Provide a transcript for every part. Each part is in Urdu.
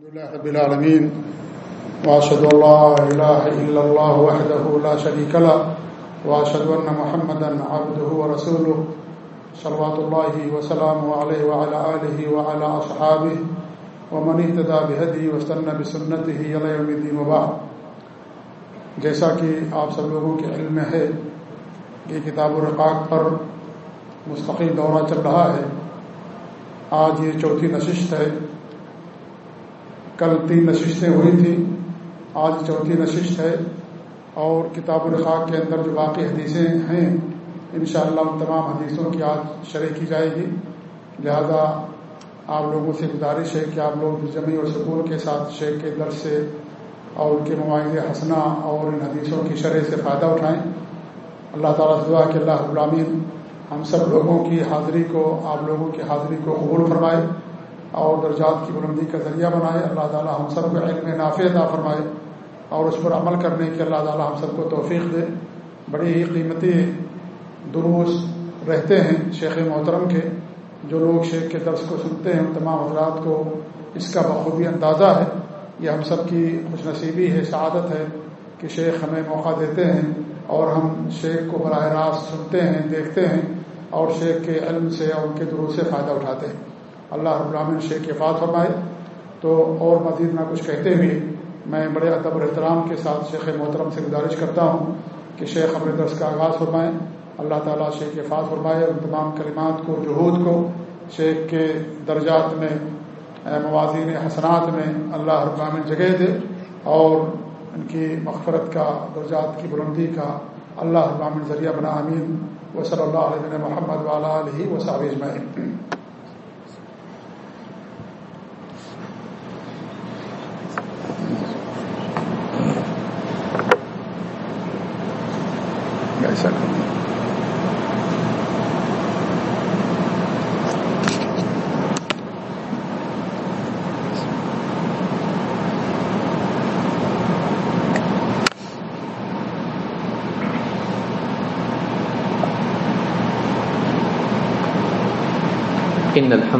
لله رب العالمين وأشهد أن لا إله إلا الله وحده لا شريك له وأشهد أن محمدا عبده ورسوله صلوات الله وسلامه عليه وعلى آله وعلى أصحابه ومن اهتدى بهديه واستنى بسنته إلى يوم الدين وبعد جیسا کہ آپ سب لوگوں کے علم میں ہے کہ کتاب الرقاق پر مستقل دورہ چل رہا ہے آج یہ چوتھی نشست ہے کل تین نشستیں ہوئی تھیں۔ آج چوتھی نشست ہے اور کتاب الخاق کے اندر جو باقی حدیثیں ہیں، انشاءاللہ ان تمام حدیثوں کی آج شرح کی جائے گی۔ لہذا آپ لوگوں سے گزارش ہے کہ آپ لوگ جمی اور سکون کے ساتھ شیخ کے درس سے اور ان کے مواعظ حسنہ اور ان حدیثوں کی شرح سے فائدہ اٹھائیں۔ اللہ تعالیٰ سے دعا کہ اللہ غلامین ہم سب لوگوں کی حاضری کو، آپ لوگوں کی حاضری کو قبول فرمائے۔ اور درجات کی بلندی کا ذریعہ بنائے، اللہ تعالی ہم سب کو علم نافع عطا فرمائے اور اس پر عمل کرنے کے اللہ تعالی ہم سب کو توفیق دے۔ بڑی ہی قیمتی دروس رہتے ہیں شیخ محترم کے، جو لوگ شیخ کے درس کو سنتے ہیں، ان تمام حضرات کو اس کا بخوبی اندازہ ہے۔ یہ ہم سب کی خوش نصیبی ہے، سعادت ہے کہ شیخ ہمیں موقع دیتے ہیں اور ہم شیخ کو براہ راست سنتے ہیں، دیکھتے ہیں اور شیخ کے علم سے اور ان کے دروس سے فائدہ اٹھاتے ہیں۔ اللہ رب العالمین شیخ کے فات فرمائے۔ تو اور مزید نہ کچھ کہتے ہوئے میں بڑے ادب اور احترام کے ساتھ شیخ محترم سے گزارش کرتا ہوں کہ شیخ اپنے درس کا آغاز فرمائیں اللہ تعالیٰ شیخ کے فات فرمائے اور تمام کلمات کو جہود کو شیخ کے درجات میں موازین حسنات میں اللہ رب العالمین جگہ دے اور ان کی مغفرت کا، درجات کی بلندی کا اللہ رب العالمین ذریعہ بنا امین و صلی اللہ علیہ محمد والا علیہ و صابظ میں ایسا إن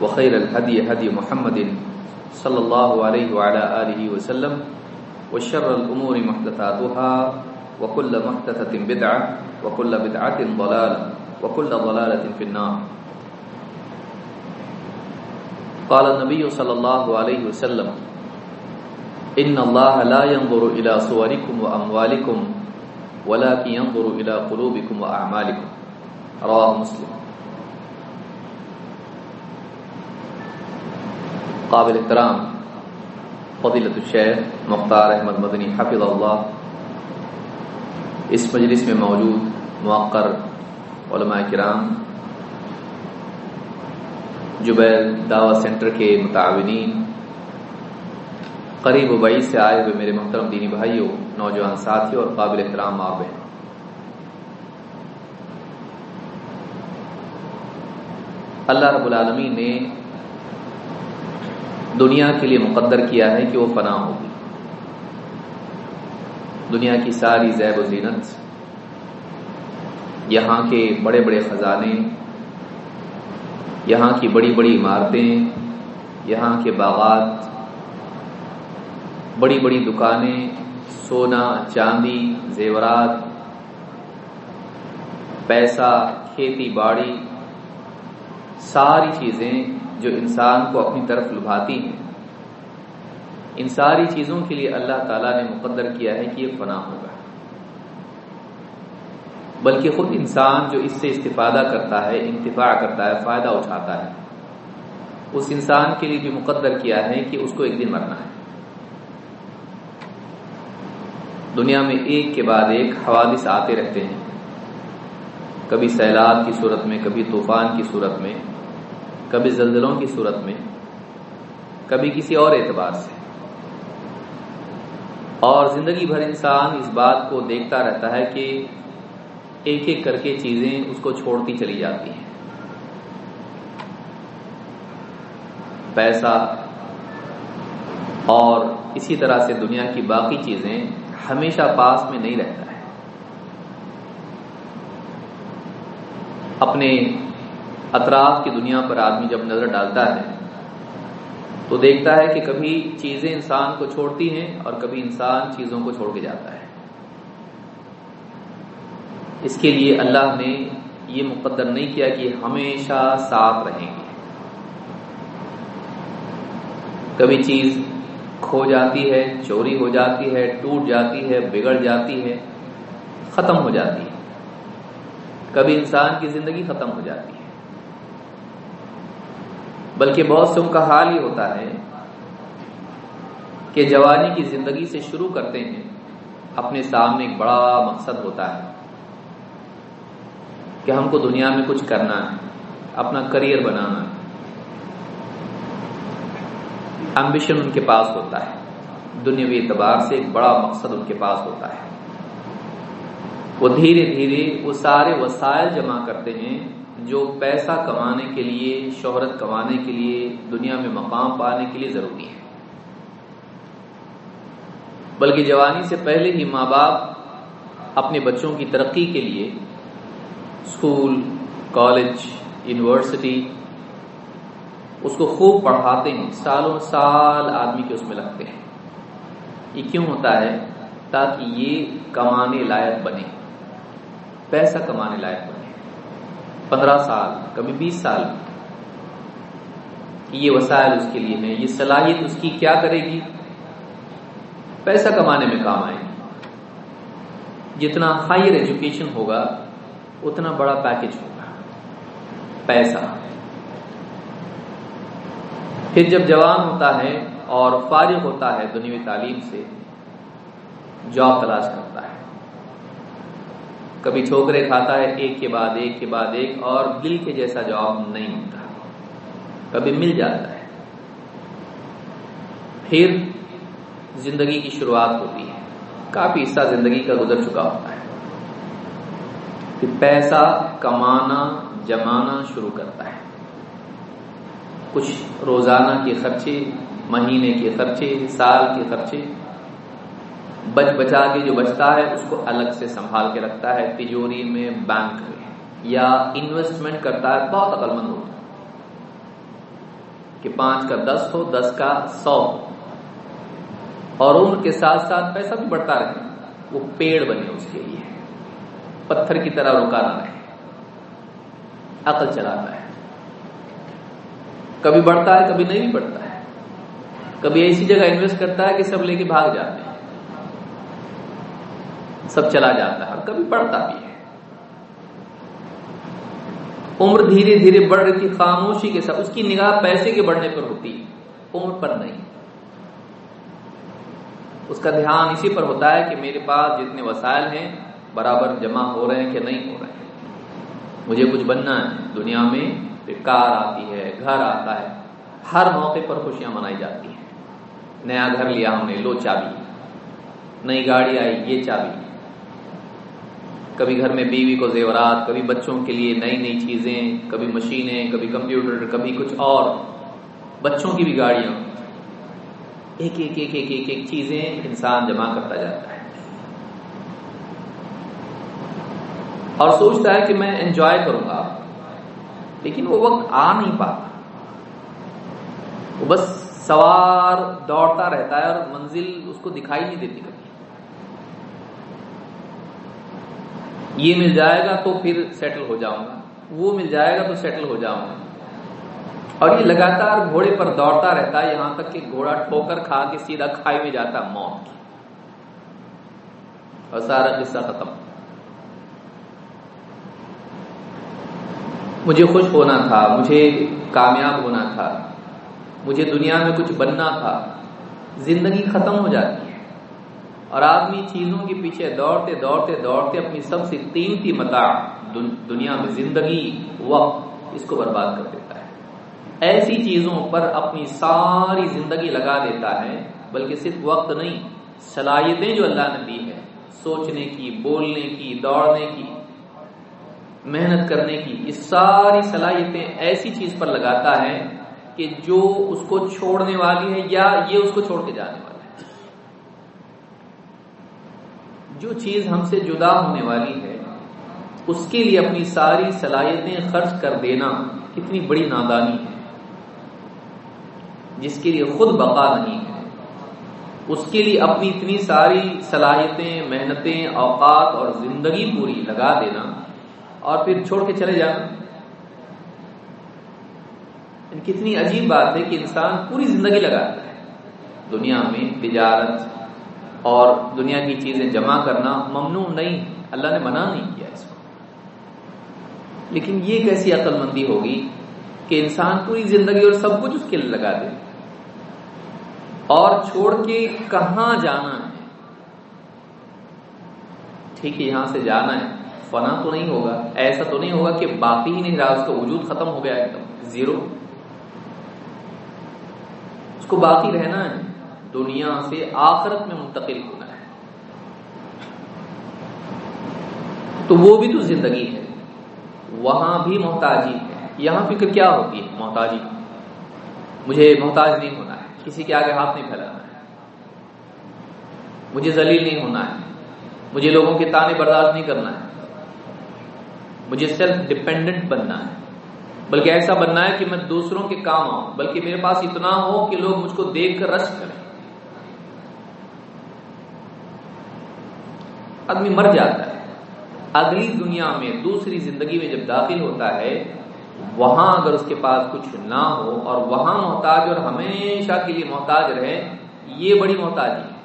وخير الهدي هدي محمد صلى الله عليه وعلى آله وسلم وشر الأمور محدثاتها وكل محدثة بدعة وكل بدعة ضلالة وكل ضلالة في النار. قال النبي صلى الله عليه وسلم، إن الله لا ينظر إلى صوركم وأموالكم، ولكن ينظر إلى قلوبكم وأعمالكم. رواه مسلم. قابل احترام. فضیلت الشیخ مختار احمد مدنی حفظ اللہ اس مجلس میں موجود موقر علماء کرام جبیل دعوی سینٹر کے متعاونین، قریب و بعید سے آئے ہوئے میرے محترم دینی بھائیوں، نوجوان ساتھیوں اور قابل احترام آپ ہیں اللہ رب العالمین نے دنیا کے لیے مقدر کیا ہے کہ وہ فنا ہوگی۔ دنیا کی ساری زیب و زینت، یہاں کے بڑے بڑے خزانے، یہاں کی بڑی بڑی عمارتیں، یہاں کے باغات، بڑی بڑی دکانیں، سونا، چاندی، زیورات، پیسہ، کھیتی باڑی، ساری چیزیں جو انسان کو اپنی طرف لبھاتی ہیں۔ ان ساری چیزوں کے لیے اللہ تعالیٰ نے مقدر کیا ہے کہ یہ فنا ہوگا۔ بلکہ خود انسان جو اس سے استفادہ کرتا ہے، انتفاع کرتا ہے، فائدہ اٹھاتا ہے۔ اس انسان کے لیے بھی مقدر کیا ہے کہ اس کو ایک دن مرنا ہے۔ دنیا میں ایک کے بعد ایک حوادث آتے رہتے ہیں۔ کبھی سیلاب کی صورت میں، کبھی طوفان کی صورت میں۔ کبھی زلزلوں کی صورت میں، کبھی کسی اور اعتبار سے۔ اور زندگی بھر انسان اس بات کو دیکھتا رہتا ہے کہ ایک ایک کر کے چیزیں اس کو چھوڑتی چلی جاتی ہیں۔ پیسہ اور اسی طرح سے دنیا کی باقی چیزیں ہمیشہ پاس میں نہیں رہتا ہے۔ اپنے اطراف کی دنیا پر آدمی جب نظر ڈالتا ہے تو دیکھتا ہے کہ کبھی چیزیں انسان کو چھوڑتی ہیں اور کبھی انسان چیزوں کو چھوڑ کے جاتا ہے۔ اس کے لیے اللہ نے یہ مقدر نہیں کیا کہ ہمیشہ ساتھ رہیں گے۔ کبھی چیز کھو جاتی ہے، چوری ہو جاتی ہے، ٹوٹ جاتی ہے، بگڑ جاتی ہے، ختم ہو جاتی ہے۔ کبھی انسان کی زندگی ختم ہو جاتی ہے۔ بلکہ بہت سے ان کا حال یہ ہوتا ہے کہ جوانی کی زندگی سے شروع کرتے ہیں، اپنے سامنے ایک بڑا مقصد ہوتا ہے کہ ہم کو دنیا میں کچھ کرنا ہے، اپنا کریئر بنانا ہے۔ ایمبیشن ان کے پاس ہوتا ہے۔ دنیاوی اعتبار سے ایک بڑا مقصد ان کے پاس ہوتا ہے۔ وہ دھیرے دھیرے وہ سارے وسائل جمع کرتے ہیں جو پیسہ کمانے کے لیے، شہرت کمانے کے لیے دنیا میں مقام پانے کے لیے ضروری ہے بلکہ جوانی سے پہلے ہی ماں باپ اپنے بچوں کی ترقی کے لیے اسکول، کالج، یونیورسٹی اس کو خوب پڑھاتے ہیں۔ سالوں سال آدمی کے اس میں لگتے ہیں۔ یہ کیوں ہوتا ہے؟ تاکہ یہ کمانے لائق بنے۔ پیسہ کمانے لائق بنے پندرہ سال، کبھی بیس سال۔ یہ وسائل اس کے لیے ہیں، یہ صلاحیت اس کی کیا کرے گی؟ پیسہ کمانے میں کام آئے۔ گی جتنا ہائر ایجوکیشن ہوگا، اتنا بڑا پیکج ہوگا۔ پیسہ۔ پھر جب جوان ہوتا ہے اور فارغ ہوتا ہے دنیوی تعلیم سے، جاب تلاش کرتا ہے۔ کبھی ٹھوکرے کھاتا ہے، ایک کے بعد ایک کے بعد ایک، اور دل کے جیسا جواب نہیں ہوتا۔ کبھی مل جاتا ہے۔ پھر زندگی کی شروعات ہوتی ہے۔ کافی حصہ زندگی کا گزر چکا ہوتا ہے۔ پھر پیسہ کمانا، جمانا شروع کرتا ہے۔ کچھ روزانہ کے خرچے، مہینے کے خرچے، سال کے خرچے بچ بچا کے جو بچتا ہے، اس کو الگ سے سنبھال کے رکھتا ہے، تجوری میں بینک میں یا انویسٹمنٹ کرتا ہے، بہت عقل مند ہوتا ہے۔ کہ پانچ کا دس ہو، دس کا سو۔ اور عمر کے ساتھ ساتھ پیسہ بھی بڑھتا رہے۔ وہ پیڑ بنے اس کے لیے۔ پتھر کی طرح رکا نہ رہے۔ عقل چلاتا ہے۔ کبھی بڑھتا ہے، کبھی نہیں بڑھتا ہے۔ کبھی ایسی جگہ انویسٹ کرتا ہے کہ سب لے کے بھاگ جاتے ہیں۔ سب چلا جاتا ہے اور کبھی بڑھتا بھی ہے۔ عمر دھیرے دھیرے بڑھ رہی تھی، خاموشی کے ساتھ، اس کی نگاہ پیسے کے بڑھنے پر ہوتی، عمر پر نہیں۔ اس کا دھیان اسی پر ہوتا ہے کہ میرے پاس جتنے وسائل ہیں، برابر جمع ہو رہے ہیں کہ نہیں ہو رہے ہیں۔ مجھے کچھ بننا ہے۔ دنیا میں کار آتی ہے، گھر آتا ہے۔ ہر موقع پر خوشیاں منائی جاتی ہیں۔ نیا گھر لیا ہم نے، لو چابی۔ نئی گاڑی آئی، یہ چابی۔ کبھی گھر میں بیوی کو زیورات، کبھی بچوں کے لیے نئی نئی چیزیں، کبھی مشینیں، کبھی کمپیوٹر، کبھی کچھ اور۔ بچوں کی بھی گاڑیاں۔ ایک ایک ایک ایک ایک ایک چیزیں انسان جمع کرتا جاتا ہے۔ اور سوچتا ہے کہ میں انجوائے کروں گا، لیکن وہ وقت آ نہیں پاتا۔ وہ بس سوار دوڑتا رہتا ہے اور منزل اس کو دکھائی نہیں دیتی۔ کبھی یہ مل جائے گا تو پھر سیٹل ہو جاؤں گا۔ وہ مل جائے گا تو سیٹل ہو جاؤں گا۔ اور یہ لگاتار گھوڑے پر دوڑتا رہتا ہے، یہاں تک کہ گھوڑا ٹھوکر کھا کے سیدھا کھائی میں جاتا موت کی۔ اور سارا قصہ ختم۔ مجھے خوش ہونا تھا، مجھے کامیاب ہونا تھا۔ مجھے دنیا میں کچھ بننا تھا۔ زندگی ختم ہو جاتی ہے۔ اور آدمی چیزوں کے پیچھے دوڑتے دوڑتے دوڑتے اپنی سب سے قیمتی متا دنیا میں زندگی، وقت اس کو برباد کر دیتا ہے۔ ایسی چیزوں پر اپنی ساری زندگی لگا دیتا ہے، بلکہ صرف وقت نہیں، صلاحیتیں جو اللہ نے دی ہے سوچنے کی، بولنے کی، دوڑنے کی، محنت کرنے کی، یہ ساری صلاحیتیں ایسی چیز پر لگاتا ہے کہ جو اس کو چھوڑنے والی ہے یا یہ اس کو چھوڑ کے جانے والا ہے جو چیز ہم سے جدا ہونے والی ہے، اس کے لیے اپنی ساری صلاحیتیں خرچ کر دینا کتنی بڑی نادانی ہے۔ جس کے لیے خود بقا نہیں ہے۔ اس کے لیے اپنی اتنی ساری صلاحیتیں، محنتیں، اوقات اور زندگی پوری لگا دینا اور پھر چھوڑ کے چلے جانا۔ یعنی کتنی عجیب بات ہے کہ انسان پوری زندگی لگاتا ہے۔ دنیا میں تجارت اور دنیا کی چیزیں جمع کرنا ممنوع نہیں، اللہ نے منع نہیں کیا اس کو۔ لیکن یہ کیسی عقل مندی ہوگی کہ انسان پوری زندگی اور سب کچھ اس کے لیے لگا دے؟ اور چھوڑ کے کہاں جانا ہے؟ ٹھیک ہے، یہاں سے جانا ہے۔ فنا تو نہیں ہوگا، ایسا تو نہیں ہوگا کہ باقی ہی نہیں رہا اس کا وجود ختم ہو گیا ایک دم، زیرو۔ اس کو باقی رہنا ہے۔ دنیا سے آخرت میں منتقل ہونا ہے۔ تو وہ بھی تو زندگی ہے۔ وہاں بھی محتاجی ہے۔ یہاں فکر کیا ہوتی ہے؟ محتاجی۔ مجھے محتاج نہیں ہونا ہے۔ کسی کے آگے ہاتھ نہیں پھیلانا ہے۔ مجھے ذلیل نہیں ہونا ہے۔ مجھے لوگوں کے تانے برداشت نہیں کرنا ہے۔ مجھے سیلف ڈپینڈنٹ بننا ہے۔ بلکہ ایسا بننا ہے کہ میں دوسروں کے کام آؤں۔ بلکہ میرے پاس اتنا ہو کہ لوگ مجھ کو دیکھ کر رش کریں۔ آدمی مر جاتا ہے۔ اگلی دنیا میں دوسری زندگی میں جب داخل ہوتا ہے، وہاں اگر اس کے پاس کچھ نہ ہو اور وہاں محتاج اور ہمیشہ کے لیے محتاج رہے، یہ بڑی محتاجی ہے۔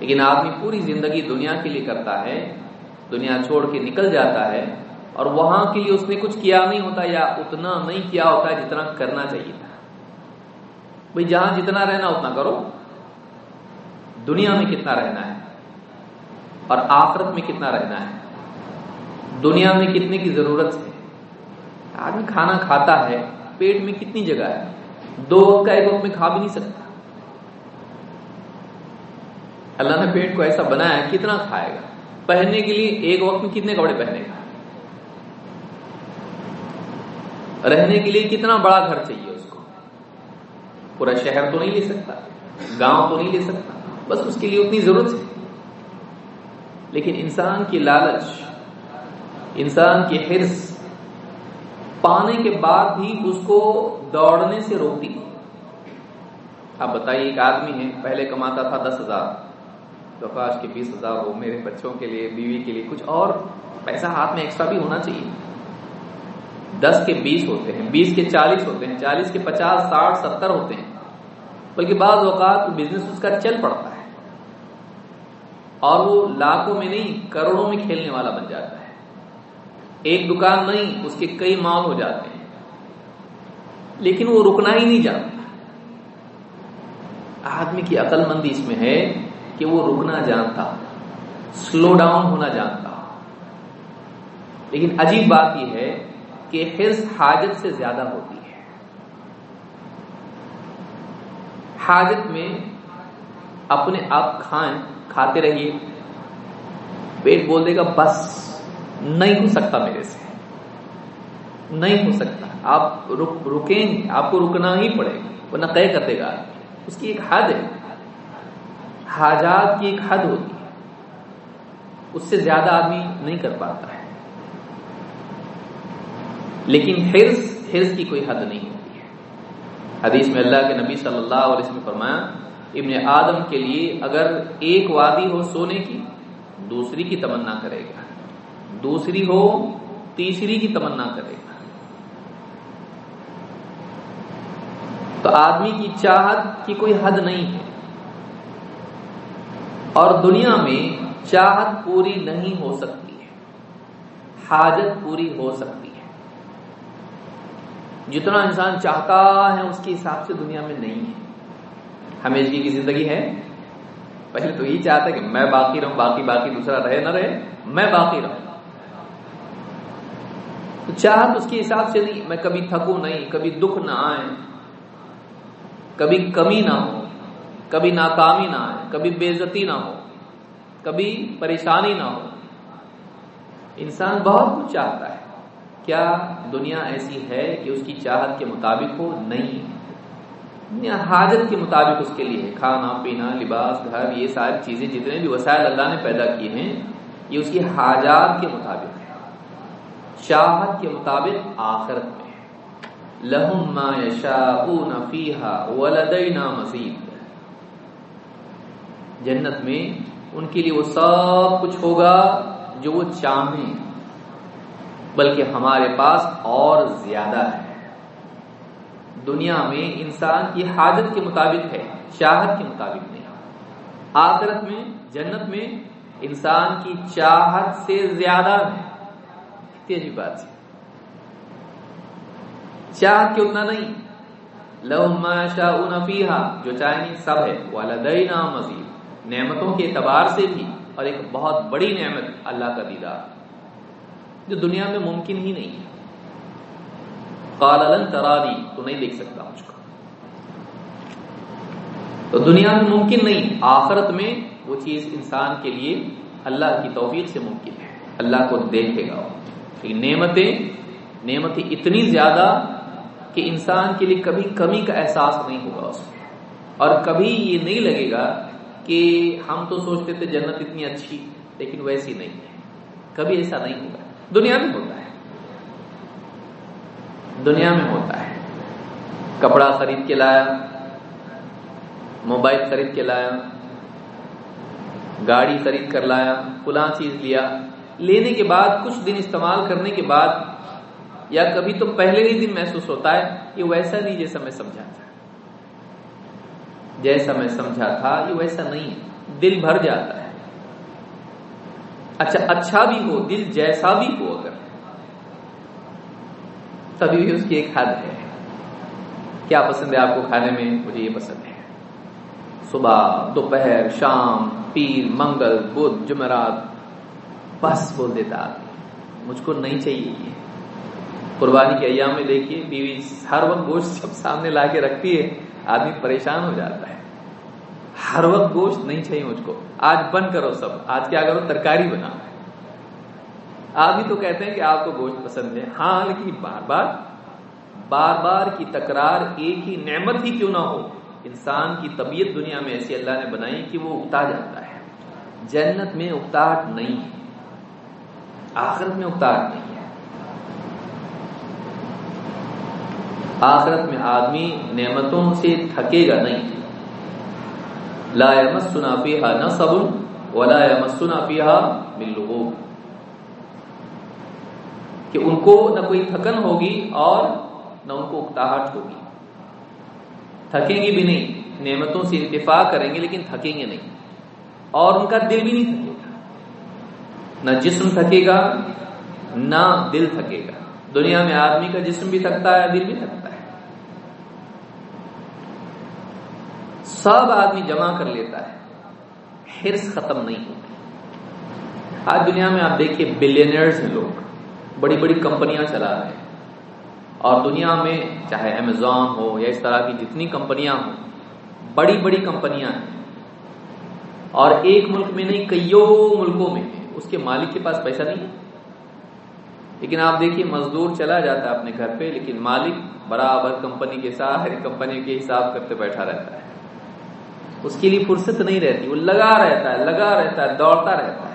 لیکن آدمی پوری زندگی دنیا کے لیے کرتا ہے، دنیا چھوڑ کے نکل جاتا ہے اور وہاں کے لیے اس نے کچھ کیا نہیں ہوتا یا اتنا نہیں کیا ہوتا ہے جتنا کرنا چاہیے تھا۔ بھائی جہاں جتنا رہنا اتنا کرو۔ دنیا میں کتنا رہنا ہے؟ اور آخرت میں کتنا رہنا ہے؟ دنیا میں کتنے کی ضرورت ہے؟ آدمی کھانا کھاتا ہے، پیٹ میں کتنی جگہ ہے؟ دو وقت کا ایک وقت میں کھا بھی نہیں سکتا۔ اللہ نے پیٹ کو ایسا بنایا ہے، کتنا کھائے گا؟ پہننے کے لیے ایک وقت میں کتنے کپڑے پہنے گا؟ رہنے کے لیے کتنا بڑا گھر چاہیے اس کو؟ پورا شہر تو نہیں لے سکتا، گاؤں تو نہیں لے سکتا، بس اس کے لیے اتنی ضرورت ہے۔ لیکن انسان کی لالچ، انسان کی حرص پانے کے بعد بھی اس کو دوڑنے سے روکتی۔ آپ بتائیے، ایک آدمی ہے، پہلے کماتا تھا دس ہزار کاش کے بیس ہزار ہو میرے بچوں کے لیے، بیوی کے لیے کچھ اور پیسہ ہاتھ میں ایکسٹرا بھی ہونا چاہیے۔ دس کے بیس ہوتے ہیں، بیس کے چالیس ہوتے ہیں، چالیس کے پچاس، ساٹھ، ستر ہوتے ہیں۔ بلکہ بعض اوقات بزنس اس کا چل پڑتا ہے۔ اور وہ لاکھوں میں نہیں، کروڑوں میں کھیلنے والا بن جاتا ہے۔ ایک دکان نہیں، اس کے کئی مال ہو جاتے ہیں۔ لیکن وہ رکنا ہی نہیں جانتا آدمی کی عقل مندی اس میں ہے کہ وہ رکنا جانتا سلو ڈاؤن ہونا جانتا۔ لیکن عجیب بات یہ ہے کہ حرص حاجت سے زیادہ ہوتی ہے۔ حاجت میں اپنے آپ کھائیں کھاتے رہیے۔ پیٹ بول دے گا بس نہیں ہو سکتا میرے سے۔ نہیں ہو سکتا۔ آپ رکیں گے۔ آپ کو رکنا ہی پڑے گا، ورنہ طے کر دے گا۔ اس کی ایک حد ہے۔ حاجات کی ایک حد ہوتی ہے۔ اس سے زیادہ آدمی نہیں کر پاتا ہے۔ لیکن حرص حرص کی کوئی حد نہیں ہوتی ہے۔ حدیث میں اللہ کے نبی صلی اللہ علیہ وسلم فرمایا ابن آدم کے لیے اگر ایک وادی ہو سونے کی، دوسری کی تمنا کرے گا۔ دوسری ہو، تیسری کی تمنا کرے گا۔ تو آدمی کی چاہت کی کوئی حد نہیں ہے۔ اور دنیا میں چاہت پوری نہیں ہو سکتی ہے۔ حاجت پوری ہو سکتی ہے۔ جتنا انسان چاہتا ہے، اس کے حساب سے دنیا میں نہیں ہے۔ ہمیشگی کی زندگی ہے۔ پہلے تو یہی چاہتا ہے کہ میں باقی رہوں، باقی باقی دوسرا رہے، نہ رہے، میں باقی رہوں۔ چاہت اس کے حساب سے نہیں، میں کبھی تھکوں نہیں، کبھی دکھ نہ آئے، کبھی کمی نہ ہو، کبھی ناکامی نہ آئے، کبھی بےزتی نہ ہو، کبھی پریشانی نہ ہو۔ انسان بہت کچھ چاہتا ہے۔ کیا دنیا ایسی ہے کہ اس کی چاہت کے مطابق ہو؟ نہیں۔ دنیا حاجت کے مطابق اس کے لیے کھانا، پینا، لباس، گھر، یہ ساری چیزیں جتنے بھی وسائل اللہ نے پیدا کیے ہیں، یہ اس کی حاجات کے مطابق ہے کے مطابق آخرت میں لہم ما یشاؤون فیہا ولدینا مزید۔ جنت میں ان کے لیے وہ سب کچھ ہوگا جو وہ چاہیں، بلکہ ہمارے پاس اور زیادہ ہے۔ دنیا میں انسان کی حاجت کے مطابق ہے، چاہت کے مطابق نہیں۔ آخرت میں، جنت میں انسان کی چاہت سے زیادہ ہے۔ کتنی بات چاہ کے اتنا نہیں۔ لو ما شاء فیہا، جو چاہیں سب ہے۔ والدینا مزید۔ نعمتوں کے اعتبار سے بھی اور ایک بہت بڑی نعمت اللہ کا دیدار۔ جو دنیا میں ممکن ہی نہیں ہے۔ قال لن ترانی، تو نہیں دیکھ سکتا مجھ کو۔ تو دنیا میں ممکن نہیں، آخرت میں وہ چیز انسان کے لیے اللہ کی توفیق سے ممکن ہے۔ اللہ کو دیکھے گا۔ نعمتیں نعمتیں اتنی زیادہ کہ انسان کے لیے کبھی کمی کا احساس نہیں ہوگا اس میں۔ اور کبھی یہ نہیں لگے گا کہ ہم تو سوچتے تھے جنت اتنی اچھی، لیکن ویسی نہیں ہے۔ کبھی ایسا نہیں ہوگا۔ دنیا میں ہوتا ہے۔ دنیا میں ہوتا ہے۔ کپڑا خرید کے لایا، موبائل خرید کے لایا، گاڑی خرید کر لایا، فلاں چیز لیا۔ لینے کے بعد، کچھ دن استعمال کرنے کے بعد، یا کبھی تو پہلے ہی دن محسوس ہوتا ہے، یہ ویسا نہیں جیسا میں سمجھا تھا۔ جیسا میں سمجھا تھا، یہ ویسا نہیں ہے۔ دل بھر جاتا ہے۔ اچھا اچھا بھی ہو، دل جیسا بھی ہو اگر۔ تبھی بھی اس کی ایک حد ہے۔ کیا پسند ہے آپ کو کھانے میں؟ مجھے یہ پسند ہے۔ صبح، دوپہر، شام، پیر، منگل، بدھ، جمعرات، بس بول دیتا مجھ کو نہیں چاہیے یہ۔ قربانی کے ایام میں دیکھیے، بیوی ہر وقت گوشت سب سامنے لا کے رکھتی ہے، آدمی پریشان ہو جاتا ہے۔ ہر وقت گوشت نہیں چاہیے مجھ کو۔ آج بند کرو سب۔ آج کیا کرو؟ ترکاری بنا آپ بھی تو کہتے ہیں کہ آپ کو گوشت پسند ہے۔ ہاں لیکن بار بار بار بار کی تکرار ایک ہی نعمت ہی کیوں نہ ہو؟ انسان کی طبیعت دنیا میں ایسی اللہ نے بنائی کہ وہ اگتا جاتا ہے۔ جنت میں اگتاٹ نہیں ہے۔ آخرت میں اگتاٹ نہیں ہے۔ آخرت میں آدمی نعمتوں سے تھکے گا نہیں۔ لا يمسنا فيها نصب ولا يمسنا فيها من کہ ان کو نہ کوئی تھکن ہوگی اور نہ ان کو اکتاہٹ ہوگی۔ تھکیں گے بھی نہیں، نعمتوں سے انتفاع کریں گے لیکن تھکیں گے نہیں۔ اور ان کا دل بھی نہیں تھکے گا۔ نہ جسم تھکے گا، نہ دل تھکے گا۔ دنیا میں آدمی کا جسم بھی تھکتا ہے، دل بھی تھکتا ہے۔ سب آدمی جمع کر لیتا ہے۔ ہرس ختم نہیں ہوتی۔ آج دنیا میں آپ دیکھیے بلینئرز ہیں لوگ۔ بڑی بڑی کمپنیاں چلا رہے ہیں۔ اور دنیا میں چاہے امیزون ہو یا اس طرح کی جتنی کمپنیاں ہوں، بڑی بڑی کمپنیاں ہیں۔ اور ایک ملک میں نہیں، کئیوں ملکوں میں ہیں۔ اس کے مالک کے پاس پیسہ نہیں ہے۔ لیکن آپ دیکھیے، مزدور چلا جاتا ہے اپنے گھر پہ، لیکن مالک برابر کمپنی کے ساتھ، کمپنی کے حساب کرتے بیٹھا رہتا ہے۔ اس کے لیے فرصت نہیں رہتی، وہ لگا رہتا ہے، لگا رہتا ہے، دوڑتا رہتا ہے۔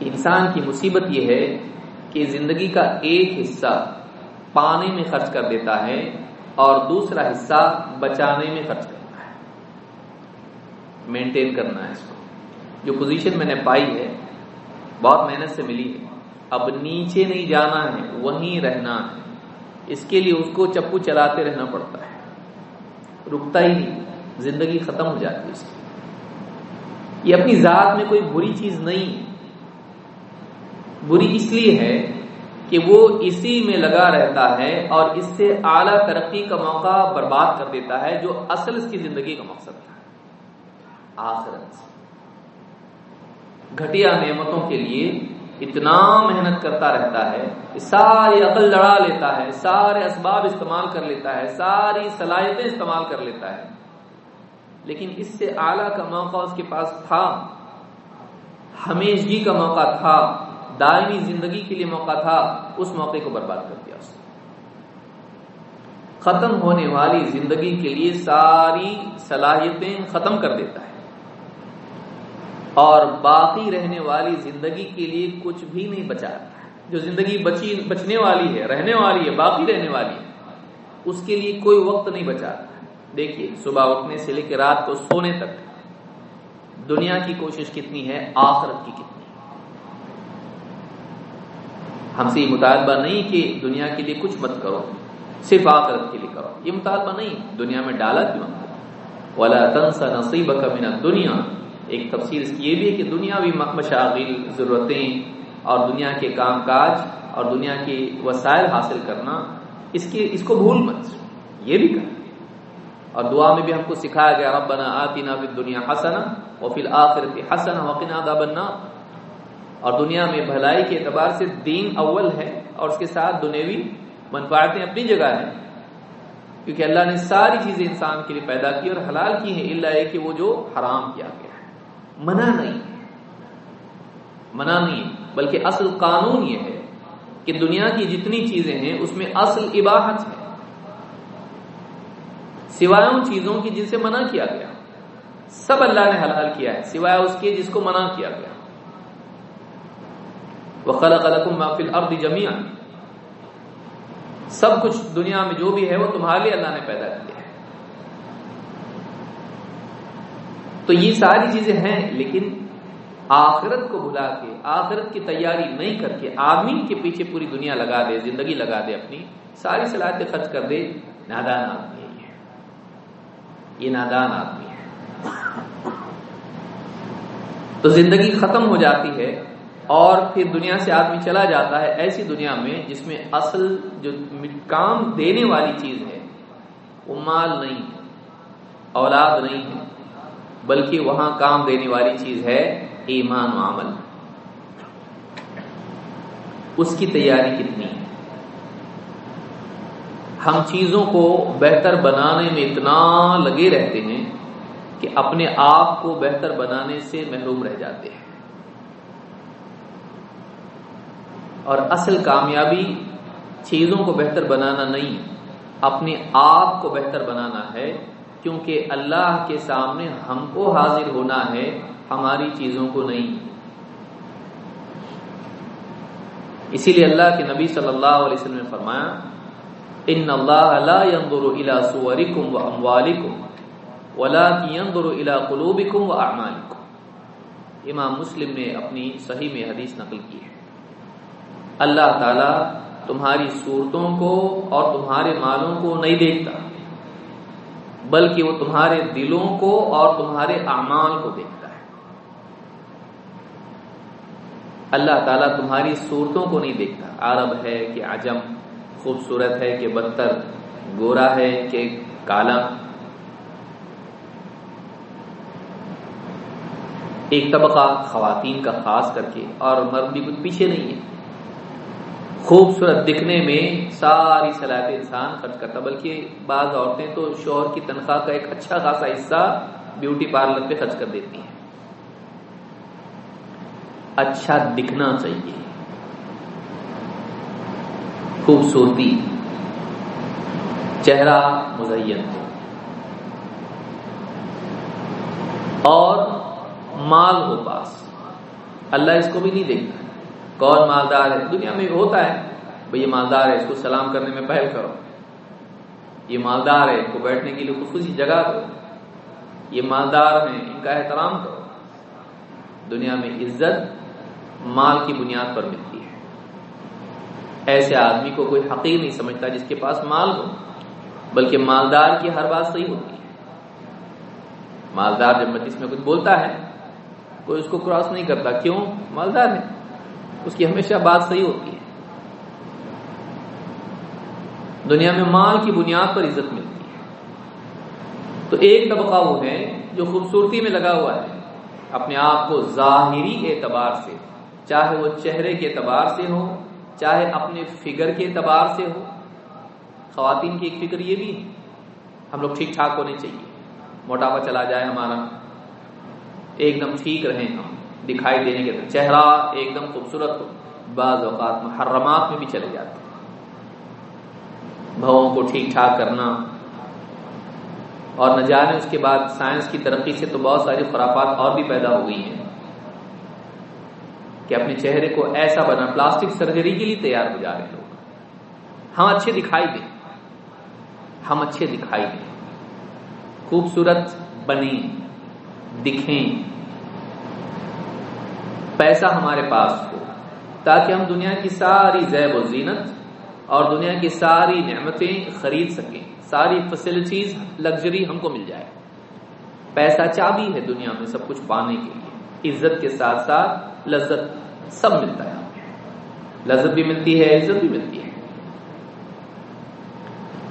انسان کی مصیبت یہ ہے کہ زندگی کا ایک حصہ پانے میں خرچ کر دیتا ہے اور دوسرا حصہ بچانے میں خرچ کرتا ہے۔ مینٹین کرنا ہے اس کو۔ جو پوزیشن میں نے پائی ہے، بہت محنت سے ملی ہے۔ اب نیچے نہیں جانا ہے، وہیں رہنا ہے۔ اس کے لیے اس کو چپو چلاتے رہنا پڑتا ہے۔ رکتا ہی نہیں۔ زندگی ختم ہو جاتی ہے اس کی۔ یہ اپنی ذات میں کوئی بری چیز نہیں۔ بری اس لیے ہے کہ وہ اسی میں لگا رہتا ہے اور اس سے اعلی ترقی کا موقع برباد کر دیتا ہے، جو اصل اس کی زندگی کا مقصد تھا۔ آخرت۔ گھٹیا نعمتوں کے لیے اتنا محنت کرتا رہتا ہے ساری عقل لڑا لیتا ہے، سارے اسباب استعمال کر لیتا ہے، ساری صلاحیتیں استعمال کر لیتا ہے۔ لیکن اس سے اعلیٰ کا موقع اس کے پاس تھا۔ ہمیشگی کا موقع تھا۔ دائمی زندگی کے لیے موقع تھا، اس موقع کو برباد کر دیا اس ختم ہونے والی زندگی کے لیے ساری صلاحیتیں ختم کر دیتا ہے۔ اور باقی رہنے والی زندگی کے لیے کچھ بھی نہیں بچا جو زندگی بچی، بچنے والی ہے، رہنے والی ہے، باقی رہنے والی ہے، اس کے لیے کوئی وقت نہیں بچا دیکھیے، صبح اٹھنے سے لے کے رات کو سونے تک دنیا کی کوشش کتنی ہے، آخرت کی کتنی ہم سے یہ مطالبہ نہیں کہ دنیا کے لیے کچھ مت کرو، صرف آخرت کے لیے کرو۔ یہ مطالبہ نہیں، دنیا میں ڈالا کیوں ولا تنسا نصیب کا مینا دنیا ایک تفصیل اس کی یہ بھی ہے کہ دنیاوی مشاغل، ضرورتیں اور دنیا کے کام کاج اور دنیا کے وسائل حاصل کرنا، اس کے اس کو بھول مت۔ یہ بھی کرنا اور دعا میں بھی ہم کو سکھایا گیا، ربنا آتنا فی الدنیا حسنا وفی الاخرت حسنا وقنا عذاب النار۔ اور دنیا میں بھلائی کے اعتبار سے دین اول ہے اور اس کے ساتھ دنیوی منفعتیں اپنی جگہ ہیں۔ کیونکہ اللہ نے ساری چیزیں انسان کے لیے پیدا کی اور حلال کی ہیں اللہ ہے کہ وہ جو حرام کیا گیا ہے۔ منع نہیں منع نہیں بلکہ اصل قانون یہ ہے کہ دنیا کی جتنی چیزیں ہیں، اس میں اصل عباہت ہے۔ سوائے ان چیزوں کی جن سے منع کیا گیا۔ سب اللہ نے حلال کیا ہے، سوائے اس کے جس کو منع کیا گیا۔ وہ خلق القم محفل ابد جمیا سب کچھ دنیا میں جو بھی ہے وہ تمہارے لیے اللہ نے پیدا کیا ہے۔ تو یہ ساری چیزیں ہیں، لیکن آخرت کو بھلا کے، آخرت کی تیاری نہیں کر کے، آدمی کے پیچھے پوری دنیا لگا دے، زندگی لگا دے، اپنی ساری صلاحیتیں خرچ کر دے، نادان آدمی ہے یہ نادان آدمی ہے۔ تو زندگی ختم ہو جاتی ہے اور پھر دنیا سے آدمی چلا جاتا ہے ایسی دنیا میں جس میں اصل جو کام دینے والی چیز ہے، وہ مال نہیں ہے، اولاد نہیں ہے، بلکہ وہاں کام دینے والی چیز ہے، ایمان و عمل۔ اس کی تیاری کتنی ہے؟ ہم چیزوں کو بہتر بنانے میں اتنا لگے رہتے ہیں کہ اپنے آپ کو بہتر بنانے سے محروم رہ جاتے ہیں۔ اور اصل کامیابی چیزوں کو بہتر بنانا نہیں، اپنے آپ کو بہتر بنانا ہے، کیونکہ اللہ کے سامنے ہم کو حاضر ہونا ہے، ہماری چیزوں کو نہیں۔ اسی لیے اللہ کے نبی صلی اللہ علیہ وسلم نے فرمایا، ان اللہ لا ينظر الى صوركم واموالكم ولكن ينظر الى قلوبكم واعمالكم امام مسلم نے اپنی صحیح میں حدیث نقل کی ہے۔ اللہ تعالی تمہاری صورتوں کو اور تمہارے مالوں کو نہیں دیکھتا، بلکہ وہ تمہارے دلوں کو اور تمہارے اعمال کو دیکھتا ہے۔ اللہ تعالیٰ تمہاری صورتوں کو نہیں دیکھتا۔ عرب ہے کہ عجم، خوبصورت ہے کہ بدتر، گورا ہے کہ کالا۔ ایک طبقہ خواتین کا خاص کر کے، اور مرد بھی کچھ پیچھے نہیں ہے۔ خوبصورت دکھنے میں ساری صلاحیت انسان خرچ کرتا بلکہ بعض عورتیں تو شوہر کی تنخواہ کا ایک اچھا خاصا حصہ بیوٹی پارلر پہ خرچ کر دیتی ہیں۔ اچھا دکھنا چاہیے۔ خوبصورتی۔ چہرہ مزین۔ ہو اور مال ہو پاس۔ اللہ اس کو بھی نہیں دیکھتا۔ کون مالدار ہے، دنیا میں ہوتا ہے۔ بھائی یہ مالدار ہے، اس کو سلام کرنے میں پہل کرو۔ یہ مالدار ہے ان کو بیٹھنے کے لیے خوشی جگہ دو۔ یہ مالدار ہیں ان کا احترام کرو۔ دنیا میں عزت مال کی بنیاد پر ملتی ہے۔ ایسے آدمی کو کوئی حقیق نہیں سمجھتا جس کے پاس مال ہو، بلکہ مالدار کی ہر بات صحیح ہوتی ہے۔ مالدار جب مجلس میں کچھ بولتا ہے، کوئی اس کو کراس نہیں کرتا، کیوں؟ مالدار ہے۔ اس کی ہمیشہ بات صحیح ہوتی ہے۔ دنیا میں مال کی بنیاد پر عزت ملتی ہے۔ تو ایک طبقہ وہ ہے جو خوبصورتی میں لگا ہوا ہے۔ اپنے آپ کو ظاہری اعتبار سے، چاہے وہ چہرے کے اعتبار سے ہو، چاہے اپنے فگر کے اعتبار سے ہو۔ خواتین کی ایک فکر یہ بھی ہے۔ ہم لوگ ٹھیک ٹھاک ہونے چاہیے۔ موٹاپا چلا جائے ہمارا۔ ایک دم ٹھیک رہیں ہم۔ دکھائی دینے کے چہرہ ایک دم خوبصورت ہو۔ بعض اوقات محرمات میں بھی چلے جاتے بھووں کو ٹھیک ٹھاک کرنا۔ اور نہ جانے اس کے بعد سائنس کی ترقی سے تو بہت ساری خرافات اور بھی پیدا ہو گئی ہیں۔ کہ اپنے چہرے کو ایسا بنا، پلاسٹک سرجری کے لیے تیار ہو جا رہے لوگ۔ ہم اچھے دکھائی دیں۔ ہم اچھے دکھائی دیں۔ خوبصورت بنیں۔ دکھیں۔ پیسہ ہمارے پاس ہو، تاکہ ہم دنیا کی ساری زیب و زینت اور دنیا کی ساری نعمتیں خرید سکیں۔ ساری فیسلٹیز لگژری ہم کو مل جائے۔ پیسہ چابی ہے دنیا میں سب کچھ پانے کے لیے۔ عزت کے ساتھ ساتھ لذت سب ملتا ہے۔ لذت بھی ملتی ہے، عزت بھی ملتی ہے۔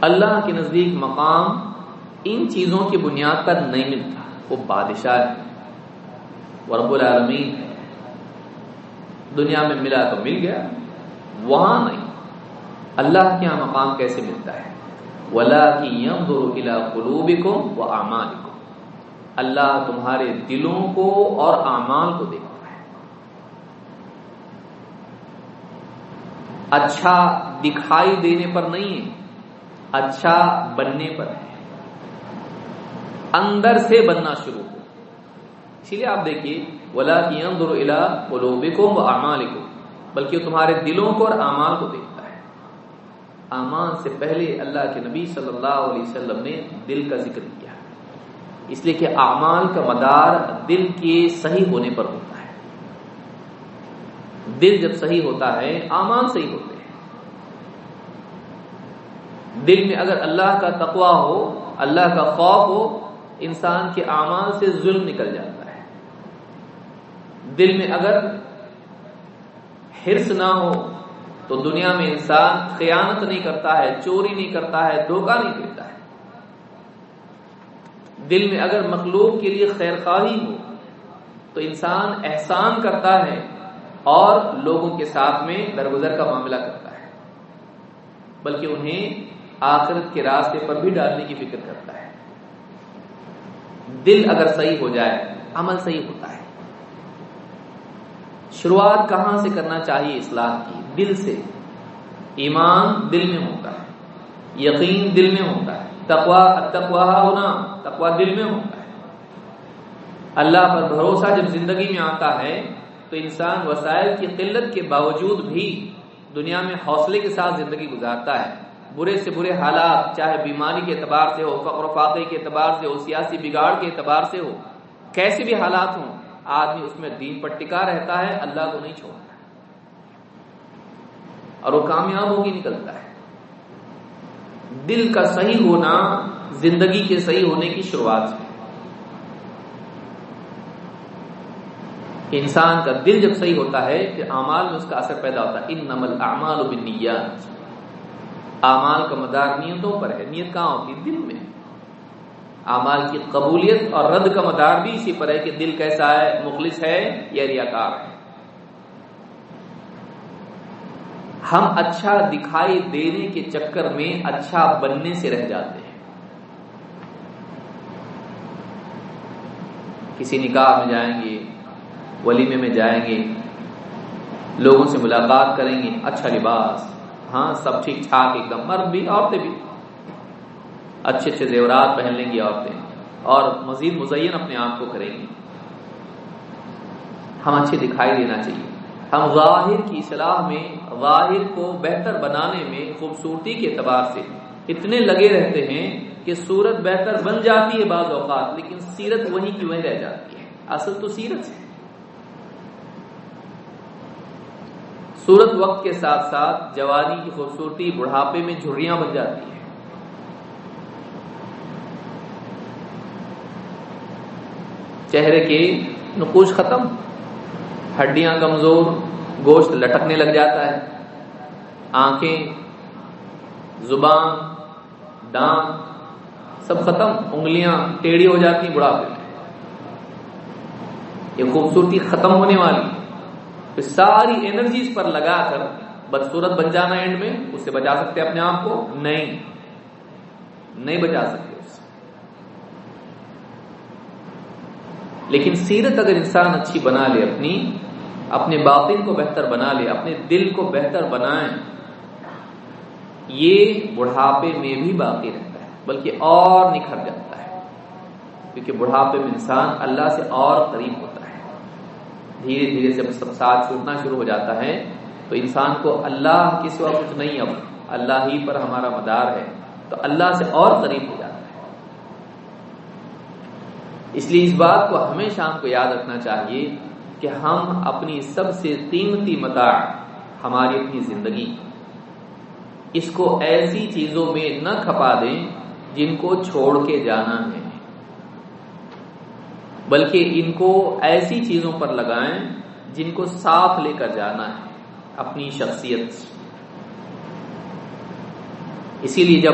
اللہ کے نزدیک مقام ان چیزوں کی بنیاد پر نہیں ملتا، وہ بادشاہ ہے۔ ورب العالمین ہے۔ دنیا میں ملا تو مل گیا، وہاں نہیں۔ اللہ کے یہاں مقام کیسے ملتا ہے؟ ولا کی یم قلوب کو وہ امان کو اللہ تمہارے دلوں کو اور اعمال کو دیکھتا ہے۔ اچھا دکھائی دینے پر نہیں ہے اچھا بننے پر ہے۔ اندر سے بننا شروع ہو۔ اسی لیے آپ دیکھیے ولا کی قلوبکم و اعمالکم بلکہ تمہارے دلوں کو اور اعمال کو دیکھتا ہے۔ اعمال سے پہلے اللہ کے نبی صلی اللہ علیہ وسلم نے دل کا ذکر کیا۔ اس لیے کہ اعمال کا مدار دل کے صحیح ہونے پر ہوتا ہے۔ دل جب صحیح ہوتا ہے، اعمال صحیح ہوتے ہیں۔ دل میں اگر اللہ کا تقوا ہو، اللہ کا خوف ہو، انسان کے اعمال سے ظلم نکل جاتا ہے۔ دل میں اگر حرص نہ ہو تو دنیا میں انسان خیانت نہیں کرتا ہے، چوری نہیں کرتا ہے، دھوکہ نہیں دیتا ہے۔ دل میں اگر مخلوق کے لیے خیر خواہی ہو تو انسان احسان کرتا ہے اور لوگوں کے ساتھ میں درگزر کا معاملہ کرتا ہے۔ بلکہ انہیں آخرت کے راستے پر بھی ڈالنے کی فکر کرتا ہے۔ دل اگر صحیح ہو جائے، عمل صحیح ہوتا شروعات کہاں سے کرنا چاہیے اصلاح کی؟ دل سے۔ ایمان دل میں ہوتا ہے۔ یقین دل میں ہوتا ہے۔ تقوا تقوا ہونا تقوا دل میں ہوتا ہے۔ اللہ پر بھروسہ جب زندگی میں آتا ہے، تو انسان وسائل کی قلت کے باوجود بھی دنیا میں حوصلے کے ساتھ زندگی گزارتا ہے۔ برے سے برے حالات، چاہے بیماری کے اعتبار سے ہو، فقر و فاقے کے اعتبار سے ہو، سیاسی بگاڑ کے اعتبار سے ہو، کیسے بھی حالات ہوں آدمی اس میں دین پر ٹکا رہتا ہے، اللہ کو نہیں چھوڑتا اور وہ کامیاب ہوگی نکلتا ہے۔ دل کا صحیح ہونا، زندگی کے صحیح ہونے کی شروعات ہے انسان کا دل جب صحیح ہوتا ہے کہ اعمال میں اس کا اثر پیدا ہوتا ہے۔ ان نمل اعمال و بنیاد اعمال کا مدار نیتوں پر ہے، نیت کہاں ہوتی دل میں۔ اعمال کی قبولیت اور رد کا مدار بھی اسی پر ہے کہ دل کیسا ہے، مخلص ہے یا ریاکار ہے۔ ہم اچھا دکھائی دینے کے چکر میں اچھا بننے سے رہ جاتے ہیں۔ کسی نکاح میں جائیں گے ولیمے میں جائیں گے، لوگوں سے ملاقات کریں گے اچھا لباس ہاں سب ٹھیک ٹھاک، ایک دم، مرد بھی، عورتیں بھی۔ اچھے اچھے زیورات پہن لیں گی عورتیں اور مزید مزین اپنے آپ کو کریں گی۔ ہم اچھے دکھائی دینا چاہیے۔ ہم ظاہر کی اصلاح میں، ظاہر کو بہتر بنانے میں خوبصورتی کے اعتبار سے اتنے لگے رہتے ہیں کہ صورت بہتر بن جاتی ہے بعض اوقات، لیکن سیرت وہی کی وہیں رہ جاتی ہے؟ اصل تو سیرت ہے صورت وقت کے ساتھ ساتھ جوانی کی خوبصورتی بڑھاپے میں جھریاں بن جاتی ہیں چہرے کے نقوش ختم، ہڈیاں کمزور، گوشت لٹکنے لگ جاتا ہے، آنکھیں، زبان، دانت، سب ختم، انگلیاں ٹیڑھی ہو جاتی ہیں بڑھاپے میں۔ یہ خوبصورتی ختم ہونے والی ساری انرجی اس پر لگا کر بدسورت بن جانا اینڈ میں، اس سے بچا سکتے اپنے آپ کو؟ نہیں۔ نہیں بچا سکتے اس لیکن سیرت اگر انسان اچھی بنا لے، اپنی، اپنے باطن کو بہتر بنا لے، اپنے دل کو بہتر بنائے، یہ بڑھاپے میں بھی باقی رہتا ہے، بلکہ اور نکھر جاتا ہے۔ کیونکہ بڑھاپے میں انسان اللہ سے اور قریب ہوتا ہے۔ دھیرے دھیرے سے سب ساتھ چھوٹنا شروع ہو جاتا ہے، تو انسان کو اللہ کس وقت کچھ نہیں اب۔ اللہ ہی پر ہمارا مدار ہے۔ تو اللہ سے اور قریب ہو جاتا ہے۔ اس لیے اس بات کو ہمیں شام کو یاد رکھنا چاہیے کہ ہم اپنی سب سے قیمتی متاع ہماری اپنی زندگی اس کو ایسی چیزوں میں نہ کھپا دیں جن کو چھوڑ کے جانا ہے۔ بلکہ ان کو ایسی چیزوں پر لگائیں جن کو صاف لے کر جانا ہے اپنی شخصیت اسی لیے جب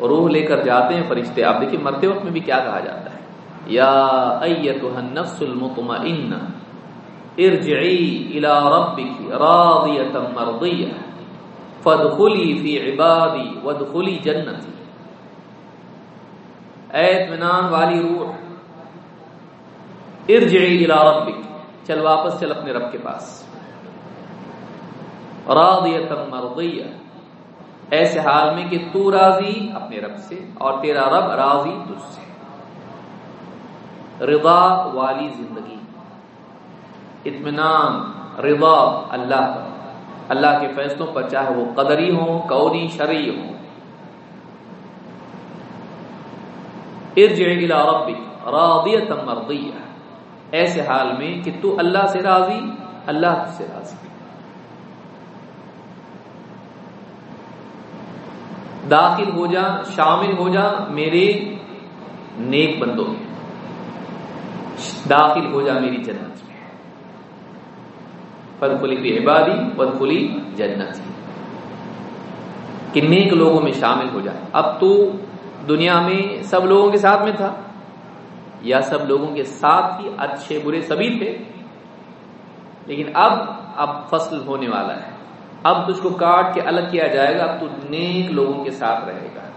روح لے کر جاتے ہیں فرشتے، آپ دیکھیے مرتے وقت میں بھی کیا کہا جاتا ہے؟ یا ایتها النفس المطمئنہ ارجعی الى ربک راضیتا مرضیہ فادخلی فی عبادی وادخلی جنتی اے اطمینان والی روح ارجعی الى ربک چل واپس چل اپنے رب کے پاس. راضیتا مرضیہ ایسے حال میں کہ تو راضی اپنے رب سے اور تیرا رب راضی تجھ سے. رضا والی زندگی۔ اطمینان، رضا اللہ اللہ کے فیصلوں پر چاہے وہ قدری ہوں قوری شرعی ہوں۔ ارجع الى ربک راضیتا مرضیہ۔ ایسے حال میں کہ تو اللہ سے راضی، اللہ سے راضی۔ داخل ہو جا، شامل ہو جا، میرے نیک بندوں میں۔ داخل ہو جا میری جنت میں۔ پد کھلی بھی عبادی پد کھلی جنت کہ نیک لوگوں میں شامل ہو جائے اب تو دنیا میں سب لوگوں کے ساتھ میں تھا۔ یا سب لوگوں کے ساتھ ہی اچھے برے سبھی تھے۔ لیکن اب اب فصل ہونے والا ہے۔ اب تجھ کو کاٹ کے الگ کیا جائے گا۔ اب تو نیک لوگوں کے ساتھ رہے گا۔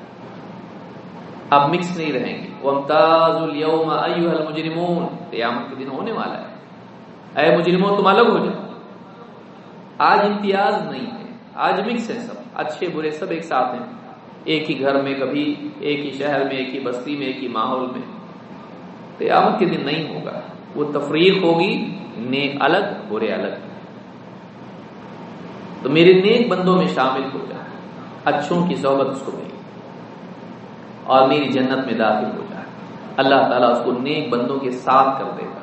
اب مکس نہیں رہیں گے۔ ومتاز اليوم ایوہ المجرمون۔ قیامت کے دن ہونے والا ہے۔ اے مجرمون تم الگ ہو جاؤ۔ آج امتیاز نہیں ہے۔ آج مکس ہے سب۔ اچھے، برے سب ایک ساتھ ہیں۔ ایک ہی گھر میں کبھی، ایک ہی شہر میں، ایک ہی بستی میں، ایک ہی ماحول میں۔ قیامت کے دن نہیں ہوگا۔ وہ تفریق ہوگی، نیک الگ، برے الگ۔ تو میرے نیک بندوں میں شامل ہو جائے اچھوں کی صحبت اس کو ملی اور میری جنت میں داخل ہو جائے۔ اللہ تعالیٰ اس کو نیک بندوں کے ساتھ کر دے گا۔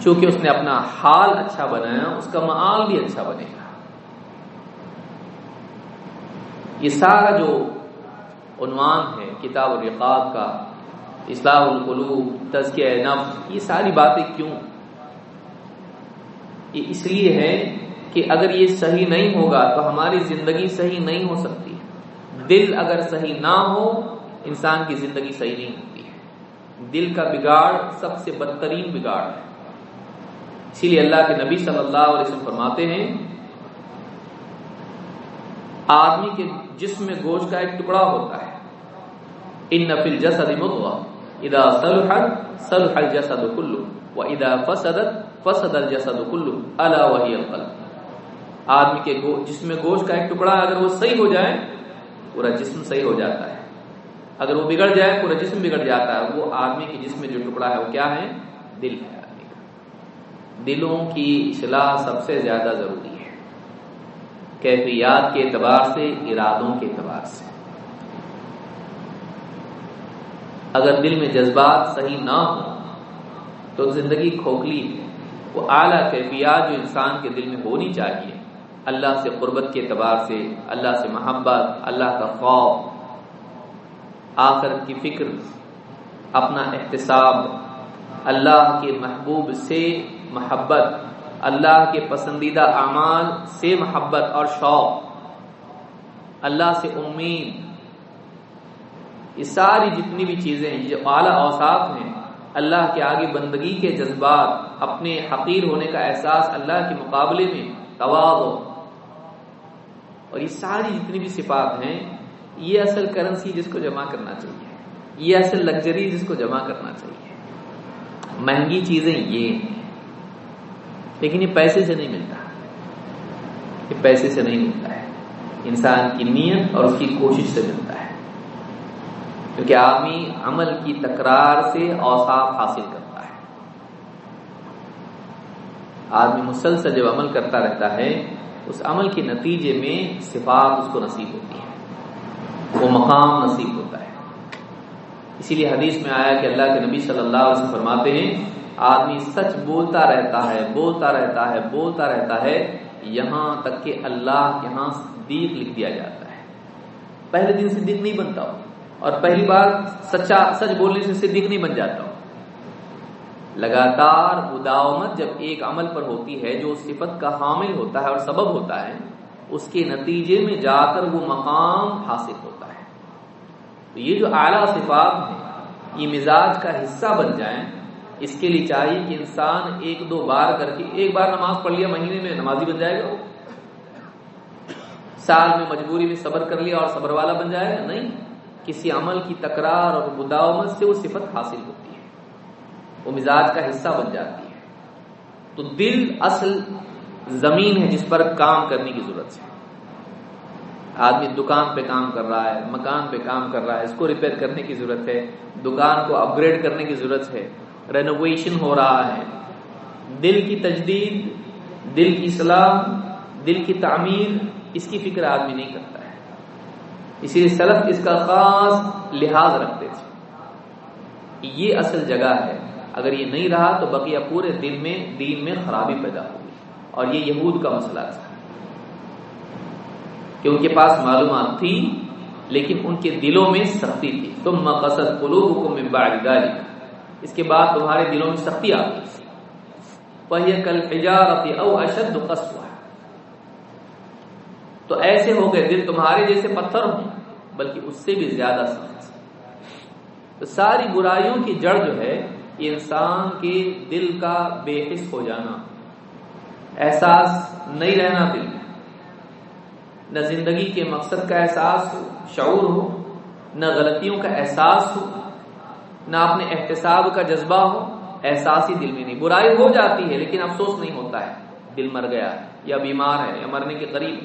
چونکہ اس نے اپنا حال اچھا بنایا، اس کا معال بھی اچھا بنے گا۔ یہ سارا جو عنوان ہے، کتاب الرقاب کا، اصلاح القلوب، تزکیہ نفس، یہ ساری باتیں کیوں؟ یہ اس لیے ہے کہ اگر یہ صحیح نہیں ہوگا تو ہماری زندگی صحیح نہیں ہو سکتی۔ دل اگر صحیح نہ ہو، انسان کی زندگی صحیح نہیں ہوتی ہے۔ دل کا بگاڑ سب سے بدترین بگاڑ ہے۔ اسی لیے اللہ کے نبی صلی اللہ علیہ وسلم فرماتے ہیں، آدمی کے جسم میں گوشت کا ایک ٹکڑا ہوتا ہے۔ ان نفل جسد مغوا ادا سلحت سلح الجسد کلو و ادا فسدت، فسد الجسد کلو الا وہی القلب۔ آدمی کے جسم میں گوشت کا ایک ٹکڑا اگر وہ صحیح ہو جائے پورا جسم صحیح ہو جاتا ہے۔ اگر وہ بگڑ جائے، پورا جسم بگڑ جاتا ہے۔ وہ آدمی کے جسم میں جو ٹکڑا ہے، وہ کیا ہے؟ دل ہے۔ آدمی کا دلوں کی اصلاح سب سے زیادہ ضروری ہے۔ کیفیات کے اعتبار سے، ارادوں کے اعتبار سے۔ اگر دل میں جذبات صحیح نہ ہو تو زندگی کھوکھلی ہے۔ وہ اعلیٰ کیفیات جو انسان کے دل میں ہونی چاہیے۔ اللہ سے قربت کے اعتبار سے، اللہ سے محبت، اللہ کا خوف، آخر کی فکر، اپنا احتساب، اللہ کے محبوب سے محبت، اللہ کے پسندیدہ اعمال سے محبت اور شوق، اللہ سے امید۔ یہ ساری جتنی بھی چیزیں ہیں جو اعلیٰ اوساف ہیں، اللہ کے آگے بندگی کے جذبات، اپنے حقیر ہونے کا احساس اللہ کے مقابلے میں توازو اور یہ ساری جتنی بھی صفات ہیں، یہ اصل کرنسی جس کو جمع کرنا چاہیے۔ یہ اصل لگژری جس کو جمع کرنا چاہیے۔ مہنگی چیزیں یہ ہیں، لیکن یہ پیسے سے نہیں ملتا۔ یہ پیسے سے نہیں ملتا ہے۔ انسان کی نیت اور اس کی کوشش سے ملتا ہے۔ کیونکہ آدمی عمل کی تکرار سے اوساف حاصل کرتا ہے۔ آدمی مسلسل جب عمل کرتا رہتا ہے اس عمل کے نتیجے میں صفات اس کو نصیب ہوتی ہے وہ مقام نصیب ہوتا ہے۔ اسی لیے حدیث میں آیا کہ اللہ کے نبی صلی اللہ علیہ وسلم فرماتے ہیں، آدمی سچ بولتا رہتا ہے، بولتا رہتا ہے، بولتا رہتا ہے، یہاں تک کہ اللہ کے ہاں صدیق لکھ دیا جاتا ہے۔ پہلے دن صدیق نہیں بنتا ہو اور پہلی بار سچا، سچ بولنے سے صدیق نہیں بن جاتا ہو۔ لگاتار مداومت جب ایک عمل پر ہوتی ہے، جو صفت کا حامل ہوتا ہے اور سبب ہوتا ہے، اس کے نتیجے میں جا کر وہ مقام حاصل ہوتا ہے۔ تو یہ جو اعلیٰ صفات ہیں، یہ مزاج کا حصہ بن جائیں، اس کے لیے چاہیے کہ انسان ایک دو بار کر کے ایک بار نماز پڑھ لیا، مہینے میں نمازی بن جائے گا سال میں مجبوری میں صبر کر لیا اور صبر والا بن جائے گا؟ نہیں، کسی عمل کی تکرار اور مداومت سے وہ صفت حاصل ہوتی ہے۔ وہ مزاج کا حصہ بن جاتی ہے۔ تو دل اصل زمین ہے جس پر کام کرنے کی ضرورت ہے۔ آدمی دکان پہ کام کر رہا ہے، مکان پہ کام کر رہا ہے، اس کو ریپیئر کرنے کی ضرورت ہے، دکان کو اپ گریڈ کرنے کی ضرورت ہے رینوویشن ہو رہا ہے۔ دل کی تجدید، دل کی سلام، دل کی تعمیر، اس کی فکر آدمی نہیں کرتا ہے۔ اسی لیے سلف اس کا خاص لحاظ رکھتے تھے۔ یہ اصل جگہ ہے۔ اگر یہ نہیں رہا تو بقیہ پورے دل میں دین میں خرابی پیدا ہوگی۔ اور یہ یہود کا مسئلہ تھا۔ کہ ان کے پاس معلومات تھی، لیکن ان کے دلوں میں سختی تھی۔ تم مقصد قلوبکم من بعد ذلك اس کے بعد تمہارے دلوں میں سختی آ گئی۔ وہی کل حجارت او اشد قسوہ۔ تو ایسے ہو گئے دل تمہارے جیسے پتھر ہوں، بلکہ اس سے بھی زیادہ سخت۔ تو ساری برائیوں کی جڑ جو ہے انسان کے دل کا بے حص ہو جانا، احساس نہیں رہنا دل میں۔ نہ زندگی کے مقصد کا احساس ہو، شعور ہو، نہ غلطیوں کا احساس ہو، نہ اپنے احتساب کا جذبہ ہو، احساس ہی دل میں نہیں۔ برائی ہو جاتی ہے، لیکن افسوس نہیں ہوتا ہے۔ دل مر گیا، یا بیمار ہے، یا مرنے کے قریب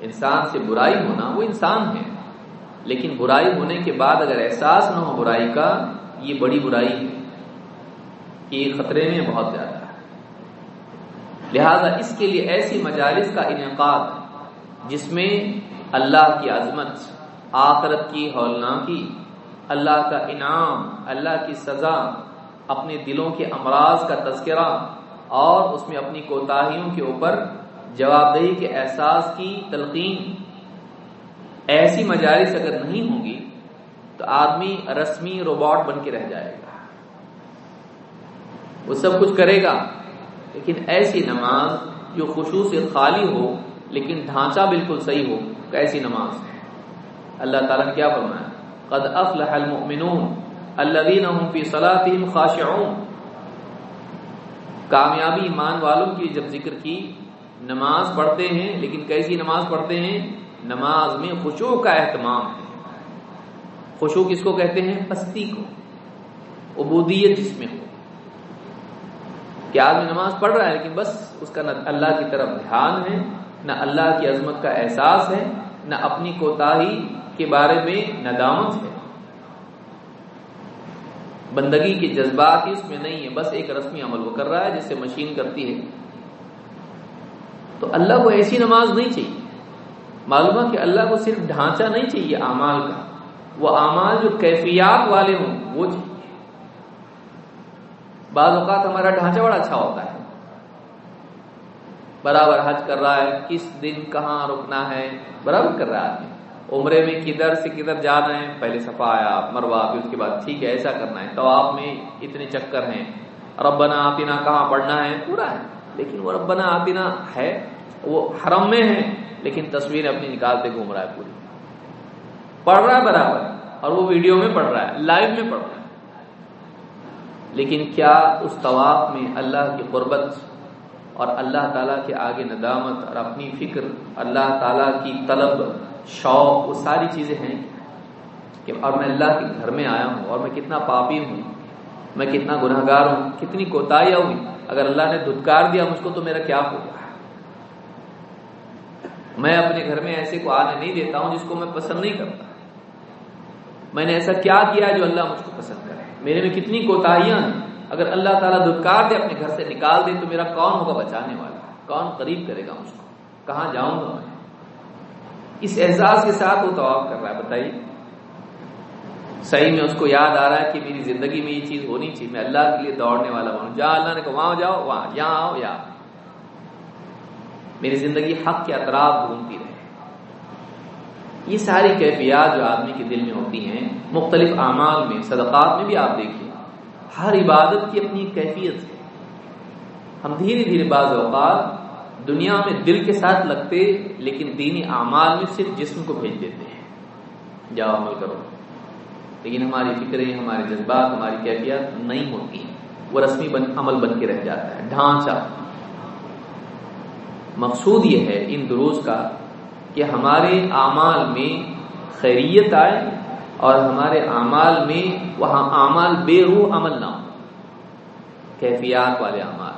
انسان سے برائی ہونا وہ انسان ہے۔ لیکن برائی ہونے کے بعد اگر احساس نہ ہو برائی کا، یہ بڑی برائی ہے یہ خطرے میں بہت زیادہ ہے۔ لہذا اس کے لیے ایسی مجالس کا انعقاد جس میں اللہ کی عظمت، آخرت کی ہولناکی، اللہ کا انعام، اللہ کی سزا، اپنے دلوں کے امراض کا تذکرہ اور اس میں اپنی کوتاہیوں کے اوپر جواب دہی کے احساس کی تلقین ایسی مجالس اگر نہیں ہوگی تو آدمی رسمی روبوٹ بن کے رہ جائے گا۔ وہ سب کچھ کرے گا، لیکن ایسی نماز جو خصوص سے خالی ہو، لیکن ڈھانچہ بالکل صحیح ہو کیسی نماز۔ اللہ تعالیٰ نے کیا فرمایا؟ قد افلح المؤمنون الذين هم في صلاتهم خاشعون۔ کامیابی ایمان والوں کی جب ذکر کی، نماز پڑھتے ہیں، لیکن کیسی نماز پڑھتے ہیں؟ نماز میں خوشو کا اہتمام ہے۔ خوشو کس کو کہتے ہیں؟ پستی کو۔ عبودیت جس میں ہو۔ کہ آدمی نماز پڑھ رہا ہے لیکن بس اس کا نہ اللہ کی طرف دھیان ہے، نہ اللہ کی عظمت کا احساس ہے، نہ اپنی کوتاہی کے بارے میں ندامت ہے۔ بندگی کے جذبات ہی اس میں نہیں ہے بس ایک رسمی عمل وہ کر رہا ہے جس سے مشین کرتی ہے۔ تو اللہ کو ایسی نماز نہیں چاہیے۔ معلوم ہے کہ اللہ کو صرف ڈھانچہ نہیں چاہیے اعمال کا۔ وہ اعمال جو کیفیات والے ہوں، وہ چاہیے۔ بعض اوقات ہمارا ڈھانچہ بڑا اچھا ہوتا ہے۔ برابر حج کر رہا ہے، کس دن کہاں رکنا ہے، برابر کر رہا ہے۔ عمرے میں کدھر سے کدھر جانا ہے، پہلے صفا آیا، مروا، پھر اس کے بعد ٹھیک ہے، ایسا کرنا ہے۔ تو آپ میں اتنے چکر ہیں۔ ربنا آتینا کہاں پڑھنا ہے، پورا ہے۔ لیکن وہ ربنا آتینا ہے، وہ حرم میں ہے۔ لیکن تصویر اپنی نکالتے گھوم رہا ہے پوری۔ پڑھ رہا ہے برابر، اور وہ ویڈیو میں پڑھ رہا ہے، لائیو میں پڑھ رہا ہے۔ لیکن کیا اس طواف میں اللہ کی قربت اور اللہ تعالیٰ کے آگے ندامت اور اپنی فکر، اللہ تعالیٰ کی طلب، شوق، وہ ساری چیزیں ہیں کہ اور میں اللہ کے گھر میں آیا ہوں اور میں کتنا پاپی ہوں، میں کتنا گناہ گار ہوں، کتنی کوتاہیاں ہوئی اگر اللہ نے دھتکار دیا مجھ کو تو میرا کیا ہوگا؟ میں اپنے گھر میں ایسے کو آنے نہیں دیتا ہوں جس کو میں پسند نہیں کرتا۔ میں نے ایسا کیا کیا جو اللہ مجھ کو پسند کرے۔ میرے میں کتنی کوتاہیاں ہیں۔ اگر اللہ تعالیٰ دھتکار دے اپنے گھر سے نکال دے تو میرا کون ہوگا بچانے والا؟ کون قریب کرے گا مجھ کو؟ کہاں جاؤں گا میں؟ اس احساس کے ساتھ وہ طواف کر رہا ہے۔ بتائیے۔ صحیح میں اس کو یاد آ رہا ہے کہ میری زندگی میں یہ چیز ہونی چاہیے۔ میں اللہ کے لیے دوڑنے والا بنوں۔ جہاں اللہ نے کہا، وہاں جاؤ، وہاں، یہاں آؤ یا میری زندگی حق کے اطراف گھومتی رہے۔ یہ ساری کیفیات جو آدمی کے دل میں ہوتی ہیں، مختلف اعمال میں، صدقات میں بھی آپ دیکھیے، ہر عبادت کی اپنی کیفیت ہے۔ ہم دھیرے دھیرے بعض اوقات دنیا میں دل کے ساتھ لگتے، لیکن دینی اعمال میں صرف جسم کو بھیج دیتے ہیں۔ جاؤ عمل کرو۔ لیکن ہماری فکریں، ہمارے جذبات، ہماری کیفیت نہیں ہوتی ہیں۔ وہ رسمی بن، عمل بن کے رہ جاتا ہے، ڈھانچہ۔ مقصود یہ ہے ان دروز کا کہ ہمارے اعمال میں خیریت آئے اور ہمارے اعمال میں وہاں اعمال بے روح عمل نہ ہو، کیفیات والے اعمال،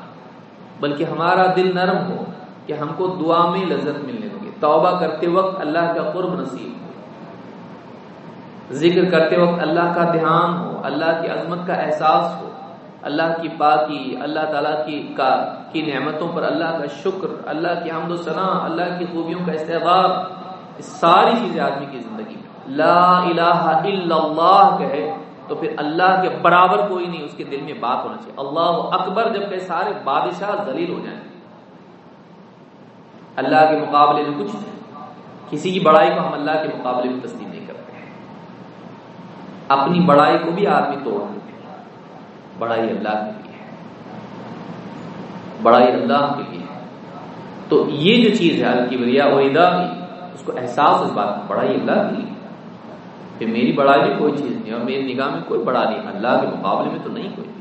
بلکہ ہمارا دل نرم ہو کہ ہم کو دعا میں لذت ملنے لگے، توبہ کرتے وقت اللہ کا قرب نصیب ہو، ذکر کرتے وقت اللہ کا دھیان ہو، اللہ کی عظمت کا احساس ہو۔ اللہ کی پاکی، اللہ تعالیٰ کی کا، کی نعمتوں پر اللہ کا شکر، اللہ کی حمد و ثنا، اللہ کی خوبیوں کا استحباب ساری چیزیں آدمی کی زندگی میں۔ لا الہ الا اللہ کہے تو پھر اللہ کے برابر کوئی نہیں، اس کے دل میں بات ہونا چاہیے۔ اللہ اکبر جبکہ سارے بادشاہ ذلیل ہو جائیں۔ اللہ کے مقابلے میں کچھ کسی کی بڑائی کو ہم اللہ کے مقابلے میں تسلیم نہیں کرتے۔ اپنی بڑائی کو بھی آدمی توڑ دیتے بڑائی اللہ کے لیے بڑائی اللہ کے لیے تو یہ جو چیز ہے الکبریا اور ادا اس کو احساس اس بات بڑائی اللہ کے لیے۔ کہ میری بڑائی میں کوئی چیز نہیں اور میری نگاہ میں کوئی بڑا نہیں اللہ کے مقابلے میں تو نہیں کوئی نہیں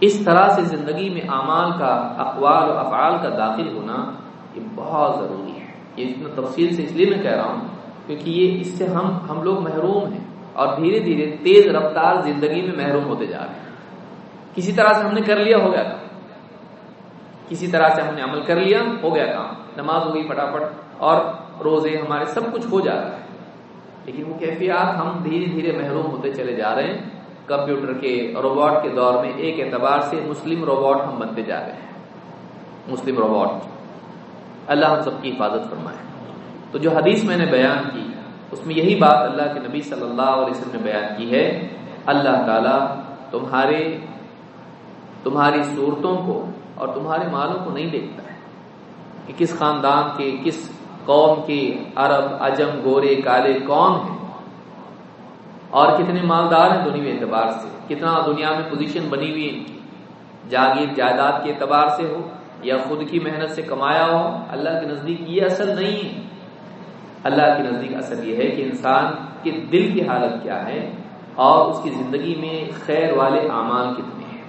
اس طرح سے زندگی میں اعمال کا، اقوال و افعال کا داخل ہونا یہ بہت ضروری ہے۔ یہ اتنا تفصیل سے اس لیے میں کہہ رہا ہوں کیونکہ یہ اس سے ہم ہم لوگ محروم ہیں۔ اور دھیرے دھیرے تیز رفتار زندگی میں محروم ہوتے جا رہے ہیں۔ کسی طرح سے ہم نے کر لیا، ہو گیا کام۔ کسی طرح سے ہم نے عمل کر لیا، ہو گیا کام۔ نماز ہو گئی فٹافٹ اور روزے ہمارے سب کچھ ہو جا رہا ہے۔ لیکن وہ کیفیات ہم دھیرے دھیرے محروم ہوتے چلے جا رہے ہیں۔ کمپیوٹر کے روبوٹ کے دور میں ایک اعتبار سے مسلم روبوٹ ہم بنتے جا رہے ہیں۔ مسلم روبوٹ۔ اللہ ہم سب کی حفاظت فرمائے۔ تو جو حدیث میں نے بیان کی اس میں یہی بات اللہ کے نبی صلی اللہ علیہ وسلم نے بیان کی ہے، اللہ تعالی تمہارے، تمہاری صورتوں کو اور تمہارے مالوں کو نہیں دیکھتا ہے۔ کہ کس خاندان کے، کس قوم کے عرب اجم گورے، کالے کون ہیں؟ اور کتنے مالدار ہیں دنیا اعتبار سے؟ کتنا دنیا میں پوزیشن بنی ہوئی ان کی؟ جاگیر جائیداد کے اعتبار سے ہو یا خود کی محنت سے کمایا ہو، اللہ کے نزدیک یہ اصل نہیں ہے۔ اللہ کے نزدیک اثر یہ ہے کہ انسان کے دل کی حالت کیا ہے اور اس کی زندگی میں خیر والے اعمال کتنے ہیں۔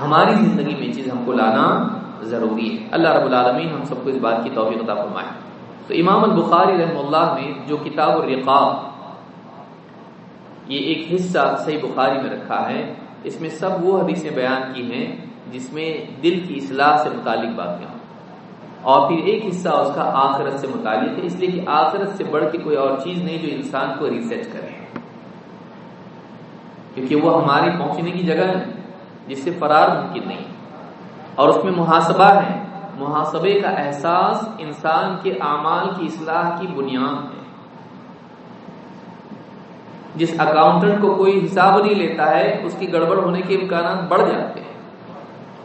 ہماری زندگی میں چیز ہم کو لانا ضروری ہے۔ اللہ رب العالمین ہم سب کو اس بات کی توفیق عطا فرمائے۔ تو امام البخاری رحم اللہ نے جو کتاب الرقاب، یہ ایک حصہ صحیح بخاری میں رکھا ہے، اس میں سب وہ حدیثیں بیان کی ہیں جس میں دل کی اصلاح سے متعلق باتیں ہوں۔ اور پھر ایک حصہ اس کا آخرت سے متعلق ہے، اس لیے کہ آخرت سے بڑھ کے کوئی اور چیز نہیں جو انسان کو ریسرچ کرے۔ کیونکہ وہ ہماری پہنچنے کی جگہ ہے، جس سے فرار ممکن نہیں۔ اور اس میں محاسبہ ہے۔ محاسبے کا احساس انسان کے اعمال کی اصلاح کی بنیاد ہے۔ جس اکاؤنٹنٹ کو کوئی حساب نہیں لیتا ہے، اس کی گڑبڑ ہونے کے امکانات بڑھ جاتے ہیں۔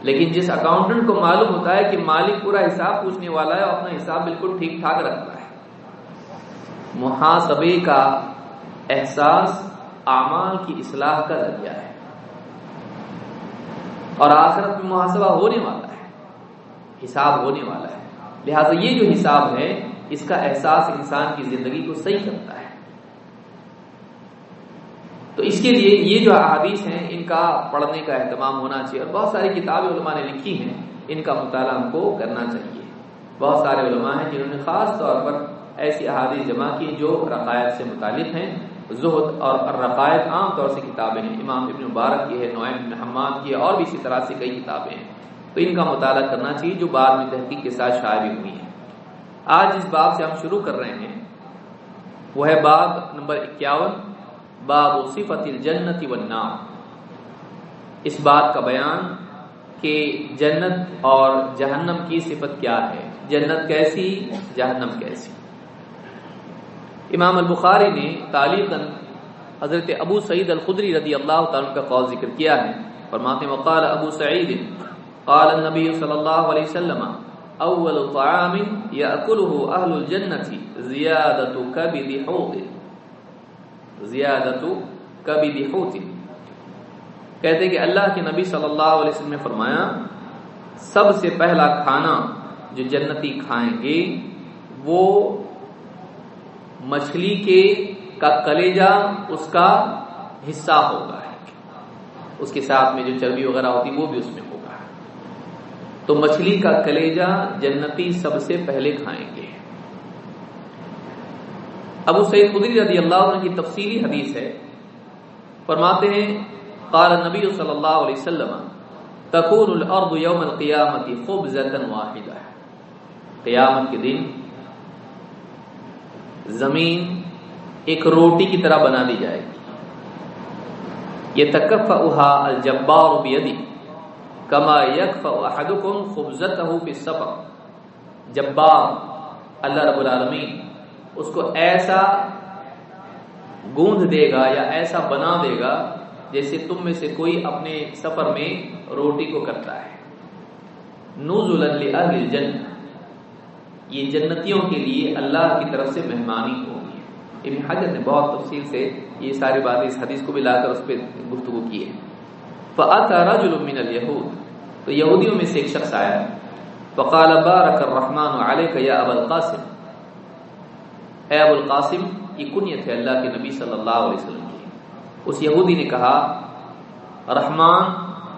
لیکن جس اکاؤنٹنٹ کو معلوم ہوتا ہے کہ مالک پورا حساب پوچھنے والا ہے اور اپنا حساب بالکل ٹھیک ٹھاک رکھتا ہے۔ محاسبے کا احساس اعمال کی اصلاح کا ذریعہ ہے۔ اور آخرت میں محاسبہ ہونے والا ہے۔ حساب ہونے والا ہے۔ لہذا یہ جو حساب ہے، اس کا احساس انسان کی زندگی کو صحیح کرتا ہے۔ تو اس کے لیے یہ جو احادیث ہیں، ان کا پڑھنے کا اہتمام ہونا چاہیے۔ اور بہت ساری کتابیں علماء نے لکھی ہیں، ان کا مطالعہ ہم کو کرنا چاہیے۔ بہت سارے علماء ہیں جنہوں نے خاص طور پر ایسی احادیث جمع کی جو رقائد سے متعلق ہیں۔ زہد اور رقائد عام طور سے کتابیں ہیں۔ امام ابن مبارک کی ہے نوائم ابن حماد کی ہے، اور بھی اسی طرح سے کئی کتابیں ہیں۔ تو ان کا مطالعہ کرنا چاہیے جو بعد میں تحقیق کے ساتھ شائع بھی ہوئی ہیں۔ آج اس باب سے ہم شروع کر رہے ہیں۔ وہ ہے باب نمبر اکیاون۔ باب صفت الجنت والنار۔ اس بات کا بیان کہ جنت اور جہنم کی صفت کیا ہے۔ جنت کیسی، جہنم کیسی۔ امام البخاری نے تعلیم حضرت ابو سعید الخدری رضی اللہ تعالیٰ کا قول ذکر کیا ہے۔ فرماتے وقال ابو سعید، قال النبي صلى الله عليه وسلم، اول طعام ياكله اهل الجنه زياده كبد حوت زیادت کبد حوت کہتے کہ اللہ کے نبی صلی اللہ علیہ وسلم نے فرمایا، سب سے پہلا کھانا جو جنتی کھائیں گے، وہ مچھلی کے کا کلیجا اس کا حصہ ہوگا۔ اس کے ساتھ میں جو چربی وغیرہ ہوتی، وہ بھی اس میں ہوگا۔ تو مچھلی کا کلیجا جنتی سب سے پہلے کھائیں گے۔ ابو سعید خدری رضی اللہ عنہ کی تفصیلی حدیث ہے۔ فرماتے ہیں، قال نبی صلی اللہ علیہ وسلم، تکون الارض یوم القیامت خبزتا واحدہ۔ قیامت کے دن زمین ایک روٹی کی طرح بنا دی جائے گی۔ یہ تکف احا الجبار بیدی، کما یکف احدکم خبزتہ فی السفر جبار، اللہ رب العالمین اس کو ایسا گوندھ دے گا یا ایسا بنا دے گا جیسے تم میں سے کوئی اپنے سفر میں روٹی کو کرتا ہے۔ نوزل لأہل یہ جنتیوں کے لیے اللہ کی طرف سے مہمانی ہوگی۔ ابن حجر نے بہت تفصیل سے یہ ساری باتیں اس حدیث کو بھی لا کر اس پہ گفتگو کی ہے۔ فَأَتَى رَجُلٌ مِّنَ تو یہودیوں میں سے ایک شخص آیا۔ فَقَالَ بَارَكَ الرَّحْمَنُ عَلَيْكَ يَا أَبَا الْقَاسِمِ۔ اے ابو القاسم یہ کنیت ہے اللہ کے نبی صلی اللہ علیہ وسلم کی۔ اس یہودی نے کہا، رحمان،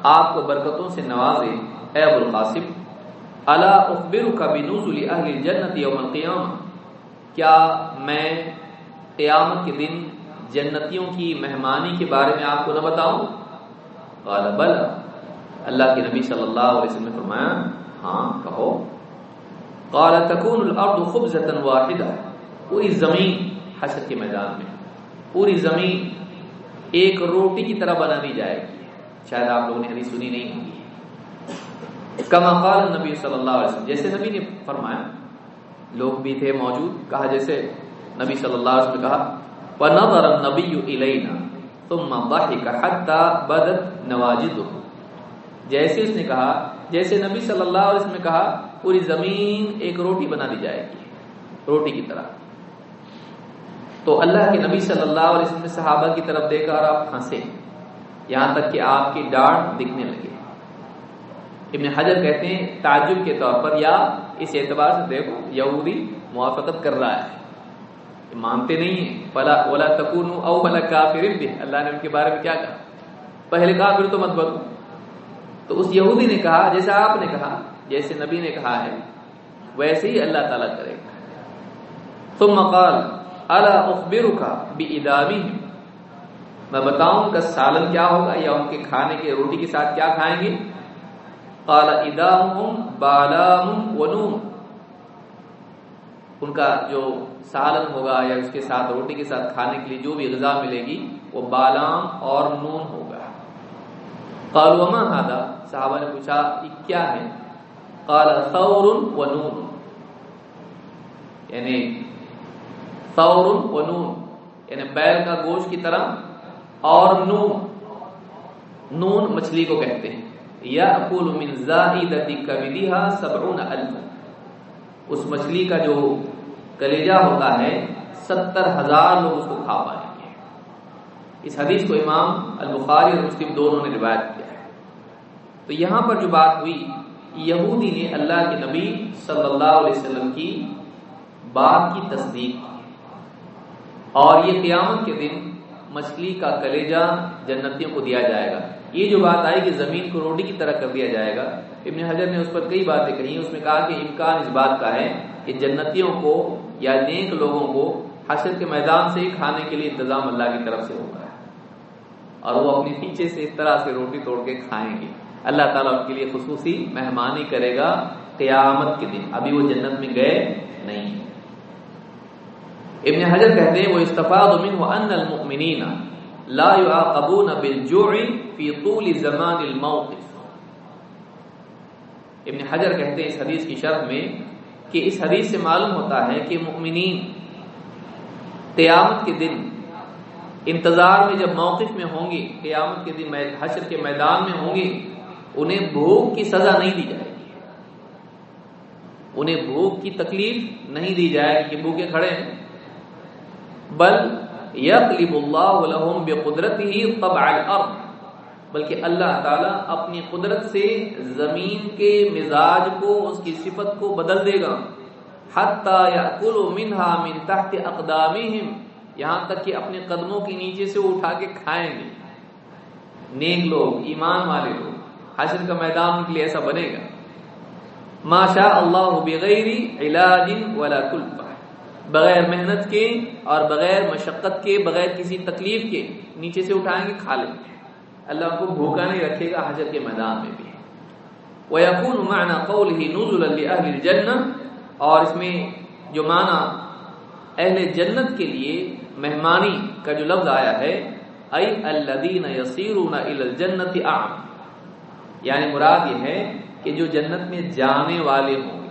آپ کو برکتوں سے نوازے، اے ابو القاسم، الا اخبرك بنزل اهل الجنه يوم القيامه کیا میں قیامت کے دن جنتیوں کی مہمانی کے بارے میں آپ کو نہ بتاؤں؟ قال بل اللہ کے نبی صلی اللہ علیہ وسلم نے فرمایا ہاں کہو۔ قال تكون الارض خبزه واحده پوری زمین حشر کے میدان میں پوری زمین ایک روٹی کی طرح بنا دی جائے گی۔ شاید آپ لوگوں نے حدیث سنی نہیں ہوگی۔ کما قال نبی صلی اللہ علیہ وسلم، جیسے نبی نے فرمایا، لوگ بھی تھے موجود، کہا جیسے نبی صلی اللہ علیہ وسلم نے کہا فنظر النبی الینا ثم ضحك حتى بدت نواجذه جیسے اس نے کہا، جیسے نبی صلی اللہ علیہ وسلم نے کہا، پوری زمین ایک روٹی بنا دی جائے گی، روٹی کی طرح۔ تو اللہ کے نبی صلی اللہ علیہ وسلم نے صحابہ کی طرف دیکھا اور آپ ہنسے یہاں تک کہ آپ کی ڈانٹ دکھنے لگے۔ ابن حجر کہتے ہیں، تعجب کے طور پر یا اس اعتبار سے دیکھو، یہودی موافقت کر رہا ہے۔ مانتے نہیں ہیں۔ فلا، ولا تکون او بلا کافر بھی اللہ نے ان کے بارے میں کیا کہا؟ پہلے کافر تو مت بنو تو اس یہودی نے کہا جیسا آپ نے کہا، جیسے نبی نے کہا ہے، ویسے ہی اللہ تعالیٰ کرے گا۔ ثم قال الا اخبرك بادامهم میں بتاؤں کا سالن کیا ہوگا یا ان کے کھانے کے روٹی کے ساتھ کیا کھائیں گے؟ قال ادامهم بالام ونون ان کا جو سالن ہوگا یا اس کے ساتھ روٹی کے ساتھ کھانے کے لیے جو بھی غذا ملے گی، وہ بالام اور نون ہوگا۔ قالوا ما هذا؟ صحابہ نے پوچھا، یہ کیا ہے؟ قال ثور ونون یعنی ثور و نون یعنی بیل کا گوشت کی طرح اور نون۔ نون مچھلی کو کہتے ہیں۔ یا اقول من زائدتی کبدیہا سبعون الف اس مچھلی کا جو کلیجہ ہوتا ہے، ستر ہزار لوگ اس کو کھا پائیں گے۔ اس حدیث کو امام البخاری اور مسلم دونوں نے روایت کیا ہے۔ تو یہاں پر جو بات ہوئی، یہودی نے اللہ کے نبی صلی اللہ علیہ وسلم کی بات کی تصدیق۔ کی اور یہ قیامت کے دن مچھلی کا کلیجہ جنتیوں کو دیا جائے گا۔ یہ جو بات آئی کہ زمین کو روٹی کی طرح کر دیا جائے گا، ابن حجر نے اس پر کئی باتیں کہی اس میں کہا کہ امکان اس بات کا ہے کہ جنتیوں کو یا نیک لوگوں کو حشر کے میدان سے ہی کھانے کے لیے انتظام اللہ کی طرف سے ہوگا اور وہ اپنی پیچھے سے اس طرح سے روٹی توڑ کے کھائیں گے۔ اللہ تعالیٰ ان کے لیے خصوصی مہمانی کرے گا قیامت کے دن۔ ابھی وہ جنت میں گئے نہیں۔ ابن حجر کہتے ہیں وہ استفاد منه ان المؤمنین لا يعاقبون بالجوع في طول زمان الموقف۔ ابن حجر کہتے ہیں اس حدیث کی شرح میں کہ اس حدیث سے معلوم ہوتا ہے کہ مؤمنین قیامت کے دن انتظار میں جب موقف میں ہوں گی قیامت کے دن حشر کے میدان میں ہوں گی انہیں بھوک کی سزا نہیں دی جائے گی۔ انہیں بھوک کی تکلیف نہیں دی جائے گی کہ بھوکے کھڑے ہیں۔ بل یقلب اللہ لهم بقدرته طبع الارض، بلکہ اللہ تعالیٰ اپنی قدرت سے زمین کے مزاج کو، اس کی صفت کو بدل دے گا۔ حتی منها من تحت اقدامهم یہاں تک کہ اپنے قدموں کے نیچے سے اٹھا کے کھائیں گے۔ نیک لوگ، ایمان والے لوگ، حشر کا میدان کے لیے ایسا بنے گا۔ ماشاء اللہ بغیر علاج ولا کلفہ۔ بغیر محنت کے اور بغیر مشقت کے، بغیر کسی تکلیف کے نیچے سے اٹھائیں گے، کھا لیں گے۔ اللہ کو بھوکا نہیں رکھے گا، حجر کے میدان میں بھی۔ وَيَكُونُ مَعْنَا قَوْلِهِ نُزُلًا لِأَهْلِ الْجَنَّةِ۔ اور اس میں جو معنی اہل جنت کے لیے مہمانی کا جو لفظ آیا ہے اَيْ الَّذِينَ يَصِيرُونَ إِلَى الْجَنَّةِ یعنی مراد یہ ہے کہ جو جنت میں جانے والے ہوں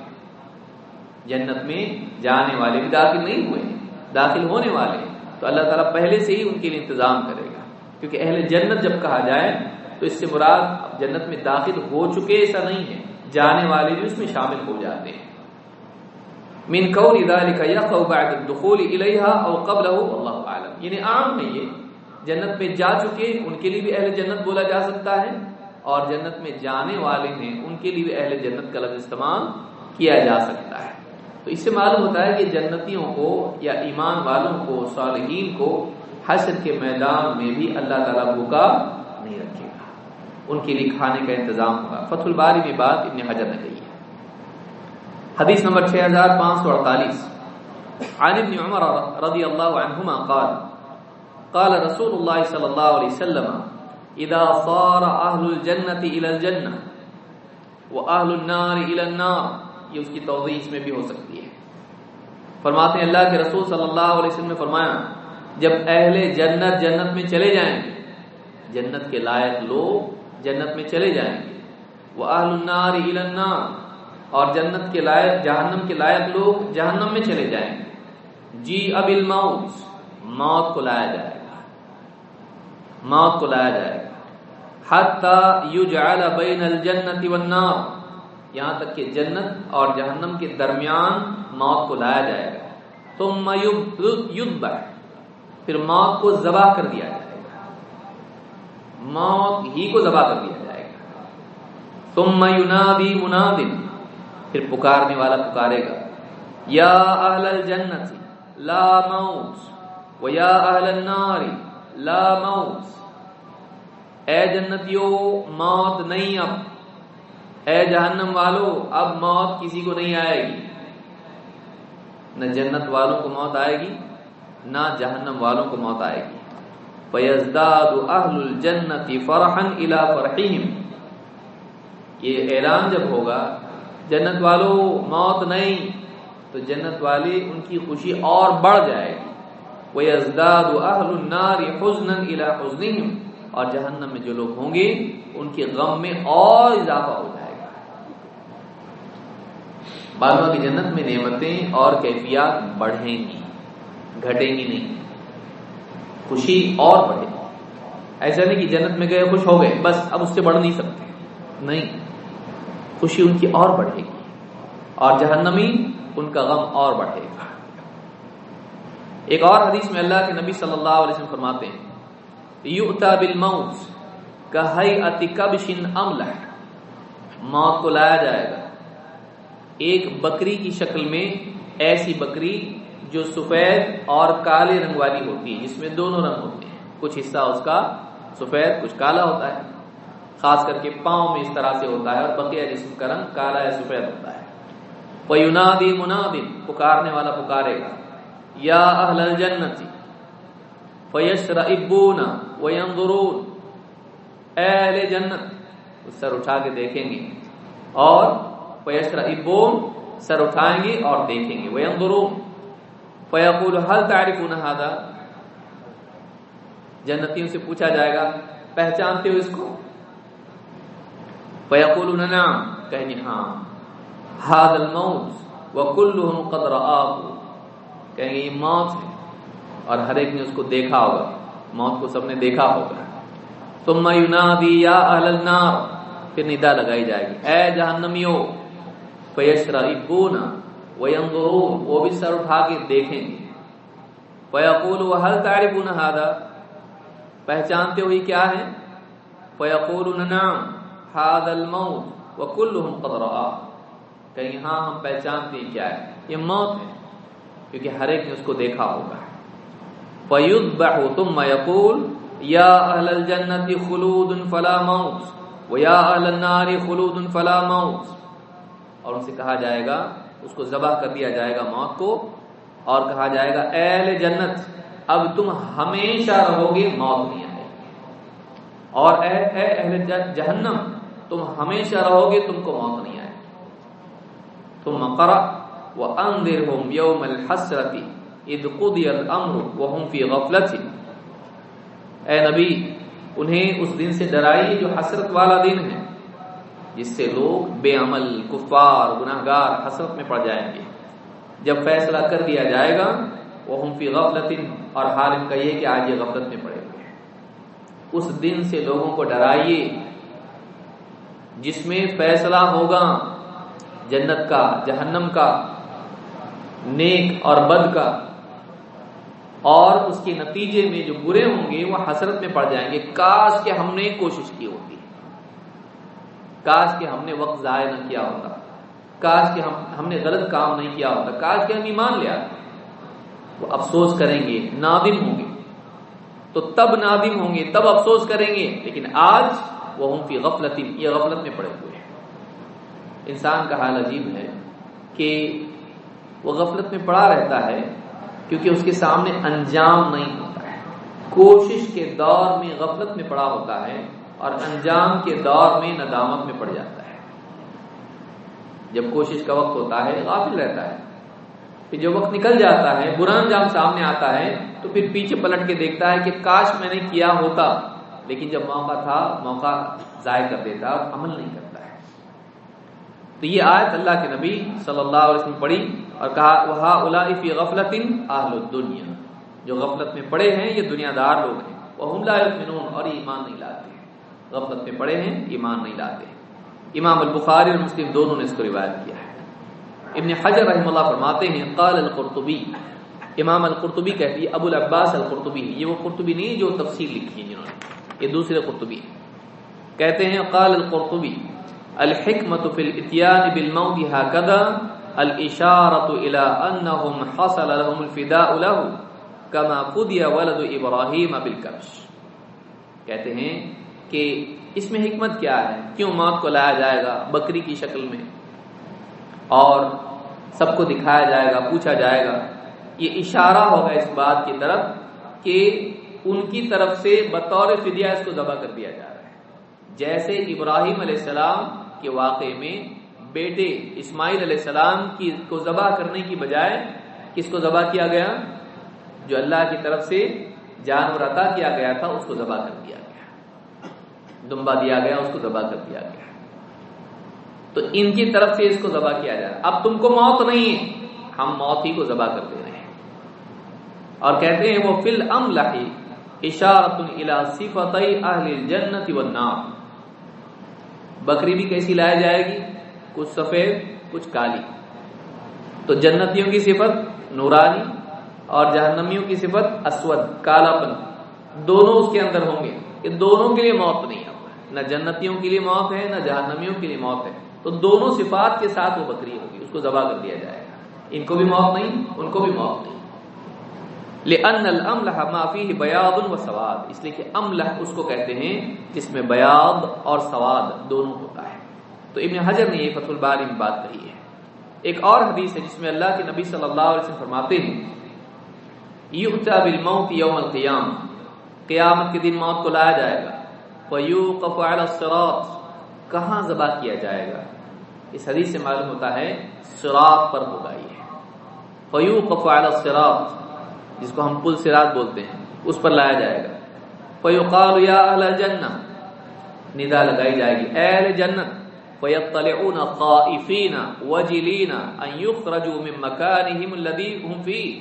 جنت میں جانے والے بھی داخل نہیں ہوئے، داخل ہونے والے۔ تو اللہ تعالیٰ پہلے سے ہی ان کے لیے انتظام کرے گا۔ کیونکہ اہل جنت جب کہا جائے، تو اس سے مراد جنت میں داخل ہو چکے ایسا نہیں ہے، جانے والے بھی اس میں شامل ہو جاتے ہیں۔ من قول ذلك يقع بعد الدخول اليها او قبله، والله اعلم یعنی عام نہیں یہ جنت میں جا چکے، ان کے لیے بھی اہل جنت بولا جا سکتا ہے، اور جنت میں جانے والے ہیں ان کے لیے بھی اہل جنت کا لفظ استعمال کیا جا سکتا ہے۔ تو اس سے معلوم ہوتا ہے کہ جنتیوں کو یا ایمان والوں کو، صالحین کو حشر کے میدان میں بھی اللہ تعالیٰ بھوکا نہیں رکھے گا۔ ان کے لیے کھانے کا انتظام ہوگا۔ فتح الباری میں بات ابن حجر نے کہی ہے۔ حدیث نمبر 6548 عن ابن عمر رضی اللہ عنہما قال قال رسول اللہ صلی اللہ علیہ وسلم، اذا صار اہل الجنة الى الجنة واہل النار الى النار یہ اس کی توضیح اس میں بھی ہو سکتی ہے۔ فرماتے ہیں، اللہ کے رسول صلی اللہ علیہ وسلم نے فرمایا، جب اہل جنت جنت میں چلے جائیں گے، جنت کے لائق لوگ جنت میں چلے جائیں گے۔ وہ النار النار، اور جنت کے لائق، جہنم کے لائق لوگ جہنم میں چلے جائیں گے۔ جی اب الموت موت کو لایا جائے گا۔ موت کو لایا جائے گا۔ حتی یجعل بین الجنت والنار یہاں تک کہ جنت اور جہنم کے درمیان موت کو لایا جائے گا۔ ثم یذبح۔ پھر موت کو ذبح کر دیا جائے گا۔ موت ہی کو ذبح کر دیا جائے گا۔ ثم ینادی مناد پھر پکارنے والا پکارے گا۔ یا اہل الجنت، لا موت۔ و یا اہل النار، لا موت۔ اے جنتیو، موت نہیں اب۔ اے جہنم والو، اب موت کسی کو نہیں آئے گی۔ نہ جنت والوں کو موت آئے گی، نہ جہنم والوں کو موت آئے گی۔ فیزداد اہل الجنت فرحا الى فرحیم یہ اعلان جب ہوگا، جنت والو، موت نہیں، تو جنت والے ان کی خوشی اور بڑھ جائے گی۔ ویزداد اہل النار حزنا الى حزنہم۔ اور جہنم میں جو لوگ ہوں گے، ان کے غم میں اور اضافہ ہو جائے گا کی جنت میں نعمتیں اور کیفیات بڑھیں گی، گھٹیں گی نہیں۔ خوشی اور بڑھے۔ گی ایسا نہیں کہ جنت میں گئے، خوش ہو گئے، بس اب اس سے بڑھ نہیں سکتے۔ نہیں۔ خوشی ان کی اور بڑھے گی۔ اور جہنمی ان کا غم اور بڑھے گا۔ ایک اور حدیث میں اللہ کے نبی صلی اللہ علیہ وسلم فرماتے ہیں، یؤتا بالموت کہیئت کبش املح موت کو لایا جائے گا۔ ایک بکری کی شکل میں ایسی بکری جو سفید اور کالے رنگ والی ہوتی ہے، جس میں دونوں رنگ ہوتے ہیں۔ کچھ حصہ اس کا سفید، کچھ کالا ہوتا ہے۔ خاص کر کے پاؤں میں اس طرح سے ہوتا ہے اور بقیہ جسم کا رنگ کالا یا سفید ہوتا ہے۔ فینادی منادن، پکارنے والا پکارے گا۔ یا اہل الجنت فیشرئبون وینظرون اہل جنت سر اٹھا کے دیکھیں گے اور فیشرئبون سر اٹھائیں گے اور دیکھیں گے وینظرون، فیقول، هل تعرفون هذا? جنتیوں سے پوچھا جائے گا، پہچانتے ہو اس کو؟ فیقولون، نعم. کہیں گے ہاں. هذا الموت وكلهم قد رآه. کہیں گے، یہ موت ہے اور ہر ایک نے اس کو دیکھا ہوگا۔ موت کو سب نے دیکھا ہوگا۔ ثم ينادي يا اهل النار۔ پھر ندا لگائی جائے گی۔ اے جہنمیوں فیشرئبون وینظرون، وہ بھی سر اٹھا کے دیکھیں گے۔ فیقول وهل تعرفون هذا پہچانتے ہوئی کیا ہے فیقولون، نعم هذا الموت وكلهم قد رآه کہیں ہاں ہم پہچانتے ہیں کیا ہے۔ یہ موت ہے، کیونکہ ہر ایک نے اس کو دیکھا ہوگا۔ فَيُذْبَحُ ثُمَّ يَقُولُ يَا أَهْلَ الْجَنَّةِ خُلُودٌ فَلَا مَوْتٌ وَيَا أَهْلَ النَّارِ خُلُودٌ فَلَا مَوْتٌ۔ اور ان سے کہا جائے گا، اس کو ذبح کر دیا جائے گا موت کو، اور کہا جائے گا، اہل جنت، اب تم ہمیشہ رہو گے، موت نہیں آئے اور اے اے اہل جہنم، تم ہمیشہ رہو گے، تم کو موت نہیں آئے ثم قرأ وأنذرهم يوم الحسرة إذ قضي الأمر وهم في غفلة۔ اے نبی، انہیں اس دن سے ڈرائیے جو حسرت والا دن ہے۔ جس سے لوگ بے عمل، کفار، گناہگار، حسرت میں پڑ جائیں گے۔ جب فیصلہ کر دیا جائے گا وہ ہم فی غفلت اور حال ان کا یہ کہ آج یہ غفلت میں پڑے۔ گے اس دن سے لوگوں کو ڈرائیے، جس میں فیصلہ ہوگا جنت کا، جہنم کا، نیک اور بد کا۔ اور اس کے نتیجے میں جو برے ہوں گے، وہ حسرت میں پڑ جائیں گے۔ کاش کہ ہم نے کوشش کی ہوتی کاش کہ ہم نے وقت ضائع نہ کیا ہوتا۔ کاش کہ ہم ہم نے غلط کام نہیں کیا ہوتا۔ کاش کہ ہم ایمان لیا وہ افسوس کریں گے، نادم ہوں گے۔ تو تب نادم ہوں گے، تب افسوس کریں گے۔ لیکن آج وہ ہوں فی غفلت، یہ غفلت میں پڑے ہوئے ہیں۔ انسان کا حال عجیب ہے کہ وہ غفلت میں پڑا رہتا ہے کیونکہ اس کے سامنے انجام نہیں ہوتا ہے۔ کوشش کے دور میں غفلت میں پڑا ہوتا ہے۔ اور انجام کے دور میں ندامت میں پڑ جاتا ہے۔ جب کوشش کا وقت ہوتا ہے، غافل رہتا ہے۔ پھر جو وقت نکل جاتا ہے، برا انجام سامنے آتا ہے، تو پھر پیچھے پلٹ کے دیکھتا ہے کہ کاش میں نے کیا ہوتا۔ لیکن جب موقع تھا، موقع ضائع کر دیتا اور عمل نہیں کرتا ہے۔ تو یہ آیت اللہ کے نبی صلی اللہ علیہ وسلم پڑھی اور کہا وہاں الافی غفلت اہل الدنیا جو غفلت میں پڑے ہیں، یہ دنیا دار لوگ ہیں۔ وہ لا یؤمنون اور ایمان نہیں لاتے۔ غفلت میں پڑے ہیں، ایمان نہیں لاتے امام البخاری اور مسلم دونوں نے اس کو روایت کیا ہے۔ ابن حجر رحم اللہ فرماتے ہیں، قال القرطبی۔ امام القرطبی کہتی ہے، ابو العباس القرطبی یہ وہ قرطبی نہیں جو تفصیل لکھی ہے جنہوں نے۔ یہ دوسرے قرطبی کہتے ہیں، قال القرطبی، الحکمت فی الاتیان بالموت هكذا الاشارۃ الى انهم حصل لهم الفداء له كما فدي ولد ابراہیم بالکبش۔ کہتے ہیں کہ اس میں حکمت کیا ہے؟ کیوں موت کو لایا جائے گا بکری کی شکل میں؟ اور سب کو دکھایا جائے گا، پوچھا جائے گا۔ یہ اشارہ ہوگا اس بات کی طرف کہ ان کی طرف سے بطور فدیہ اس کو ذبح کر دیا جا رہا ہے۔ جیسے ابراہیم علیہ السلام کے واقعے میں بیٹے اسماعیل علیہ السلام کی کو ذبح کرنے کی بجائے کس کو ذبح کیا گیا؟ جو اللہ کی طرف سے جانور عطا کیا گیا تھا، اس کو ذبح کر دیا گیا۔ دمبا دیا گیا، اس کو ذبح کر دیا گیا۔ تو ان کی طرف سے اس کو ذبح کیا جائے اب تم کو موت نہیں ہے، ہم موت ہی کو ذبح کر دے رہے ہیں۔ اور کہتے ہیں، وہ فل ام لہی اشارت صفت اہل جنت والنار۔ بکری بھی کیسی لائی جائے گی؟ کچھ سفید، کچھ کالی۔ تو جنتیوں کی صفت نورانی اور جہنمیوں کی صفت اسود کالا پن دونوں اس کے اندر ہوں گے۔ یہ دونوں کے لیے موت نہیں ہے۔ نہ جنتیوں کے لیے موت ہے، نہ جہنمیوں کے لیے موت ہے۔ تو دونوں صفات کے ساتھ وہ بکری ہوگی، اس کو ذبح کر دیا جائے گا۔ ان کو بھی موت نہیں، ان کو بھی موت نہیں۔ لأن الاملح ما فيه اس لیے کہ املح اس کو کہتے ہیں جس میں بیاض اور سواد دونوں ہوتا ہے۔ تو ابن حجر نے یہ فتح الباری میں بات کہی ہے۔ ایک اور حدیث ہے جس میں اللہ کے نبی صلی اللہ علیہ وسلم فرماتے ہیں یؤتا بالموت یوم القیام قیامت کے دن موت کو لایا جائے گا۔ فیوقف علی الصراط، کہاں ذبح کیا جائے گا؟ اس حدیث سے معلوم ہوتا ہے صراط پر ہوگا یہ فیوقف علی الصراط، جس کو ہم پل صراط بولتے ہیں، اس پر لایا جائے گا۔ فیقال یا اہل الجنہ ندا لگائی جائے گی، اے اہل جنت فیطلعون خائفین وجلین ان یخرجوا من مکانهم الذی هم فيه۔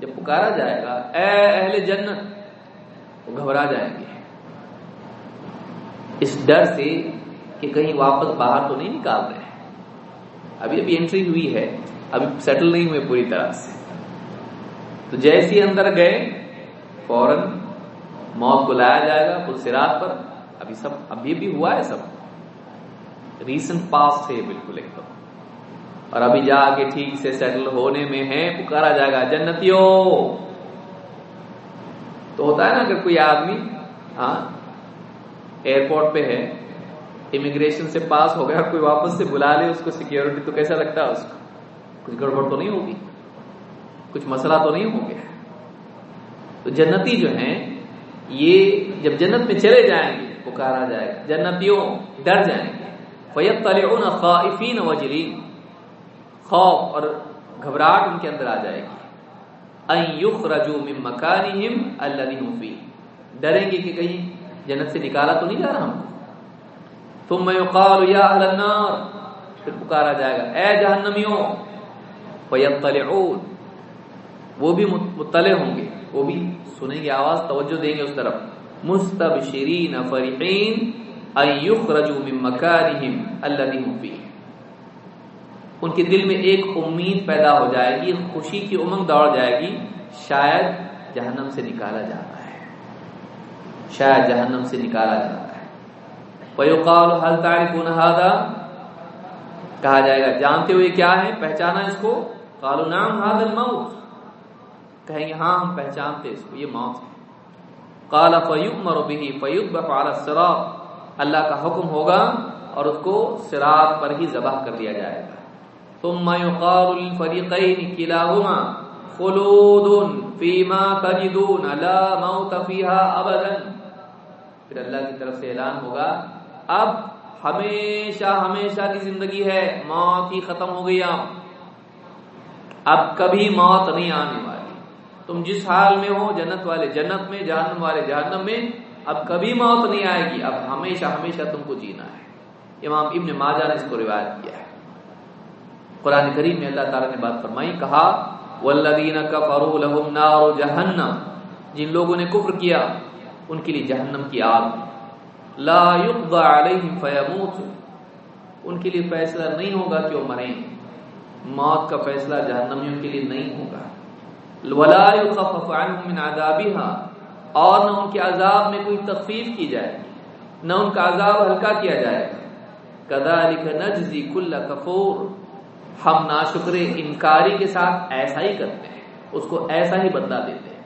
جب پکارا جائے گا، اے اہل جنت وہ گھبرا جائیں گے۔ اس ڈر سے کہ کہیں واپس باہر تو نہیں نکال رہے ہیں۔ ابھی ابھی انٹری ہوئی ہے، ابھی سیٹل نہیں ہوئے پوری طرح سے۔ تو جیسے اندر گئے، فوراً موت کو لایا جائے گا پل سرات پر۔ ابھی سب، ابھی بھی ہوا ہے سب۔ ریسنٹ پاس تھے بالکل ایک دم اور ابھی جا کے ٹھیک سے سیٹل ہونے میں ہے، پکارا جائے گا، جنتیوں! تو ہوتا ہے نا اگر کوئی آدمی ہاں ایئرپورٹ پہ ہے امیگریشن سے پاس ہو گیا، کوئی واپس سے بلا لے، اس کو سیکیورٹی تو کیسا لگتا ہے اس کو؟ کچھ گڑبڑ تو نہیں ہوگی؟ کچھ مسئلہ تو نہیں ہو گیا؟ تو جنتی جو ہیں، یہ جب جنت میں چلے جائیں گے، پکارا جائے گا، جنتیوں ڈر جائیں گے۔ فیت تلعون خائفین وجلین خوف اور گھبراہٹ ان کے اندر آ جائے گی۔ من مکانہم الذی هم فیہ ڈریں گے کہ کہیں جنت سے نکالا تو نہیں جا رہا ہم؟ ثم یقال یا اہل النار. پھر پکارا جائے گا، اے جہنمیوں فیطلعون وہ بھی مطلع ہوں گے، وہ بھی سنیں گے آواز، توجہ دیں گے اس طرف. مستبشرین فرحین ان یخرجوا من مکانہم الذی هم فیہ ان کے دل میں ایک امید پیدا ہو جائے گی، خوشی کی امنگ دوڑ جائے گی، شاید جہنم سے نکالا جا رہا ہے۔ شاید جہنم سے نکالا جا رہا ہے۔ فیقال هل تعرفون هذا؟ کہا جائے گا، جانتے ہوئے کیا ہے؟ پہچانا اس کو۔ قالوا نعم هذا الموت۔ کہیں گے ہاں ہم پہچانتے اس کو، یہ موت ہے۔ قال فیؤمر به فیذبح على الصراط۔ اللہ کا حکم ہوگا اور اس کو صراط پر ہی ذبح کر دیا جائے گا۔ ثم يقال للفريقين كلاهما خلود فيما تجدون لا موت فيها ابدا پھر اللہ کی طرف سے اعلان ہوگا، اب ہمیشہ ہمیشہ کی زندگی ہے، موت ہی ختم ہو گئی اب اب کبھی موت نہیں آنے والی۔ تم جس حال میں ہو، جنت والے جنت میں، جہنم والے جہنم میں، اب کبھی موت نہیں آئے گی، اب ہمیشہ ہمیشہ تم کو جینا ہے۔ امام ابن ماجہ نے اس کو روایت کیا ہے۔ قرآن کریم میں اللہ تعالیٰ نے بات فرمائی، کہا والذین کفروا لهم نار جہنم جن لوگوں نے کفر کیا، ان کے لیے جہنم کی آگ۔ لا يقضى علیہم فیموت ان کے لیے فیصلہ نہیں ہوگا کہ وہ مریں۔ موت کا فیصلہ جہنمیوں کے لیے نہیں ہوگا۔ ولا يخفف عنهم من عذابها۔ اور نہ ان کے عذاب میں کوئی تخفیف کی جائے، نہ ان کا عذاب ہلکا کیا جائے۔ كذلك نجزي كل كفور۔ ہم ناشکر انکاری کے ساتھ ایسا ہی کرتے ہیں، اس کو ایسا ہی بدلا دیتے ہیں۔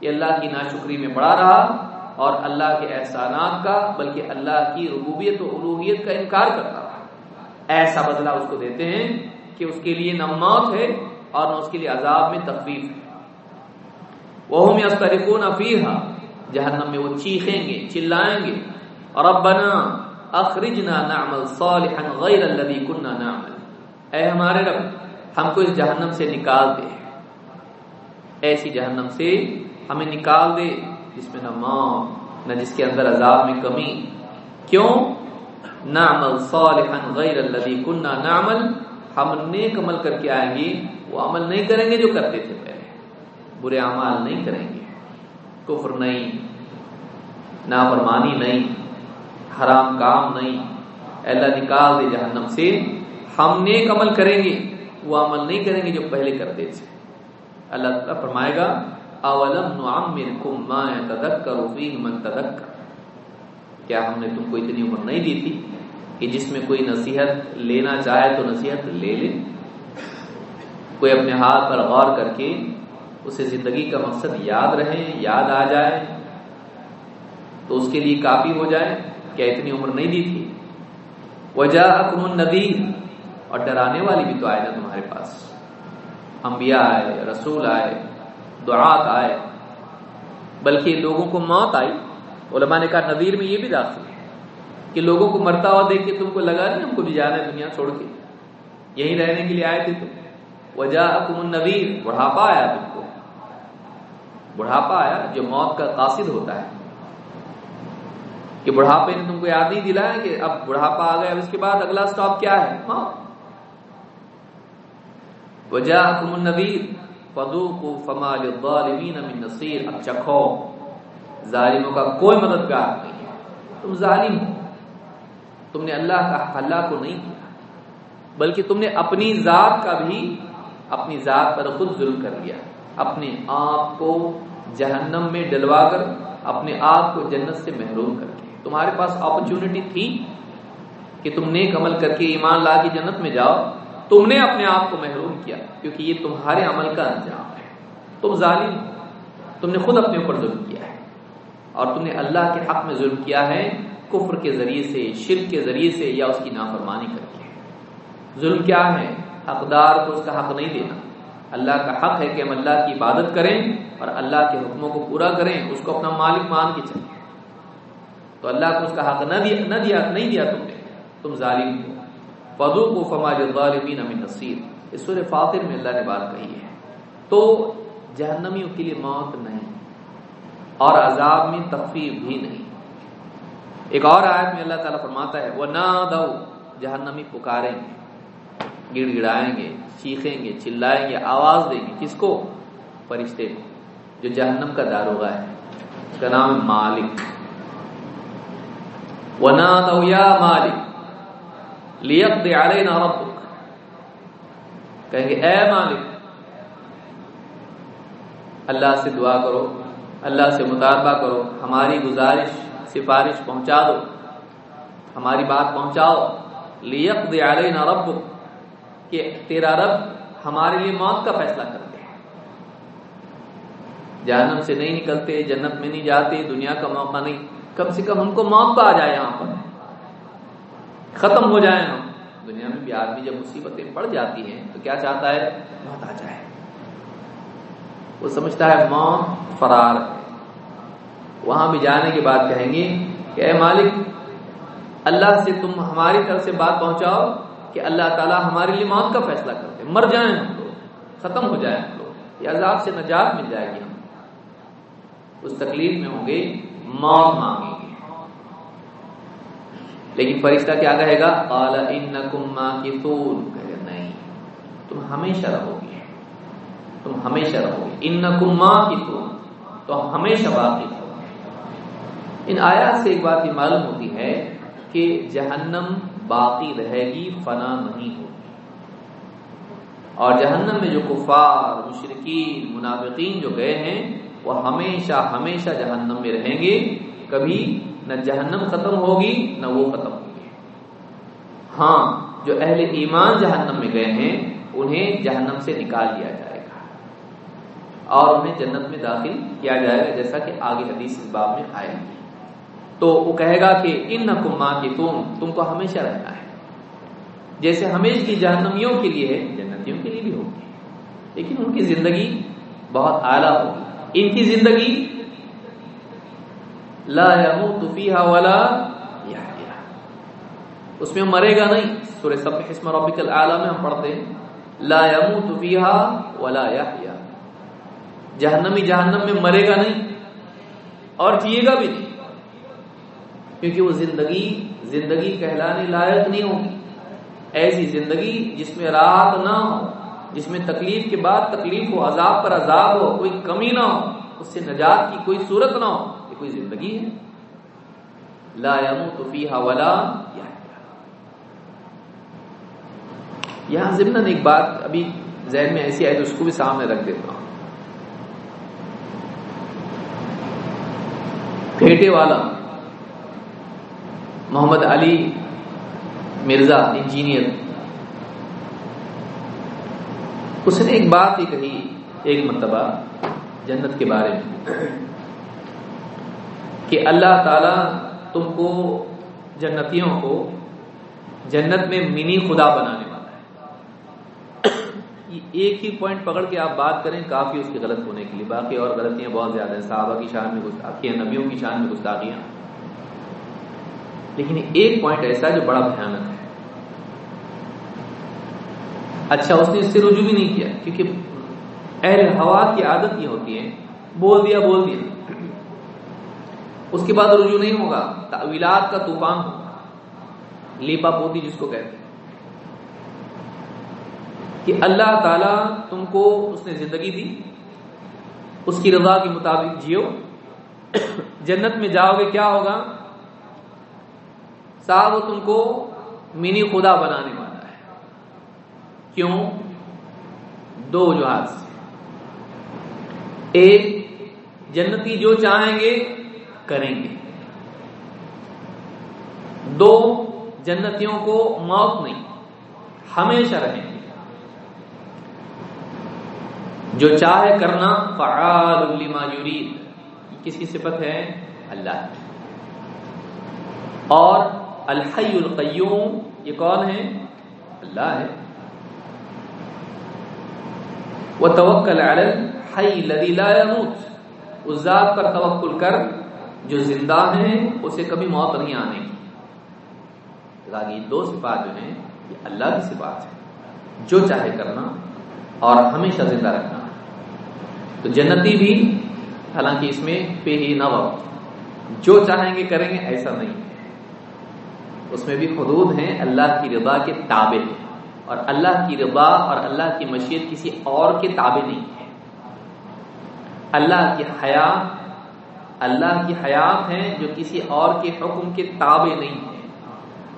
یہ اللہ کی ناشکری میں بڑا رہا اور اللہ کے احسانات کا، بلکہ اللہ کی ربوبیت و الوحیت کا انکار کرتا رہا۔ ایسا بدلہ اس کو دیتے ہیں کہ اس کے لیے نہ موت ہے اور نہ اس کے لیے عذاب میں تخفیف ہے۔ وہ یسترقون فیہا جہنم میں وہ چیخیں گے، چلائیں گے۔ اور ربنا اخرجنا نعمل صالحا غیر الذي كنا نعمل۔ اے ہمارے رب، ہم کو اس جہنم سے نکال دے۔ ایسی جہنم سے ہمیں نکال دے جس میں نہ موت، نہ جس کے اندر عذاب میں کمی۔ کیوں؟ نعمل صالحا غیر الذي كنا نعمل۔ ہم نیک عمل کر کے آئیں گے، وہ عمل نہیں کریں گے جو کرتے تھے پہلے۔ برے اعمال نہیں کریں گے۔ کفر نہیں، نافرمانی نہیں، حرام کام نہیں۔ اللہ، نکال دے جہنم سے۔ ہم نیک عمل کریں گے، وہ عمل نہیں کریں گے جو پہلے کرتے تھے۔ اللہ تعالیٰ فرمائے گا، اولم نعمرکم ما يتذکر فیہ من تذکر۔ کیا ہم نے تم کو اتنی عمر نہیں دی تھی کہ جس میں کوئی نصیحت لینا چاہے تو نصیحت لے لے؟ کوئی اپنے ہاتھ پر غور کر کے اسے زندگی کا مقصد یاد رہے، یاد آ جائے، تو اس کے لیے کافی ہو جائے۔ کیا اتنی عمر نہیں دی تھی؟ وجہ النذیر۔ اور ڈرانے والی بھی تو آئے نا تمہارے پاس۔ انبیاء آئے، رسول آئے، دعات آئے۔ بلکہ لوگوں کو موت آئی۔ علماء نے کہا نظیر میں یہ بھی داخل ہے کہ لوگوں کو مرتا ہوا دیکھ کے تم کو لگا نہیں ہم کو بھی جانا ہے دنیا چھوڑ کے۔ یہیں رہنے کے لیے آئے تھے تم۔ وجہ النویر بڑھاپا آیا تم کو۔ بڑھاپا آیا جو موت کا قاصد ہوتا ہے۔ کہ بڑھاپے نے تم کو یاد نہیں دلایا کہ اب بڑھاپا آ گیا اس کے بعد اگلا سٹاپ کیا ہے؟ موت۔ وجہ النویر فدو کو فمال من نصیر۔ اب چکھو، ظالموں کا کوئی مددگار نہیں ہے۔ تم ظالم ہو۔ تم نے اللہ کا اللہ کو نہیں کیا، بلکہ تم نے اپنی ذات کا بھی اپنی ذات پر خود ظلم کر لیا۔ اپنے آپ کو جہنم میں ڈلوا کر، اپنے آپ کو جنت سے محروم کر کے۔ تمہارے پاس اپرچونٹی تھی کہ تم نیک عمل کر کے ایمان لا کے جنت میں جاؤ۔ تم نے اپنے آپ کو محروم کیا کیونکہ یہ تمہارے عمل کا انجام ہے۔ تم ظالم، تم نے خود اپنے اوپر ظلم کیا ہے۔ اور تم نے اللہ کے حق میں ظلم کیا ہے، کفر کے ذریعے سے، شرک کے ذریعے سے یا اس کی نافرمانی کر کے۔ ظلم کیا ہے؟ حقدار کو اس کا حق نہیں دینا۔ اللہ کا حق ہے کہ ہم اللہ کی عبادت کریں اور اللہ کے حکموں کو پورا کریں، اس کو اپنا مالک مان کے چلیں۔ تو اللہ کو اس کا حق نہ دیا نہ دیا، نہیں دیا تم نے۔ تم ظالم ہو۔ فضو کو فماج الظالمین نصیر اس سورہ فاطر میں اللہ نے بات کہی ہے۔ تو جہنمیوں کے لیے موت نہیں، اور عذاب میں تخفیف بھی نہیں۔ ایک اور آیت میں اللہ تعالیٰ فرماتا ہے وہ نہ دو جہنمی پکاریں گے گڑ گڑائیں گے، چیخیں گے، چلائیں گے، آواز دیں گے۔ کس کو؟ فرشتے کو، جو جہنم کا داروغہ ہے، اس کا نام ہے مالک۔ وہ نہ دو یا مالک لیک کہیں گے، اے مالک، اللہ سے دعا کرو، اللہ سے مطالبہ کرو، ہماری گزارش، سفارش پہنچا دو، ہماری بات پہنچاؤ۔ لیک دے آلے نہ رب کہ تیرا رب ہمارے لیے موت کا فیصلہ کر دے جہنم سے نہیں نکلتے، جنت میں نہیں جاتے، دنیا کا موقع نہیں۔ کم سے کم ہم کو موت تو آ جائے یہاں پر۔ ختم ہو جائے ہم۔ دنیا میں بھی آدمی جب مصیبتیں پڑ جاتی ہیں تو کیا چاہتا ہے؟ موت آ جائے وہ سمجھتا ہے موت فرار ہے۔ وہاں بھی جانے کے بعد کہیں گے کہ اے مالک، اللہ سے تم ہماری طرف سے بات پہنچاؤ کہ اللہ تعالیٰ ہمارے لیے موت کا فیصلہ کرتے مر جائیں ہم لوگ، ختم ہو جائیں ہم لوگ۔ یہ عذاب سے نجات مل جائے گی ہم۔ اس تکلیف میں ہوں گے موت مانگیں۔ لیکن فرشتہ کیا کہے گا؟ کہے گا، نہیں، تم ہمیشہ رہو گے۔ تم ہمیشہ رہو گے۔ ان کی تو ہمیشہ باقی ان آیات سے ایک بات یہ معلوم ہوتی ہے کہ جہنم باقی رہے گی، فنا نہیں ہوگی۔ اور جہنم میں جو کفار مشرقین منافقین جو گئے ہیں، وہ ہمیشہ ہمیشہ جہنم میں رہیں گے۔ کبھی نہ جہنم ختم ہوگی، نہ وہ ختم ہوگی۔ ہاں جو اہل ایمان جہنم میں گئے ہیں، انہیں جہنم سے نکال دیا جائے گا۔ اور انہیں جنت میں داخل کیا جائے گا، جیسا کہ آگے حدیث اس باب میں آئے گی تو وہ کہے گا کہ ان نقما کی تم تم کو ہمیشہ رہنا ہے۔ جیسے ہمیشہ کی جہنمیوں کے لیے ہے، جنتیوں کے لیے بھی ہوگی۔ لیکن ان کی زندگی بہت اعلیٰ ہوگی۔ ان کی زندگی لا يموت فيها ولا يحيا. اس میں مرے گا نہیں. سورہ سبح اسم ربک الاعلى میں ہم پڑھتے ہیں. لا يموت فيها ولا يحيا. جہنمی جہنم میں مرے گا نہیں. اور جیے گا بھی نہیں. کیونکہ وہ زندگی زندگی کہلانے لائق نہیں ہوگی ایسی زندگی جس میں راحت نہ ہو، جس میں تکلیف کے بعد تکلیف ہو، عذاب پر عذاب ہو، کوئی کمی نہ ہو، اس سے نجات کی کوئی صورت نہ ہو یہ کوئی زندگی ہے۔ لا يموت فيها ولا یہاں ضمن ایک بات ابھی ذہن میں ایسی آئی تو اس کو بھی سامنے رکھ دیتا ہوں۔ پھیٹے والا محمد علی مرزا، انجینئر۔ اس نے ایک بات ہی کہی، ایک مرتبہ جنت کے بارے میں۔ کہ اللہ تعالی تم کو جنتیوں کو جنت میں منی خدا بنانے والا ہے۔ ایک ہی پوائنٹ پکڑ کے آپ بات کریں، کافی اس کے غلط ہونے کے لیے۔ باقی اور غلطیاں بہت زیادہ ہیں۔ صحابہ کی شان میں گستاخیاں نبیوں کی شان میں گستاخیاں لیکن ایک پوائنٹ ایسا ہے جو بڑا بھیانک ہے۔ اچھا اس نے اس سے رجوع بھی نہیں کیا، کیونکہ اہل ہوا کی عادت یہ ہوتی ہے، بول دیا بول دیا۔ اس کے بعد رجوع نہیں ہوگا تعویلات کا طوفان ہوگا۔ لیپا پوتی جس کو کہتے ہیں۔ کہ اللہ تعالی تم کو اس نے زندگی دی، اس کی رضا کے مطابق جیو۔ جنت میں جاؤ گے، کیا ہوگا؟ صاحب وہ تم کو منی خدا بنانے والا ہے۔ کیوں؟ دو وجوہات۔ سے ایک، جنتی جو چاہیں گے کریں گے۔ دو، جنتیوں کو موت نہیں، ہمیشہ رہیں گے۔ جو چاہے کرنا، فعال لما یرید۔ کس کی صفت ہے؟ اللہ اور الحی القیوم، یہ کون ہے؟ اللہ ہے۔ وہ توکل الحی الذی لا يموت اس ذات پر توکل کر جو زندہ ہیں، اسے کبھی موت نہیں آنے۔ کی دو صفات جو ہیں، یہ اللہ کی صفات ہے جو چاہے کرنا اور ہمیشہ زندہ رکھنا۔ تو جنتی بھی، حالانکہ اس میں پہ ہی نہ جو چاہیں گے کریں گے، ایسا نہیں۔ اس میں بھی حدود ہیں، اللہ کی رضا کے تابع۔ اور اللہ کی رضا اور اللہ کی مشیت کسی اور کے تابع نہیں ہے۔ اللہ کی حیات اللہ کی حیات ہیں جو کسی اور کے حکم کے تابع نہیں ہے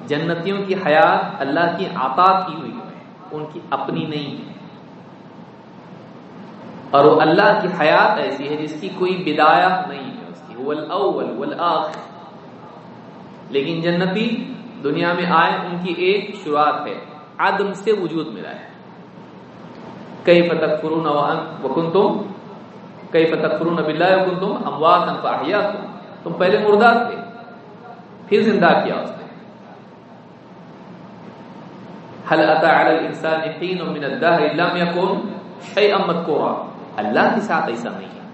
جنتیوں کی حیات اللہ کی عطا کی ہوئی ہے، ان کی اپنی نہیں ہے۔ اور وہ اللہ کی حیات ایسی ہے جس کی کوئی بدایا نہیں ہے، اس کی الاول والآخر۔ لیکن جنتی دنیا میں آئے، ان کی ایک شروعات ہے، عدم سے وجود ملا ہے۔ کئی فتح فرون وکن تم کئی فتح فرون بلّہ تم اموات تم پہلے مردہ تھے، پھر زندہ کیا اس نے؟ حل اتا علی الانسان حين من الدهر لم يكن شيئا مذكورا؟ اللہ کے ساتھ ایسا نہیں ہے۔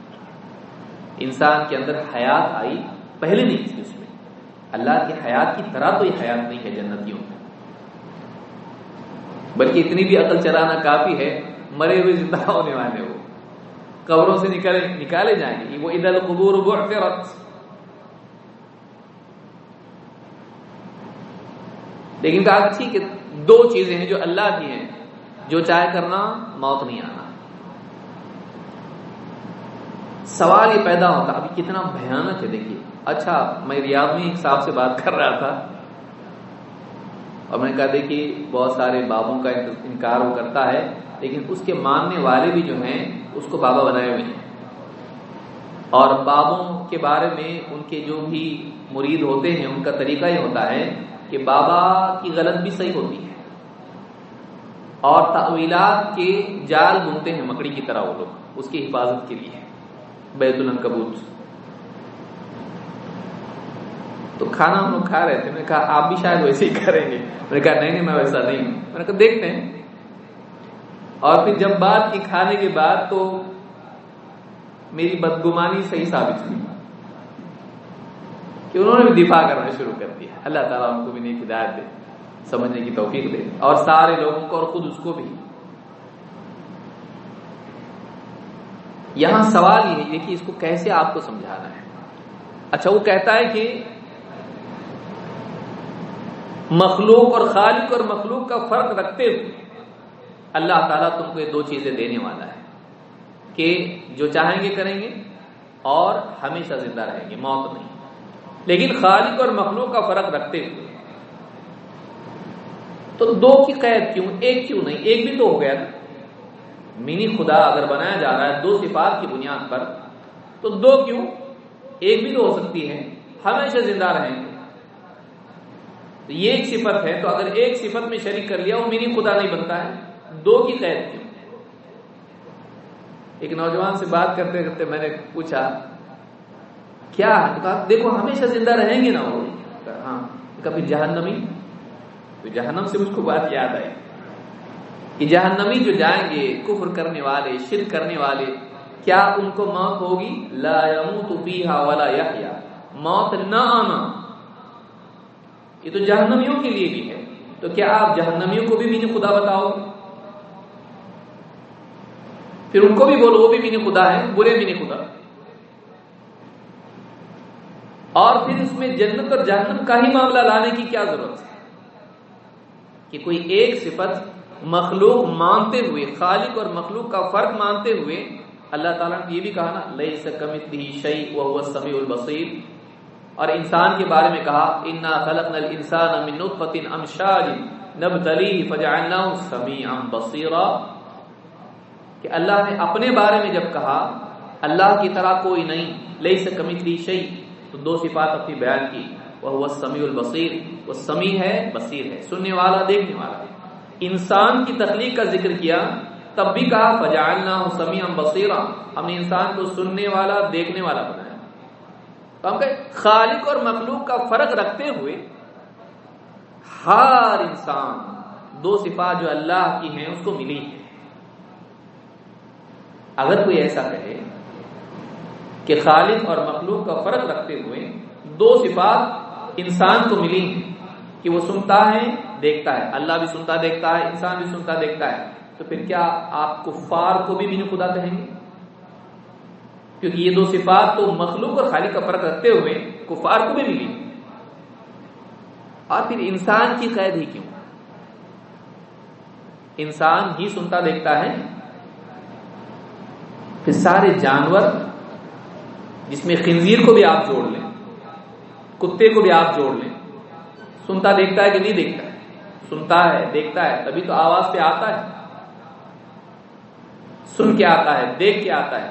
انسان کے اندر حیات آئی پہلے نہیں تھی اس میں۔ اللہ کی حیات کی طرح تو یہ حیات نہیں ہے جنتیوں میں۔ بلکہ اتنی بھی عقل چلانا کافی ہے، مرے ہوئے زندہ ہونے والے وہ قبروں سے نکالے نکالے جائیں گے. وہ ادھر قبور لیکن کہا ٹھیک ہے دو چیزیں ہیں جو اللہ کی ہیں، جو چاہے کرنا، موت نہیں آنا. سوال یہ پیدا ہوتا، ابھی کتنا بھیانک ہے دیکھیے. اچھا میں ریاض میں ایک صاحب سے بات کر رہا تھا، اور میں نے کہا دیکھیے، بہت سارے بابوں کا انکار وہ کرتا ہے، لیکن اس کے ماننے والے بھی جو ہیں اس کو بابا بنائے ہوئے ہیں۔ اور بابوں کے بارے میں ان کے جو بھی مرید ہوتے ہیں، ان کا طریقہ یہ ہوتا ہے کہ بابا کی غلط بھی صحیح ہوتی ہے۔ اور تعویلات کے جال بنتے ہیں مکڑی کی طرح وہ لوگ، اس کی حفاظت کے لیے۔ بیت النکبوت تو کھانا ہم لوگ کھا رہے تھے، میں نے کہا آپ بھی شاید ویسے ہی کریں گے۔ میں نے کہا نہیں نہیں، میں ویسا نہیں میں نے کہا دیکھتے ہیں۔ اور پھر جب بات کی کھانے کے بعد تو میری بدگمانی صحیح ثابت ہوئی کہ انہوں نے بھی دفاع کرنا شروع کر دیا۔ اللہ تعالیٰ ان کو بھی نیک ہدایت دے، سمجھنے کی توفیق دے۔ اور سارے لوگوں کو اور خود اس کو بھی۔ یہاں سوال یہ ہے کہ اس کو کیسے آپ کو سمجھانا ہے؟ اچھا وہ کہتا ہے کہ مخلوق اور خالق اور مخلوق کا فرق رکھتے ہوئے اللہ تعالیٰ تم کو یہ دو چیزیں دینے والا ہے کہ جو چاہیں گے کریں گے اور ہمیشہ زندہ رہیں گے، موت نہیں۔ لیکن خالق اور مخلوق کا فرق رکھتے ہوئے، تو دو کی قید کیوں؟ ایک کیوں نہیں؟ ایک بھی تو ہو گیا۔ منی خدا اگر بنایا جا رہا ہے دو صفات کی بنیاد پر، تو دو کیوں؟ ایک بھی تو ہو سکتی ہے، ہمیشہ زندہ رہیں گے۔ تو یہ ایک صفت ہے، تو اگر ایک صفت میں شریک کر لیا، وہ منی خدا نہیں بنتا ہے۔ دو کی قید کیوں ایک نوجوان سے بات کرتے کرتے میں نے پوچھا، کیا دیکھو ہمیشہ زندہ رہیں گے نا وہ؟ ہاں کبھی جہنمی؟ تو جہنم سے مجھ کو بات یاد آئی۔ کہ جہنمی جو جائیں گے، کفر کرنے والے، شرک کرنے والے، کیا ان کو موت ہوگی؟ لا يموت فيها ولا يحيى موت نہ آنا۔ یہ تو جہنمیوں کے لیے بھی ہے۔ تو کیا آپ جہنمیوں کو بھی مین خدا بتاؤ گے؟ پھر ان کو بھی بولو، وہ بھی مین خدا ہے برے مین خدا۔ اور پھر اس میں جنت اور جہنم کا ہی معاملہ لانے کی کیا ضرورت ہے؟ کہ کوئی ایک صفت مخلوق مانتے ہوئے، خالق اور مخلوق کا فرق مانتے ہوئے، اللہ تعالیٰ نے یہ بھی کہا نا لئی سکمت شعی وہ سمیع البصیر اور انسان کے بارے میں کہا انا خلق نل انسان من نطفت امشاج نبتلی فجعلنا سمیعا بصیرا کہ اللہ نے اپنے بارے میں جب کہا، اللہ کی طرح کوئی نہیں لئی سے سکمت شعی تو دو صفات اپنی بیان کی۔ وہ سمیع البصیر، وہ سمیع ہے، بصیر ہے۔ سننے والا، دیکھنے والا ہے۔ انسان کی تخلیق کا ذکر کیا، تب بھی کہا فجعلنا سمیع بصیرا۔ ہم نے انسان کو سننے والا، دیکھنے والا بنایا۔ تو ہم کہ خالق اور مخلوق کا فرق رکھتے ہوئے ہر انسان دو صفات جو اللہ کی ہیں، اس کو ملی ہے اگر کوئی ایسا کہے کہ خالق اور مخلوق کا فرق رکھتے ہوئے دو صفات انسان کو ملی ہیں کہ وہ سنتا ہے، دیکھتا ہے۔ اللہ بھی سنتا، دیکھتا ہے، انسان بھی سنتا، دیکھتا ہے۔ تو پھر کیا آپ کفار کو بھی بین خدا کہیں گے؟ کیونکہ یہ دو صفات تو مخلوق اور خالق کا فرق رکھتے ہوئے کفار کو بھی ملی اور پھر انسان کی قید ہی کیوں؟ انسان ہی سنتا، دیکھتا ہے پھر سارے جانور جس میں خنزیر کو بھی آپ جوڑ لیں، کتے کو بھی آپ جوڑ لیں۔ سنتا دیکھتا ہے کہ نہیں دیکھتا ہے؟ سنتا ہے، دیکھتا ہے۔ تبھی تو آواز پہ آتا ہے۔ سن کے آتا ہے، دیکھ کے آتا ہے۔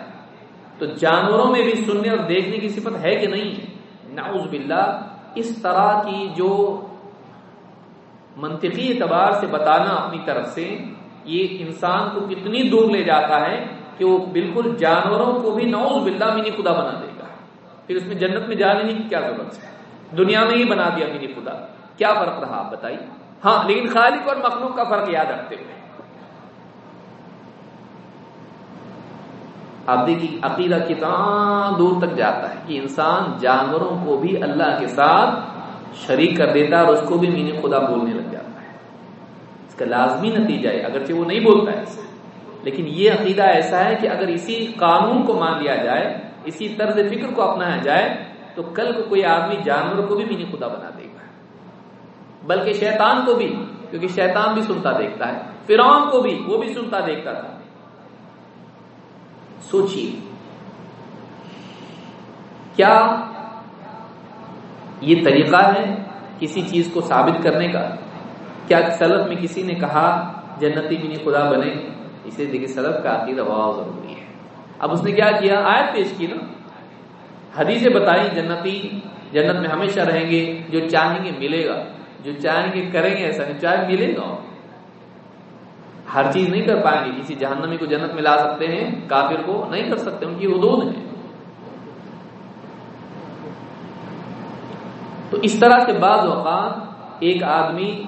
تو جانوروں میں بھی سننے اور دیکھنے کی صفت ہے کہ نہیں؟ ہے نعوذ باللہ۔ اس طرح کی جو منطقی اعتبار سے بتانا اپنی طرف سے، یہ انسان کو کتنی دور لے جاتا ہے کہ وہ بالکل جانوروں کو بھی نعوذ باللہ منی خدا بنا دے گا۔ پھر اس میں جنت میں جانے کی کیا ضرورت ہے؟ دنیا میں ہی بنا دیا منی خدا۔ کیا فرق رہا آپ بتائیے؟ ہاں لیکن خالق اور مخلوق کا فرق یاد رکھتے ہوئے۔ آپ دیکھیے، عقیدہ کتنا دور تک جاتا ہے کہ انسان جانوروں کو بھی اللہ کے ساتھ شریک کر دیتا ہے اور اس کو بھی مینی خدا بولنے لگ جاتا ہے۔ اس کا لازمی نتیجہ ہے، اگرچہ وہ نہیں بولتا ہے لیکن یہ عقیدہ ایسا ہے کہ اگر اسی قانون کو مان لیا جائے، اسی طرز فکر کو اپنایا جائے، تو کل کو کوئی آدمی جانور کو بھی مینی خدا بنا دے گا۔ بلکہ شیطان کو بھی، کیونکہ شیطان بھی سنتا دیکھتا ہے۔ فرعون کو بھی، وہ بھی سنتا دیکھتا تھا۔ سوچیے، کیا یہ طریقہ ہے کسی چیز کو ثابت کرنے کا؟ کیا سلف میں کسی نے کہا جنتی منی خدا بنے؟ اسے دیکھیے سلف کا عقیدہ بہت ضروری ہے۔ اب اس نے کیا کیا؟ آیت پیش کی نا۔ حدیثیں بتائی جنتی، جنت میں ہمیشہ رہیں گے، جو چاہیں گے ملے گا۔ جو چاہیں گے کریں گے، ایسا نہیں۔ چاہے ملے گا۔ ہر چیز نہیں کر پائیں گے۔ کسی جہنمی کو جنت میں لا سکتے ہیں، کافر کو نہیں کر سکتے، ان کی حدود ہیں۔ تو اس طرح سے بعض اوقات ایک آدمی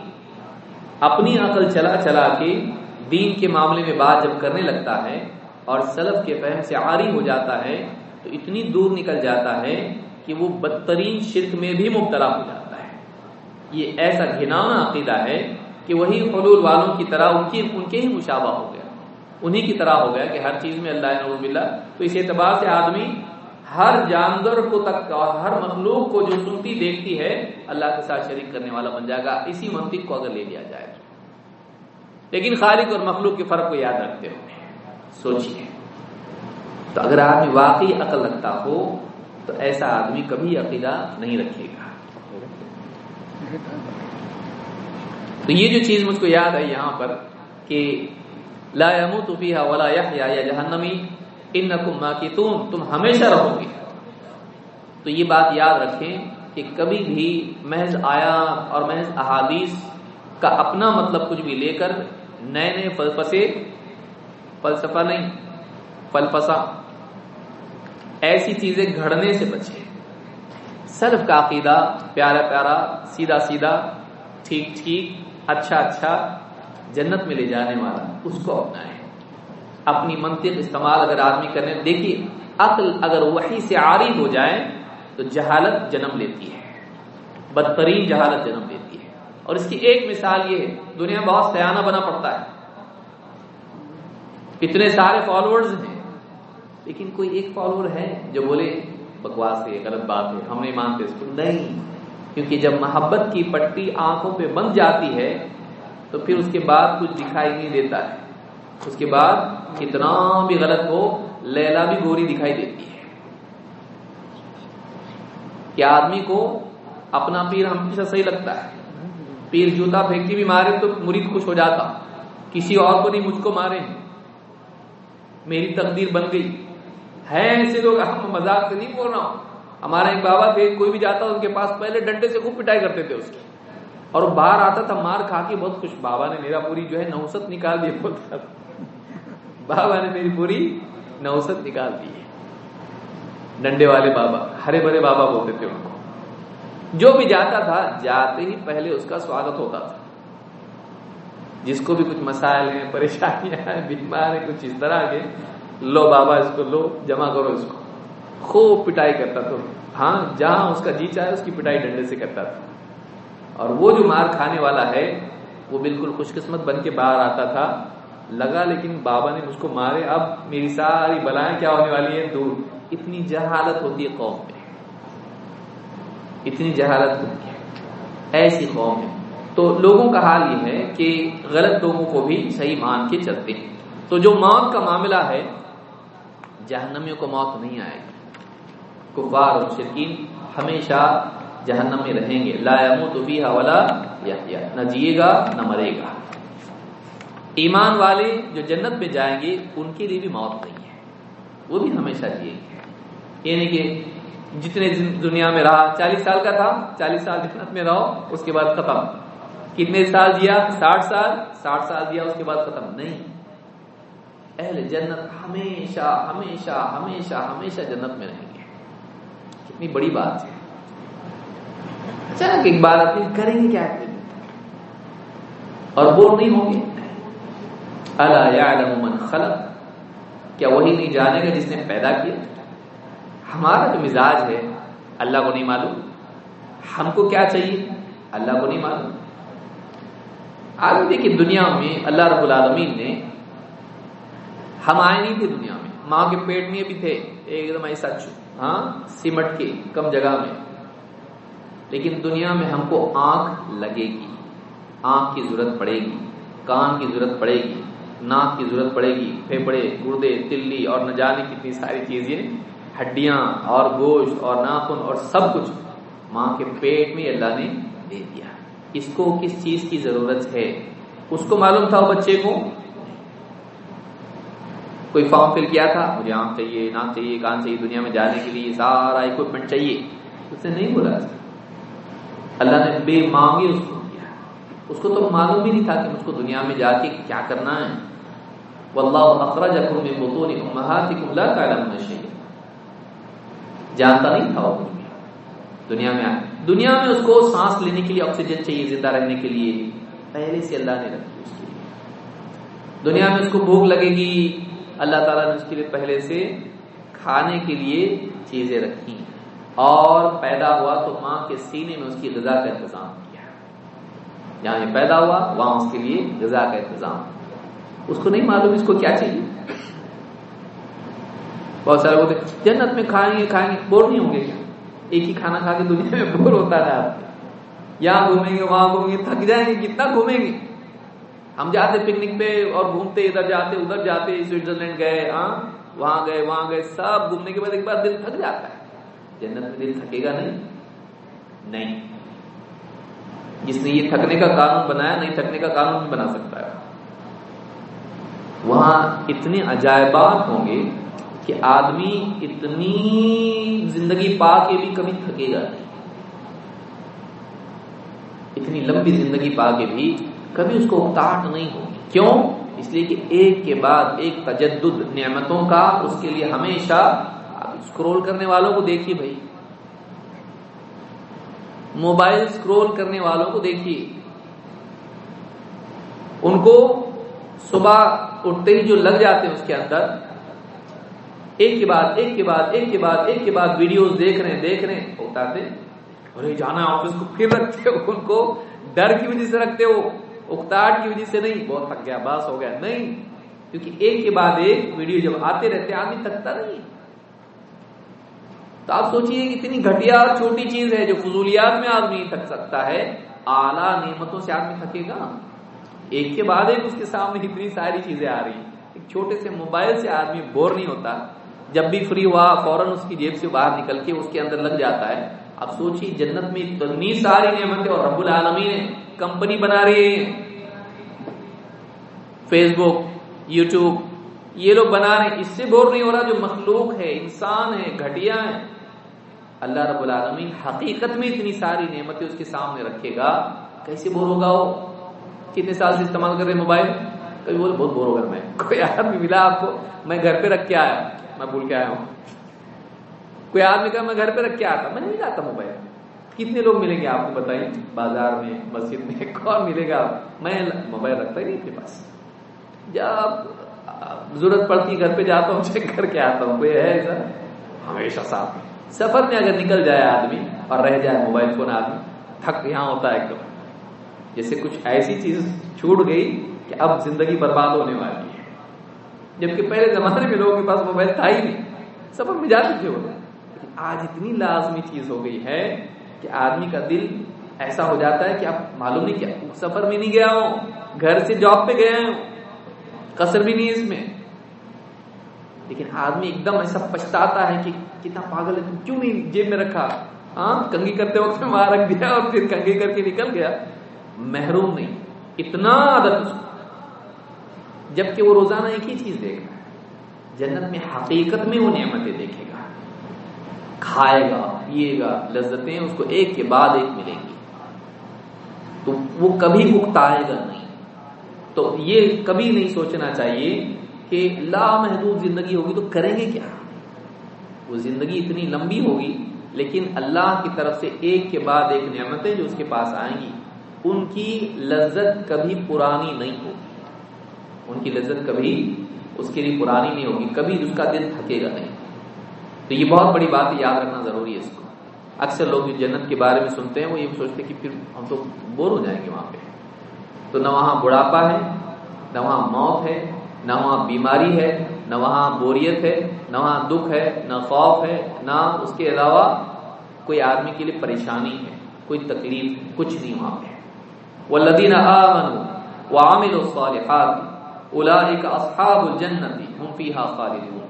اپنی عقل چلا چلا کے دین کے معاملے میں بات جب کرنے لگتا ہے اور سلف کے فہم سے عاری ہو جاتا ہے، تو اتنی دور نکل جاتا ہے کہ وہ بدترین شرک میں بھی مبتلا ہو جاتا ہے۔ یہ ایسا گھناؤنا عقیدہ ہے کہ وہی حلول والوں کی طرح ان کی ان کے ہی مشابہ ہو گیا۔ انہی کی طرح ہو گیا کہ ہر چیز میں اللہ نعوذ باللہ۔ تو اس اعتبار سے آدمی ہر جانور کو تک اور ہر مخلوق کو جو سنتی دیکھتی ہے، اللہ کے ساتھ شریک کرنے والا بن جائے گا۔ اسی منطق کو اگر لے لیا جائے لیکن خالق اور مخلوق کے فرق کو یاد رکھتے ہوئے سوچیے۔ تو اگر آدمی واقعی عقل رکھتا ہو، تو ایسا آدمی کبھی عقیدہ نہیں رکھے گا۔ تو یہ جو چیز مجھ کو یاد ہے یہاں پر کہ لا يموت فيها ولا يحيى یا جہنمی، انکم ماکتون، تم ہمیشہ رہو گے۔ تو یہ بات یاد رکھیں کہ کبھی بھی محض آیا اور محض احادیث کا اپنا مطلب کچھ بھی لے کر نئے نئے فلسفے، فلسفہ نہیں فلفسا ایسی چیزیں گھڑنے سے بچے۔ صرف کا عقیدہ، پیارا پیارا، سیدھا سیدھا، ٹھیک ٹھیک اچھا اچھا جنت میں لے جانے والا۔ اس کو اپنا ہے۔ اپنی منطق استعمال اگر آدمی کرنے، دیکھیے، عقل اگر وہی سے عاری ہو جائے، تو جہالت جنم لیتی ہے۔ بدترین جہالت جنم لیتی ہے۔ اور اس کی ایک مثال یہ ہے دنیا بہت سیانہ بنا پڑتا ہے۔ اتنے سارے فالوورز ہیں، لیکن کوئی ایک فالوور ہے جو بولے، بکواس ہے، غلط بات ہے، ہم نہیں مانتے اس کو۔ نہیں، کیونکہ جب محبت کی پٹی آنکھوں پہ بند جاتی ہے، تو پھر اس کے بعد کچھ دکھائی نہیں دیتا ہے۔ اس کے بعد کتنا بھی غلط ہو، لیلا بھی گوری دکھائی دیتی ہے۔ کیا آدمی کو اپنا پیر ہمیشہ صحیح لگتا ہے۔ پیر جوتا پھینکتی بھی مارے تو مرید خوش ہو جاتا۔ کسی اور کو نہیں، مجھ کو مارے۔ میری تقدیر بن گئی۔ ہے ایسے لوگ ہم مزاق سے نہیں بول رہا ہوں۔ ہمارا ایک بابا تھے، کوئی بھی جاتا، ان کے پاس پہلے ڈنڈے سے خوب پٹائی کرتے تھے اس کی۔ اور باہر آتا تھا، مار کھا کے بہت خوش۔ بابا نے میرا پوری جو ہے نوست نکال دی۔ بولتا بابا نے میری پوری نوست نکال دی۔ ڈنڈے والے بابا، ہرے بھرے بابا بولتے تھے ان کو۔ جو بھی جاتا تھا، جاتے ہی پہلے اس کا سواگت ہوتا تھا۔ جس کو بھی کچھ مسائل ہیں، پریشانیاں ہیں، بیمار ہیں، کچھ اس طرح کے، لو بابا اس کو، لو جمع کرو اس کو۔ خوب پٹائی کرتا تھا۔ ہاں جہاں اس کا جی چاہے، اس کی پٹائی ڈنڈے سے کرتا تھا۔ اور وہ جو مار کھانے والا ہے، وہ بالکل خوش قسمت بن کے باہر آتا تھا۔ لگا لیکن بابا نے مجھ کو مارے۔ اب میری ساری بلائیں کیا ہونے والی ہے دور۔ اتنی جہالت ہوتی ہے قوم میں۔ اتنی جہالت ہے۔ ایسی قوم ہے۔ تو لوگوں کا حال یہ ہے کہ غلط لوگوں کو بھی صحیح مان کے چلتے ہیں۔ تو جو موت کا معاملہ ہے، جہنمیوں کو موت نہیں آئے گی۔ کفار اور مشرقین ہمیشہ جہنم میں رہیں گے۔ لا يموت فيها ولا يحيى نہ جیے گا، نہ مرے گا۔ ایمان والے جو جنت میں جائیں گے، ان کے لیے بھی موت نہیں ہے۔ وہ بھی ہمیشہ جیے گے یعنی کہ جتنے دنیا میں رہا، چالیس سال کا تھا، چالیس سال جنت میں رہو، اس کے بعد ختم۔ کتنے سال جیا ساٹھ سال۔ ساٹھ سال دیا، اس کے بعد ختم۔ نہیں۔ اہل جنت ہمیشہ ہمیشہ ہمیشہ ہمیشہ جنت میں رہیں گے۔ کتنی بڑی بات ہے۔ اچانک ایک بار آتی کریں گے کیا کریں اور بور نہیں ہوں گے؟ اللہ من خلق۔ کیا وہی نہیں جانے گا جس نے پیدا کیا؟ ہمارا جو مزاج ہے، اللہ کو نہیں معلوم۔ ہم کو کیا چاہیے؟ اللہ کو نہیں معلوم۔ آگے دیکھیے دنیا میں اللہ رب العالمین نے، ہم آئے نہیں تھے دنیا میں۔ ماں کے پیٹ میں بھی تھے، ایک دم ایسا ہاں سمٹ کے کم جگہ میں۔ لیکن دنیا میں ہم کو آنکھ لگے گی۔ آنکھ کی ضرورت پڑے گی، کان کی ضرورت پڑے گی، ناک کی ضرورت پڑے گی پھیپڑے گردے، تلی اور نہ جانے کتنی ساری چیزیں۔ ہڈیاں اور گوشت اور ناخن اور سب کچھ ماں کے پیٹ میں اللہ نے دے دیا اس کو کس چیز کی ضرورت ہے؟ اس کو معلوم تھا وہ بچے کو؟ کوئی فارم فل کیا تھا؟ مجھے آنکھ چاہیے ناک چاہیے، کان چاہیے، دنیا میں جانے کے لیے سارا اکوپمنٹ چاہیے۔ اس نے نہیں بولا اللہ نے بے مانگی اس کو کیا اس کو تو معلوم بھی نہیں تھا کہ مجھ کو دنیا میں جا کے کیا کرنا ہے۔ واللہ اخرجکم من بطون امہاتکم لا تعلمون شیئا۔ جانتا نہیں تھا وہ دنیا میں آئے دنیا میں اس کو سانس لینے کے لیے آکسیجن چاہیے، زندہ رہنے کے لیے۔ پہلے سے اللہ نے رکھی اس کے لیے۔ دنیا میں اس کو بھوک لگے گی۔ اللہ تعالیٰ نے اس کے لیے پہلے سے کھانے کے لیے چیزیں رکھی۔ اور پیدا ہوا تو ماں کے سینے میں اس کی غذا کا انتظام کیا۔ جہاں یہ پیدا ہوا، وہاں اس کے لیے غذا کا انتظام۔ اس کو نہیں معلوم اس کو کیا چاہیے۔ بہت سارے بولتے جنت میں کھائیں گے کھائیں گے، بور نہیں ہوں گے کیا؟ ایک ہی کھانا کھا کے دنیا میں بور ہوتا ہے۔ آپ یہاں گھومیں گے، وہاں گھومیں گے، تھک جائیں گے، کتنا گھومیں گے؟ ہم جاتے پکنک پہ اور گھومتے، ادھر جاتے ادھر جاتے، سوئٹزرلینڈ گئے ہاں وہاں گئے وہاں گئے، سب گھومنے کے بعد ایک بار دل تھک جاتا ہے۔ جنت میں دل تھکے گا نہیں؟ نہیں۔ جس نے یہ تھکنے کا قانون بنایا، نہیں تھکنے کا قانون بھی بنا سکتا ہے۔ وہاں اتنے عجائبات ہوں گے کہ آدمی اتنی زندگی پا کے بھی کبھی تھکے گا۔ نہیں اتنی لمبی زندگی پا کے بھی کبھی اس کو اکتاٹ نہیں ہوگی۔ کیوں؟ اس لیے کہ ایک کے بعد ایک تجدد نعمتوں کا اس کے لیے ہمیشہ اسکرول کرنے والوں کو دیکھیے بھائی۔ موبائل اسکرول کرنے والوں کو دیکھیے۔ ان کو صبح اٹھتے ہی جو لگ جاتے ہیں اس کے اندر ایک کے بعد، ایک کے بعد، ایک کے بعد، ایک کے بعد ویڈیوز دیکھ رہے ہیں، دیکھ رہے ہیں اتارتے ارے جانا آفس کو، پھر رکھتے ہو ان کو۔ ڈر کی وجہ سے رکھتے ہو، اکتاٹ کی وجہ سے نہیں۔ بہت تھک گیا، باس ہو گیا۔ نہیں، کیونکہ ایک کے بعد ایک ویڈیو جب آتے رہتے آدمی تھکتا نہیں۔ تو آپ سوچیے اتنی گھٹیا چھوٹی چیز ہے جو فضولیات میں آدمی تھک سکتا ہے، اعلیٰ نعمتوں سے آدمی تھکے گا۔ ایک کے بعد ایک، اس کے سامنے اتنی ساری چیزیں آ رہی ایک چھوٹے سے موبائل سے آدمی بور نہیں ہوتا۔ جب بھی فری ہوا، فوراً اس کی جیب سے باہر نکل کے اس کے اندر لگ جاتا ہے۔ اب سوچیے، جنت میں اتنی ساری نعمتیں اور رب العالمی نے کمپنی بنا رہی ہے فیس بک یوٹیوب یہ لوگ بنا رہے ہیں۔ اس سے بور نہیں ہو رہا جو مخلوق ہے، انسان ہے، گھٹیا ہے۔ اللہ رب العالمین حقیقت میں اتنی ساری نعمتیں اس کے سامنے رکھے گا۔ کیسے بور ہوگا وہ؟ کتنے سال سے استعمال کر رہے موبائل؟ کبھی بولے، بہت بور ہوگا میں، کوئی آدمی ملا آپ کو؟ میں گھر پہ رکھ کے آیا میں بھول کے آیا ہوں۔ کوئی آدمی کہا میں گھر پہ رکھ کے آتا میں نہیں لاتا موبائل۔ کتنے لوگ ملیں گے آپ کو بتائیے بازار میں، مسجد میں، کون ملے گا؟ میں موبائل رکھتا ہی نہیں اپنے پاس۔ جب ضرورت پڑتی گھر پہ جاتا ہوں، چیک کر کے آتا ہوں، کوئی ہے ایسا ہمیشہ ساتھ میں۔ سفر میں اگر نکل جائے آدمی اور رہ جائے موبائل فون آدمی، تھک یہاں ہوتا ہے ایک دم۔ جیسے کچھ ایسی چیز چھوٹ گئی کہ اب زندگی برباد ہونے والی ہے۔ جبکہ پہلے زمانے میں لوگوں کے پاس موبائل تھا ہی نہیں۔ سفر میں جاتے تھے وہ۔ لیکن آج اتنی لازمی چیز ہو گئی ہے کہ آدمی کا دل ایسا ہو جاتا ہے کہ اب معلوم نہیں کیا سفر میں نہیں گیا ہوں، گھر سے جاب پہ گیا ہوں، قصر بھی نہیں اس میں۔ لیکن آدمی ایک دم ایسا پچھتاتا ہے کہ کتنا پاگل ہے، کیوں نہیں جیب میں رکھا؟ ہاں کنگی کرتے وقت میں وہاں رکھ دیا اور پھر کنگی کر کے نکل گیا۔ محروم نہیں، اتنا عادت جبکہ وہ روزانہ ایک ہی چیز دیکھ رہا ہے۔ جنت میں حقیقت میں وہ نعمتیں دیکھے گا۔ کھائے گا، پیے گا، لذتیں اس کو ایک کے بعد ایک ملیں گی۔ تو وہ کبھی اکتائے گا نہیں۔ تو یہ کبھی نہیں سوچنا چاہیے کہ لامحدود زندگی ہوگی تو کریں گے کیا؟ وہ زندگی اتنی لمبی ہوگی، لیکن اللہ کی طرف سے ایک کے بعد ایک نعمتیں جو اس کے پاس آئیں گی، ان کی لذت کبھی پرانی نہیں ہوگی۔ ان کی لذت کبھی اس کے لیے پرانی نہیں ہوگی، کبھی اس کا دل تھکے گا نہیں۔ تو یہ بہت بڑی بات یاد رکھنا ضروری ہے اس کو۔ اکثر لوگ جو جنت کے بارے میں سنتے ہیں، وہ یہ سوچتے کہ پھر ہم تو بور ہو جائیں گے وہاں پہ۔ تو نہ وہاں بڑھاپا ہے، نہ وہاں موت ہے، نہ وہاں بیماری ہے، نہ وہاں بوریت ہے، نہ وہاں دکھ ہے، نہ خوف ہے، نہ اس کے علاوہ کوئی آدمی کے لیے پریشانی ہے، کوئی تکلیف کچھ نہیں وہاں پہ۔ وہ لدین عامل الصالحات اولئک اصحاب الجنت هم فيها خالدون۔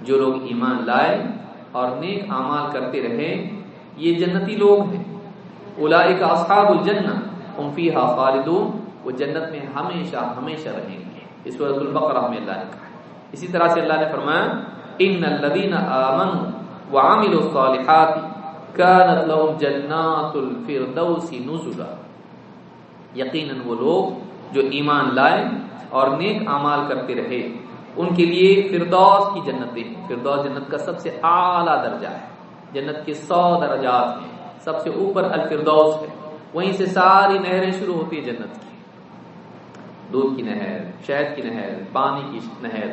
جو لوگ ایمان لائے اور نیک اعمال کرتے رہے، یہ جنتی لوگ ہیں۔ اولئک اصحاب الجنت هم فيها خالدون۔ وہ جنت میں ہمیشہ ہمیشہ رہیں گے۔ اس سورۃ البقرہ میں اللہ نے کہا اسی طرح سے اللہ نے فرمایا، ان الذين امنوا وعملوا الصالحات كانت لهم جنات الفردوس نزلا۔ یقینا وہ لوگ جو ایمان لائے اور نیک اعمال کرتے رہے، ان کے لیے فردوس کی جنتیں فردوس جنت کا سب سے اعلی درجہ ہے۔ جنت کے سو درجات ہیں۔ سب سے اوپر الفردوس ہے۔ وہیں سے ساری نہریں شروع ہوتی ہیں جنت کی۔ دودھ کی نہر، شہد کی نہر، پانی کی نہر۔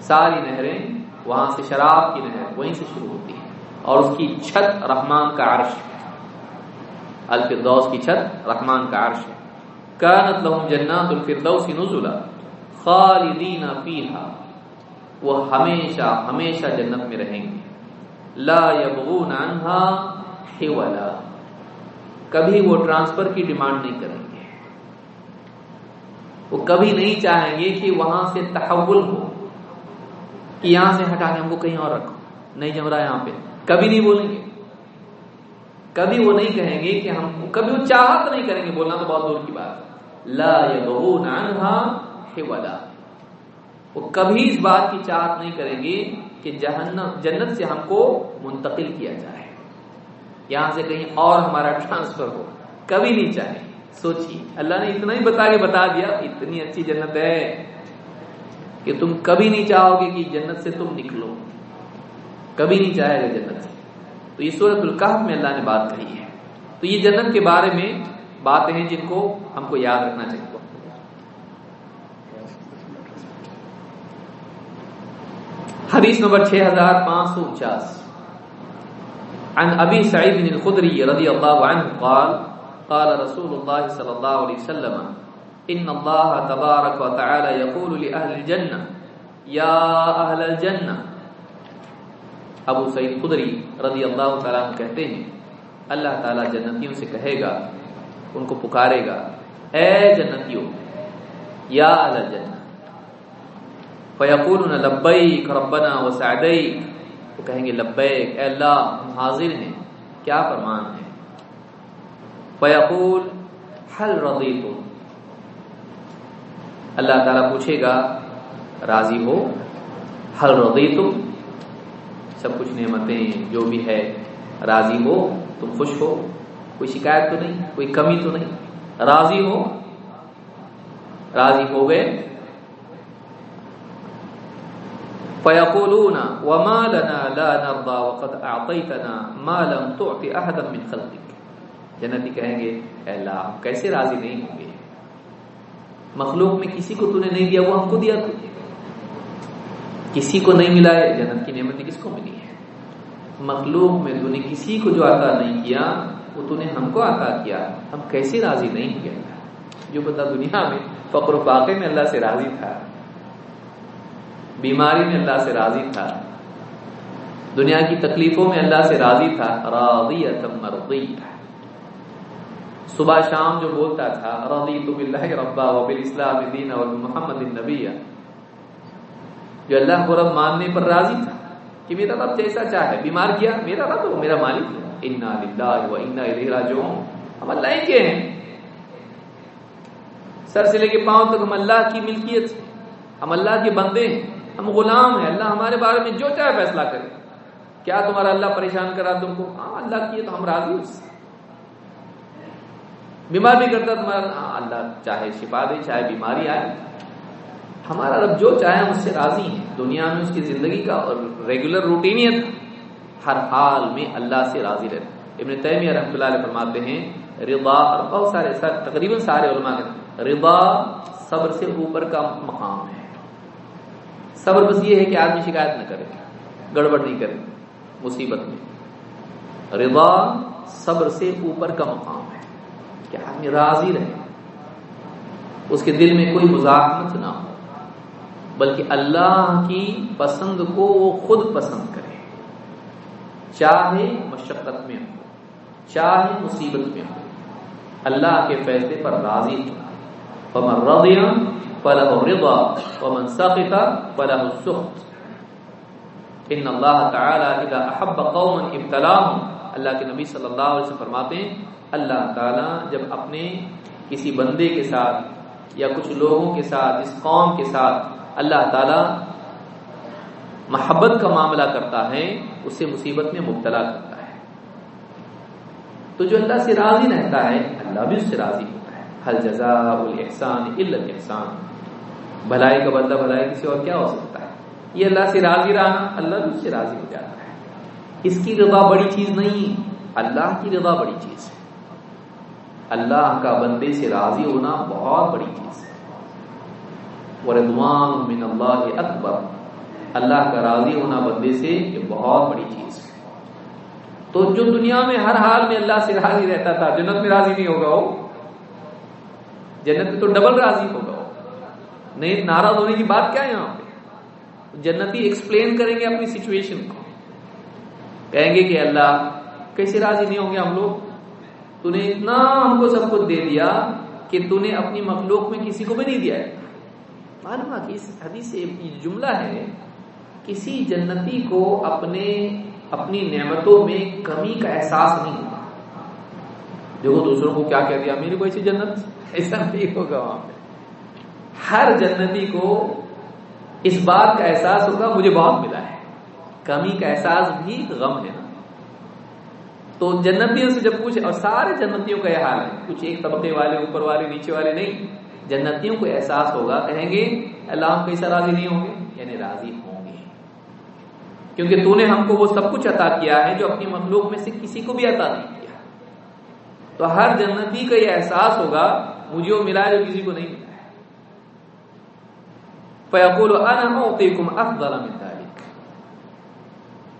ساری نہریں وہاں سے شراب کی نہر وہیں سے شروع ہوتی ہے اور اس کی چھت رحمان کا عرش ہے۔ الفردوس کی چھت رحمان کا عرش ہے۔ کانت لهم جنات الفردوس نزلا خالدین فیہا وہ ہمیشہ ہمیشہ جنت میں رہیں گے۔ لا یبغون عنها حولا، کبھی وہ ٹرانسفر کی ڈیمانڈ نہیں کریں گے۔ وہ کبھی نہیں چاہیں گے کہ وہاں سے تحول ہو، کہ یہاں سے ہٹا کے ہم کو کہیں اور رکھو۔ نہیں جم رہا یہاں پہ۔ کبھی نہیں بولیں گے۔ کبھی وہ نہیں کہیں گے کہ ہم، کبھی وہ چاہت نہیں کریں گے، بولنا تو بہت دور کی بات ہے۔ لا یبغون عنها حولا۔ وہ کبھی اس بات کی چاہت نہیں کریں گے کہ جہنم جنت سے ہم کو منتقل کیا جائے۔ یہاں سے کہیں اور ہمارا ٹرانسفر ہو۔ کبھی نہیں چاہے سوچیے۔ اللہ نے اتنا ہی بتا کے بتا دیا، اتنی اچھی جنت ہے۔ کہ تم کبھی نہیں چاہو گے کہ جنت سے تم نکلو۔ کبھی نہیں چاہے گا جنت سے۔ تو یہ صورت القحف میں اللہ نے بات کہی ہے۔ تو یہ جنت کے بارے میں باتیں ہیں جن کو ہم کو یاد رکھنا چاہیے۔ حدیث نمبر چھ ہزار پانچ سو انچاس۔ عن ابي سعيد الخدري رضي الله عنه قال قال رسول الله صلى الله عليه وسلم، ان الله تبارك وتعالى يقول لاهل الجنه يا اهل الجنه ابو سعید خدری رضی اللہ تعالیٰ عنہ کہتے ہیں، اللہ تعالیٰ جنتیوں سے کہے گا ان کو پکارے گا، اے جنتیوں، یا اہل الجنہ۔ فیقولون لبیک ربنا وسعدیک۔ وہ کہیں گے، لبیک، اے اللہ، ہم حاضر ہیں، کیا فرمان ہے؟ فیقول حل رضیتم؟ اللہ تعالیٰ پوچھے گا، راضی ہو؟ حل رضیتم؟ سب کچھ نعمتیں جو بھی ہے، راضی ہو؟ تم خوش ہو؟ کوئی شکایت تو نہیں، کوئی کمی تو نہیں۔ راضی ہو؟ راضی ہو گئے۔ فيقولون وما لنا لا نرضى وقد اعطيتنا ما لم تعط احدا من خلقك۔ جنتی کہیں گے، اے اللہ ہم کیسے راضی نہیں ہوں گے؟ مخلوق میں کسی کو تو نے نہیں دیا، وہ ہم کو دیا تو۔ کسی کو نہیں ملا ہے، جنت کی نعمت کس کو ملی ہے مخلوق میں تو نے کسی کو جو عطا نہیں کیا وہ تو نے ہم کو عطا کیا، ہم کیسے راضی نہیں ہوئے جو بتا دنیا میں فقر و فاقے میں اللہ سے راضی تھا، بیماری میں اللہ سے راضی تھا، دنیا کی تکلیفوں میں اللہ سے راضی تھا مرضی صبح شام جو بولتا تھا رضیت باللہ ربا و دین اور محمد النبی، جو اللہ کو رب ماننے پر راضی تھا، کہ میرا رب جیسا چاہے، بیمار کیا، میرا رب وہ میرا مالک انا للہ و انا الیہ راجعون ہم اللہ کے ہیں۔ سر سے لے کے پاؤں تک ہم اللہ کی ملکیت ہم اللہ کے بندے ہیں۔ ہم غلام ہیں۔ اللہ ہمارے بارے میں جو چاہے فیصلہ کرے۔ کیا تمہارا اللہ پریشان کرا تم کو؟ ہاں اللہ کی تو ہم راضی اس سے بیمار بھی کرتا تمہارا ہاں اللہ چاہے شفا دے، چاہے بیماری آئے۔ ہمارا رب جو چاہے ہم اس سے راضی ہیں۔ دنیا میں اس کی زندگی کا اور ریگولر روٹینیت ہر حال میں اللہ سے راضی رہتے ابن تیمیہ رحمۃ اللہ علیہ فرماتے ہیں، رضا اور بہت سارے تقریباً سارے علماء کے رضا صبر سے اوپر کا مقام ہے۔ صبر بس یہ ہے کہ آدمی شکایت نہ کرے، گڑبڑ نہیں کرے، مصیبت میں رضا صبر سے اوپر کا مقام ہے، کہ آدمی راضی رہے۔ اس کے دل میں کوئی مزاحمت نہ ہو، بلکہ اللہ کی پسند کو وہ خود پسند کرے۔ چاہے مشقت میں ہو، چاہے مصیبت میں ہو۔ اللہ کے فیصلے پر راضی ہو فمن رضی فله الرضا، ومن سقط فله السخط۔ ان اللہ تعالی اذا احب قوما ابتلاهم اللہ کے نبی صلی اللہ علیہ وسلم فرماتے ہیں، اللہ تعالی جب اپنے کسی بندے کے ساتھ یا کچھ لوگوں کے ساتھ، اس قوم کے ساتھ اللہ تعالی محبت کا معاملہ کرتا ہے، اسے مصیبت میں مبتلا کرتا ہے۔ تو جو اللہ سے راضی رہتا ہے، اللہ بھی اس سے راضی ہوتا ہے۔ حل جزا الاحسان الا الاحسان۔ بھلائی کا بدلہ بھلائی کسی اور کیا ہو سکتا ہے؟ یہ اللہ سے راضی رہنا، اللہ بھی اس سے راضی ہو جاتا ہے۔ اس کی رضا بڑی چیز نہیں، اللہ کی رضا بڑی چیز ہے۔ اللہ کا بندے سے راضی ہونا بہت بڑی چیز ہے۔ وردوان من اللہ اکبر اللہ کا راضی ہونا بندے سے یہ بہت بڑی چیز ہے۔ تو جو دنیا میں ہر حال میں اللہ سے راضی رہتا تھا، جنت میں راضی نہیں ہوگا وہ۔ جنت میں تو ڈبل راضی ہوگا وہ۔ نہیں، ناراض ہونے کی بات کیا ہے یہاں پہ؟ جنتی ایکسپلین کریں گے اپنی سچویشن کو۔ کہیں گے کہ اللہ، کیسے راضی نہیں ہوں گے ہم لوگ؟ تو نے اتنا ہم کو سب کچھ دے دیا کہ تو نے اپنی مخلوق میں کسی کو بھی نہیں دیا ہے۔ معلوم کہ اس حدیث سے جملہ ہے کسی جنتی کو اپنے اپنی نعمتوں میں کمی کا احساس نہیں ہوگا دیکھو دوسروں کو کیا کہہ دیا، میری کو ایسی جنت؟ ایسا نہیں ہوگا وہاں پہ۔ ہر جنتی کو اس بات کا احساس ہوگا، مجھے بہت ملا ہے۔ کمی کا احساس بھی غم ہے نا۔ تو جنتیوں سے جب پوچھے اور سارے جنتیوں کا یہ حال ہے، کچھ ایک طبقے والے، اوپر والے، نیچے والے نہیں۔ جنتیوں کو احساس ہوگا، کہیں گے، اللہ ہم کیسا راضی نہیں ہوں گے؟ یعنی راضی ہوں۔ کیونکہ تو نے ہم کو وہ سب کچھ عطا کیا ہے جو اپنی مخلوق میں سے کسی کو بھی عطا نہیں کیا۔ تو ہر جنتی کا یہ احساس ہوگا، مجھے وہ ملا جو کسی کو نہیں ملا ہے۔ فیقول، انا افضل من ذلك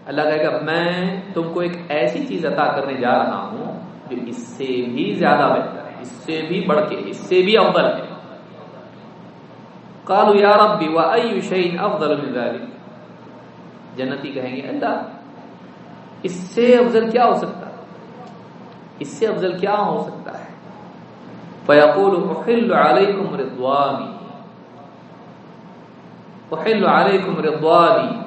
اللہ کہے گا، میں تم کو ایک ایسی چیز عطا کرنے جا رہا ہوں جو اس سے بھی زیادہ بہتر ہے، اس سے بھی بڑھ کے، اس سے بھی افضل ہے۔ قالوا یا ربی واي شيء افضل من ذلك جنتی کہیں گے، اللہ، اس سے افضل کیا ہو سکتا؟ اس سے افضل کیا ہو سکتا ہے؟ فیقول، احل علیکم رضوانی. احل علیکم رضوانی،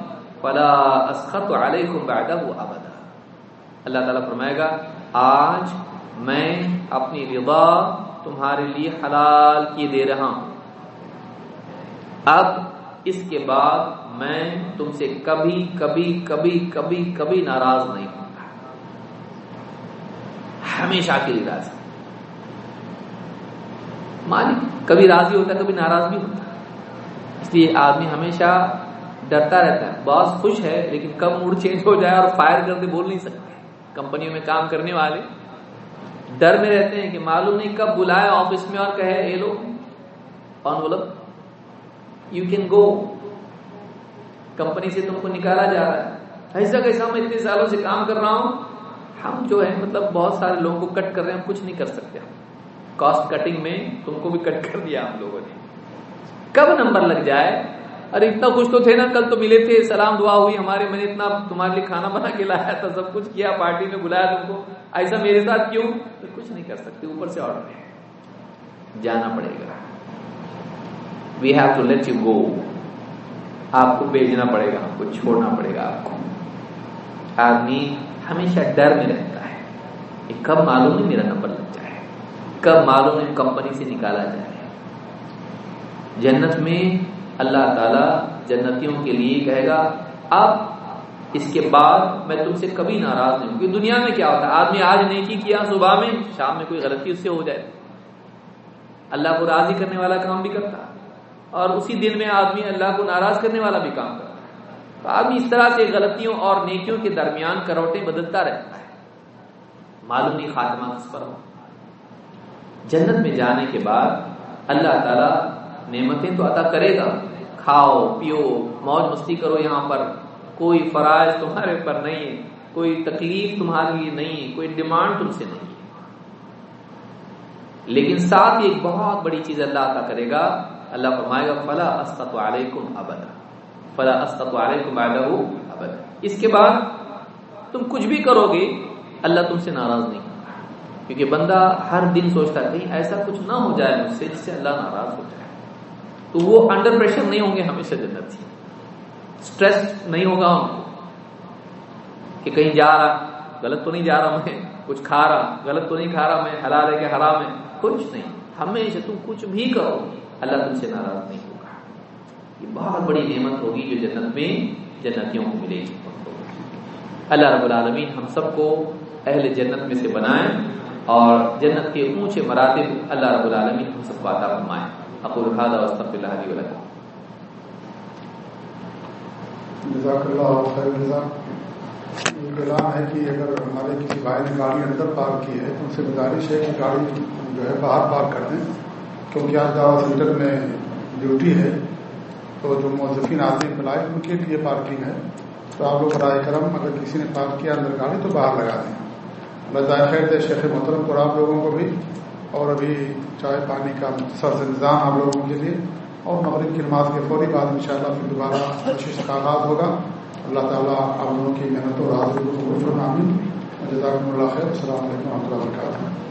فلا اسخط علیکم بعده ابدا. اللہ تعالیٰ فرمائے گا، آج میں اپنی رضا تمہارے لیے حلال کی دے رہا ہوں۔ اب اس کے بعد میں تم سے کبھی کبھی کبھی کبھی کبھی ناراض نہیں ہوں۔ گا ہمیشہ کے لیے راضی۔ مالک، کبھی راضی ہوتا ہے، کبھی ناراض بھی ہوتا ہے۔ اس لیے آدمی ہمیشہ ڈرتا رہتا ہے۔ باس خوش ہے، لیکن کب موڈ چینج ہو جائے اور فائر کر کے بول نہیں سکتے کمپنیوں میں کام کرنے والے ڈر میں رہتے ہیں کہ معلوم نہیں کب بلائے آفس میں اور کہے، اے لو کون بولو یو کین گو کمپنی سے تم کو نکالا جا رہا ہے۔ ایسا کیسا میں اتنے سالوں سے کام کر رہا ہوں، ہم جو ہے مطلب بہت سارے لوگوں کو کٹ کر رہے ہیں کچھ نہیں کر سکتے۔ ہم کاسٹ کٹنگ میں تم کو بھی کٹ کر دیا ہم لوگوں نے۔ کب نمبر لگ جائے؟ ارے اتنا کچھ تو تھے نا، کل تو ملے تھے، سلام، دعا ہوئی ہمارے۔ میں نے اتنا تمہارے لیے کھانا بنا کے لایا تھا، سب کچھ کیا پارٹی میں بلایا تم کو۔ ایسا میرے ساتھ کیوں؟ کچھ نہیں کر سکتے، اوپر سے آرڈر ہے جانا پڑے گا۔ We have to let you go آپ کو بھیجنا پڑے گا آپ کو چھوڑنا پڑے گا آپ کو آدمی ہمیشہ ڈر میں رہتا ہے کہ کب معلوم ہے میرا نمبر لگ جائے کب معلوم ہے کمپنی سے نکالا جائے جنت میں اللہ تعالی جنتیوں کے لیے کہے گا اب اس کے بعد میں تم سے کبھی ناراض نہیں ہوں کیونکہ دنیا میں کیا ہوتا ہے آدمی آج نیکی کیا صبح میں شام میں کوئی غلطی اس سے ہو جائے اللہ کو راضی کرنے والا کام بھی کرتا اور اسی دن میں آدمی اللہ کو ناراض کرنے والا بھی کام کرتا تو آدمی اس طرح سے غلطیوں اور نیکیوں کے درمیان کروٹیں بدلتا رہتا ہے۔ معلوم نہیں خاتمہ کس پر ہو۔ جنت میں جانے کے بعد اللہ تعالی نعمتیں تو عطا کرے گا۔ کھاؤ، پیو، موج مستی کرو یہاں پر۔ کوئی فرائض تمہارے پر نہیں ہے۔ کوئی تکلیف تمہارے لیے نہیں ہے۔ کوئی ڈیمانڈ تم سے نہیں ہے۔ لیکن ساتھ ایک بہت بڑی چیز اللہ عطا کرے گا۔ اللہ فرمائے گا فلا اسقط علیکم ابدا. فلا اسقط علیکم بعدہ ابدا. اس کے بعد تم کچھ بھی کرو گے اللہ تم سے ناراض نہیں۔ کیونکہ بندہ ہر دن سوچتا ہے کہیں ایسا کچھ نہ ہو جائے مجھ سے، جس سے اللہ ناراض ہو جائے. تو وہ انڈر پریشر نہیں ہوں گے ہمیشہ جنت سے۔ اسٹریس نہیں ہوگا ان کو کہ کہیں جا رہا، غلط تو نہیں جا رہا میں، کچھ کھا رہا، غلط تو نہیں کھا رہا میں، حلال ہے کہ حرام ہے، کچھ نہیں۔ ہمیشہ تم کچھ بھی کرو گے اللہ تم سے ناراض نہیں ہوگا۔ یہ بہت بڑی نعمت ہوگی جو جنت میں جنتیوں کو ملے گی۔ اللہ رب العالمین ہم سب کو اہل جنت میں سے بنائیں اور جنت کے اونچے مراتب اللہ رب العالمین ہم سب کو عطا فرمائیں اقول هذا واستغفر الله لي ولكم۔ جزاک اللہ خیر جزاک یہ اعلان ہے کہ اگر ہمارے کسی بھائی نے گاڑی اندر پارک کی ہے، تو ان سے گزارش ہے کہ گاڑی جو ہے باہر پارک کر دیں۔ کیونکہ آج دعوا سینٹر میں ڈیوٹی ہے تو جو موظفین آتے ہیں فلائٹ ان کے لیے پارکنگ ہے۔ تو آپ لوگ برائے کرم اگر کسی نے پارک کیا اندر گاڑی تو باہر لگا دیں۔ بذائقہ خیر دے شیخ محترم کو آپ لوگوں کو بھی۔ اور ابھی چائے پانی کا سر سے نظام آپ لوگوں کے لیے۔ اور مغرب کی نماز کے فوری بعد ان شاء اللہ پھر دوبارہ کوشش کا آغاز ہوگا۔ اللہ تعالیٰ آپ لوگوں کی محنت اور حاضری کو خوش ہونا جزاک اللہ خیر۔ السلام علیکم و رحمۃ اللہ وبرکاتہ۔